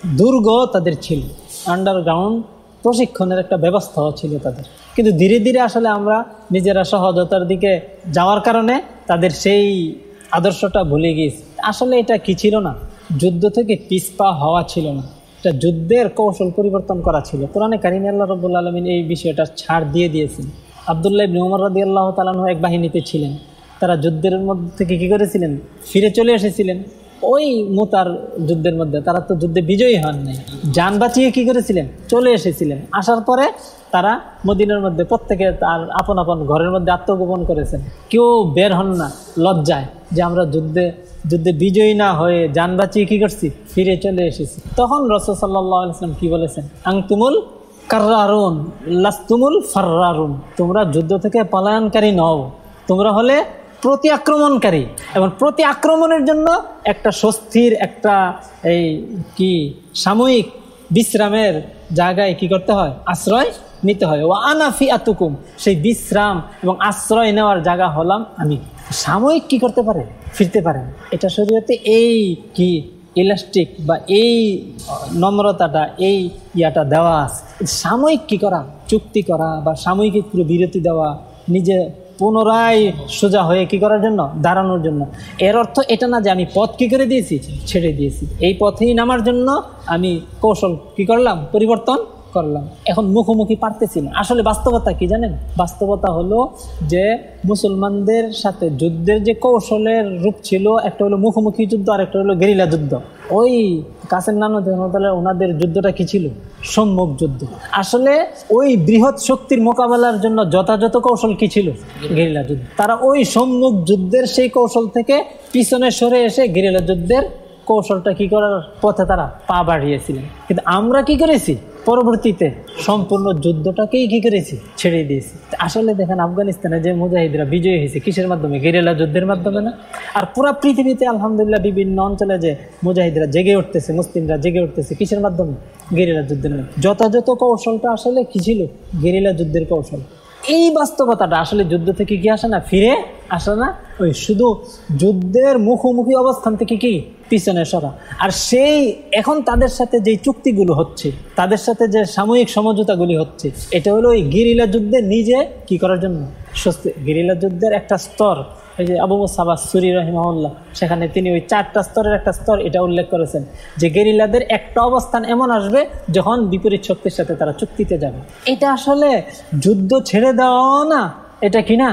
[SPEAKER 1] দুর্গ তাদের ছিল। আন্ডারগ্রাউন্ড প্রশিক্ষণের একটা ব্যবস্থাও ছিল তাদের। কিন্তু ধীরে ধীরে আসলে আমরা নিজেরা সহজতার দিকে যাওয়ার কারণে তাদের সেই আদর্শটা ভুলে গিয়েছি। আসলে এটা কি ছিল না? যুদ্ধ থেকে পিসপা হওয়া ছিল না। এটা যুদ্ধের কৌশল পরিবর্তন করা ছিল। কোরআনে কারিম আল্লাহ রবুল্লা আলমিন এই বিষয়টা ছাড় দিয়ে দিয়েছেন। আবদুল্লাহ ইবনে উমর রাদি আল্লাহ তালাহ এক বাহিনীতে ছিলেন। তারা যুদ্ধের মধ্যে থেকে কী করেছিলেন? ফিরে চলে এসেছিলেন। ওই মোতার যুদ্ধের মধ্যে, তারা তো যুদ্ধে বিজয়ী হন নাই। যান বাঁচিয়ে কী করেছিলেন? চলে এসেছিলেন। আসার পরে তারা মদিনের মধ্যে প্রত্যেকে তার আপন আপন ঘরের মধ্যে আত্মগোপন করেছেন। কেউ বের হন না লজ্জায় যে আমরা যুদ্ধে যুদ্ধে বিজয়ী না হয়ে যান বাঁচিয়ে কী করছি? ফিরে চলে এসেছি। তখন রসদ সাল্লাম কি বলেছেন? আং তুমুল কার্রারুন, লাস্তুমুল ফার্রারুন। তোমরা যুদ্ধ থেকে পলায়নকারী নও। তোমরা হলে প্রতি আক্রমণকারী এবং প্রতি আক্রমণের জন্য একটা স্বস্তির, একটা এই কি সাময়িক বিশ্রামের জায়গায় কি করতে হয়? আশ্রয় নিতে হয়। ও আনাফি আতুকুম সেই বিশ্রাম এবং আশ্রয় নেওয়ার জায়গা হলাম আমি। সাময়িক কি করতে পারে? ফিরতে পারেন এটা শরীরতে এই কি ইলাস্টিক বা এই নম্রতাটা, এই ইয়াটা দেওয়া সাময়িক কি করা? চুক্তি করা বা সাময়িক একটু বিরতি দেওয়া, নিজে পুনরায় সোজা হয়ে কি করার জন্য? দাঁড়ানোর জন্য। এর অর্থ এটা না যে আমি পথ কি করে দিয়েছি, ছেড়ে দিয়েছি। এই পথেই নামার জন্য আমি কৌশল কি করলাম? পরিবর্তন করলাম। এখন মুখোমুখি পারতেছি না। আসলে বাস্তবতা কি জানেন? বাস্তবতা হলো যে মুসলমানদের সাথে যুদ্ধের যে কৌশলের রূপ ছিল, একটা হলো মুখোমুখি যুদ্ধ আর একটা হলো গেরিলা যুদ্ধ। ওই কাসের নাম ওনাদের যুদ্ধটা কি ছিল? সম্মুখ যুদ্ধ। আসলে ওই বৃহৎ শক্তির মোকাবেলার জন্য যথাযথ কৌশল কি ছিল? গেরিলা যুদ্ধ। তারা ওই সম্মুখ যুদ্ধের সেই কৌশল থেকে পিছনে সরে এসে গেরিলা যুদ্ধের কৌশলটা কি করার পথে তারা পা বাড়িয়েছিলেন। কিন্তু আমরা কি করেছি? পরবর্তীতে সম্পূর্ণ যুদ্ধটাকেই কি করেছি? ছেড়ে দিয়েছি। আসলে দেখেন, আফগানিস্তানে যে মুজাহিদরা বিজয়ী হয়েছে, কিসের মাধ্যমে? গেরেলা যুদ্ধের মাধ্যমে না? আর পুরা পৃথিবীতে আলহামদুলিল্লাহ বিভিন্ন অঞ্চলে যে মুজাহিদরা জেগে উঠতেছে, মুসলিমরা জেগে উঠতেছে, কিসের মাধ্যমে? গেরিলা যুদ্ধের যথাযথ কৌশলটা আসলে কী ছিল? গেরিলা যুদ্ধের কৌশল। এই বাস্তবতাটা আসলে যুদ্ধ থেকে কি আসে না? ফিরে আসে না? ওই শুধু যুদ্ধের মুখোমুখি অবস্থান থেকে কি? পিছনে সরা। আর সেই এখন তাদের সাথে যে চুক্তিগুলো হচ্ছে, তাদের সাথে যে সাময়িক সমঝোতাগুলি হচ্ছে, এটা হলো ওই গিরিলা যুদ্ধে নিজে কি করার জন্য? স্বস্তি। গেরিলা যুদ্ধের একটা স্তর, এই যে আবু মুসাবা সুরি রহিমাউল্লাহ সেখানে তিনি ওই চারটা স্তরের একটা স্তর এটা উল্লেখ করেছেন, যে গেরিলাদের একটা অবস্থান এমন আসবে যখন বিপরীত শক্তির সাথে তারা চুক্তিতে যাবে। এটা আসলে যুদ্ধ ছেড়ে দেওয়া না, এটা কি না?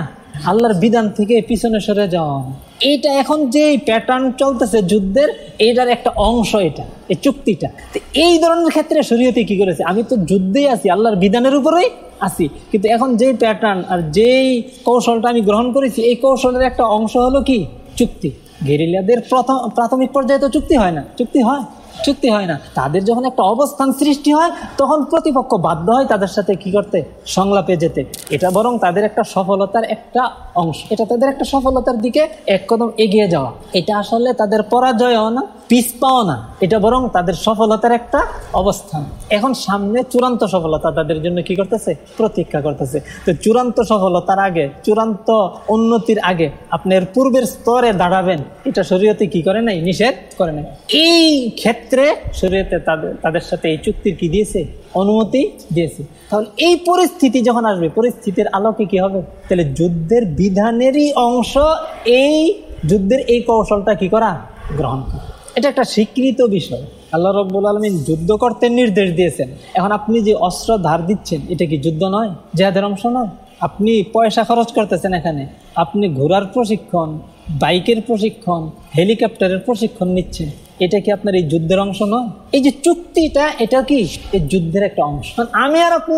[SPEAKER 1] আল্লাহর বিধান থেকে পিছনে সরে যাওয়া এইটা এখন যে প্যাটার্ন চলতেছে যুদ্ধের এটার একটা অংশ এটা, এই চুক্তিটা। তো এই ধরনের ক্ষেত্রে শরীয়তে কি করেছে? আমি তো যুদ্ধেই আছি, আল্লাহর বিধানের উপরেই আছি। কিন্তু এখন যেই প্যাটার্ন আর যেই কৌশলটা আমি গ্রহণ করেছি, এই কৌশলের একটা অংশ হলো কি? চুক্তি। গেরিলাদের প্রথম, প্রাথমিক পর্যায়ে তো চুক্তি হয় না। চুক্তি হয়। চুক্তি হয় না। তাদের যখন একটা অবস্থান সৃষ্টি হয়, তখন প্রতিপক্ষ বাধ্য হয় তাদের সাথে কি করতে? সংলাপে যেতে। এটা বরং তাদের একটা সফলতার একটা অংশ। এটা তাদের একটা সফলতার দিকে এক কদম এগিয়ে যাওয়া। এটা আসলে তাদের পরাজয়ও না পিস পাও না। এটা বরং তাদের সফলতার একটা অবস্থান। এখন সামনে চূড়ান্ত সফলতা তাদের জন্য কি করতেছে? প্রতীক্ষা করতেছে। তো চূড়ান্ত সফলতার আগে, চূড়ান্ত উন্নতির আগে আপনার পূর্বের স্তরে দাঁড়াবেন। এটা শরীয়তে কি করে নাই? নিষেধ করে নাই। এই ক্ষেত্রে শরীয়তে তাদের তাদের সাথে এই চুক্তির কি দিয়েছে? অনুমতি দিয়েছে। তাহলে এই পরিস্থিতি যখন আসবে, পরিস্থিতির আলোকে কি হবে? তাহলে যুদ্ধের বিধানেরই অংশ এই যুদ্ধের এই কৌশলটা কি করা? গ্রহণ করা। এটা একটা স্বীকৃত বিষয়। আল্লাহ রব্বুল আলমিন যুদ্ধ করতে নির্দেশ দিয়েছেন। এখন আপনি যে অস্ত্র ধার দিচ্ছেন, এটা কি যুদ্ধ নয়? জেহাদের অংশ নয়? আপনি পয়সা খরচ করতেছেন এখানে। আপনি ঘোরার প্রশিক্ষণ বাইকের প্রশিক্ষণ, হেলিকপ্টারের প্রশিক্ষণ নিচ্ছে। এটা কি আপনার এই যুদ্ধের অংশ নয়? এই যে চুক্তিটা, এটা কি? এই যুদ্ধের একটা অংশ। আমি আর আপনি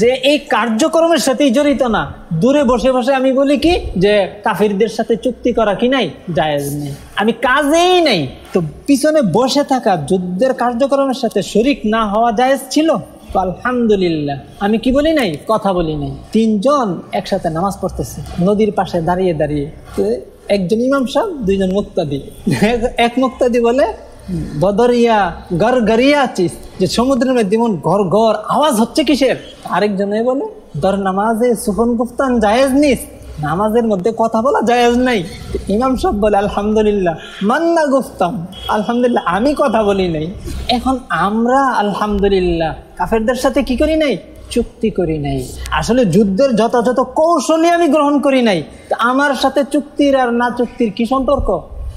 [SPEAKER 1] যে এই কার্যক্রমের সাথেই জড়িত না, দূরে বসে বসে আমি বলি কি, যে কাফিরদের সাথে চুক্তি করা কি নাই? জায়েজ নেই। আমি কাজেই নেই। তো পিছনে বসে থাকা যুদ্ধের কার্যক্রমের সাথে শরিক না হওয়া জায়েজ ছিল? আলহামদুলিল্লাহ। আমি কি বলি নাই? কথা বলি নাই। তিনজন একসাথে নামাজ পড়তেছে, নদীর পাশে দাঁড়িয়ে দাঁড়িয়ে। একজন ইমাম সাহেব, দুইজন মুক্তাদি। এক মুক্তাদি বলে, বদরিয়া গর গরিয়া আছিস, যে সমুদ্রের মধ্যে যেমন ঘর ঘর আওয়াজ হচ্ছে কিসের? আরেকজনে বলে দর নামাজে সুফন গুফতান জায়েজ নিস, নামাজের মধ্যে কথা বলা জায়েজ নাই। ইমাম সাহেব বলে, আলহামদুলিল্লাহ, মান্না গুফতাম আলহামদুলিল্লাহ, আমি কথা বলি নাই। এখন আমরা আলহামদুলিল্লাহ, কাফেরদের সাথে কি করি নাই? চুক্তি করি নাই। আসলে যুদ্ধের যথাযথ কৌশলী আমি গ্রহণ করি নাই। আমার সাথে চুক্তির আর না চুক্তির কি সম্পর্ক?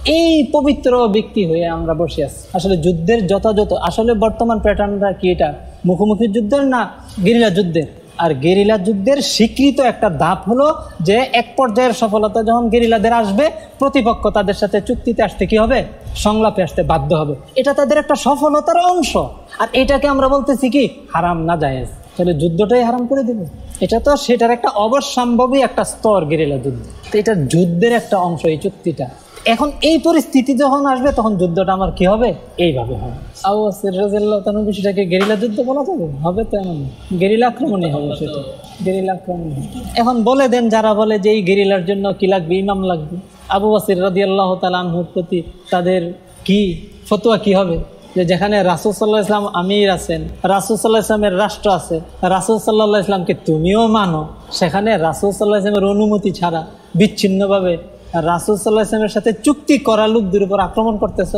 [SPEAKER 1] এই পবিত্র ব্যক্তি হয়ে আমরা বসে আছি। আসলে যুদ্ধের যথাযথ, আসলে বর্তমান প্যাটার্নটা কি এটা? মুখোমুখি যুদ্ধের না গেরিলা যুদ্ধের? আর গেরিলা যুদ্ধের স্বীকৃত একটা ধাপ হলো যে এক পর্যায়ের সফলতা যখন গেরিলাদের আসবে, প্রতিপক্ষ তাদের সাথে চুক্তিতে আসতে কি হবে? সংলাপে আসতে বাধ্য হবে। এটা তাদের একটা সফলতার অংশ। আর এটাকে আমরা বলতেছি কি? হারাম না জায়েজ। তাহলে যুদ্ধটাই হারাম করে দেবে। এটা তো সেটার একটা অবশ্যম্ভাবী একটা স্তর গেরিলা যুদ্ধ। তো এটা যুদ্ধের একটা অংশ, এই চুক্তিটা। এখন এই পরিস্থিতি যখন আসবে, তখন যুদ্ধটা আমার কি হবে? এইভাবে হবে। আবু তখন বিষয়টাকে গেরিলা যুদ্ধ বলা যাবে? হবে তো এমন। গেরিলা আক্রমণই হবে সেটা। গেরিলা আক্রমণ এখন বলে দেন, যারা বলে যে এই গেরিলার জন্য কি লাগবে? ইমাম লাগবে। আবু বাসির রাজি আল্লাহ তালাহুর প্রতি তাদের কি, ফতোয়া কি হবে? যে যেখানে রাসুল সাল্লাহ ইসলাম আমির আছেন, রাসুল সাল্লাহ ইসলামের রাষ্ট্র আছে, রাসুল সাল্লাহ ইসলামকে তুমিও মানো। সেখানে রাসুল সাল্লাহ ইসলামের অনুমতি ছাড়া বিচ্ছিন্নভাবে রাসুল সাল্লাহ ইসলামের সাথে চুক্তি করা লোকদের উপর আক্রমণ করতেছ।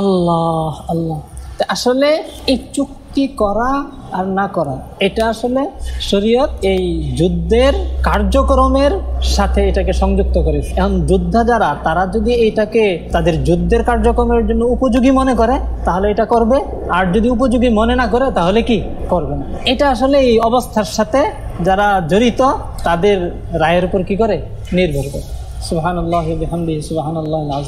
[SPEAKER 1] আল্লাহ আল্লাহ। আসলে এই চুক্তি করা আর না করা। এটা আসলে শরীয়ত এই যুদ্ধের কার্যক্রমের সাথে এটাকে সংযুক্ত করেছে এখন যোদ্ধা যারা তারা যদি এটাকে তাদের যুদ্ধের কার্যক্রমের জন্য উপযোগী মনে করে, তাহলে এটা করবে। আর যদি উপযোগী মনে না করে, তাহলে কি করবে না? এটা আসলে এই অবস্থার সাথে যারা জড়িত, তাদের রায়ের উপর কি করে? নির্ভর করে। সুবাহান আল্লাহ সুবাহান আল্লাহ আল্লাহ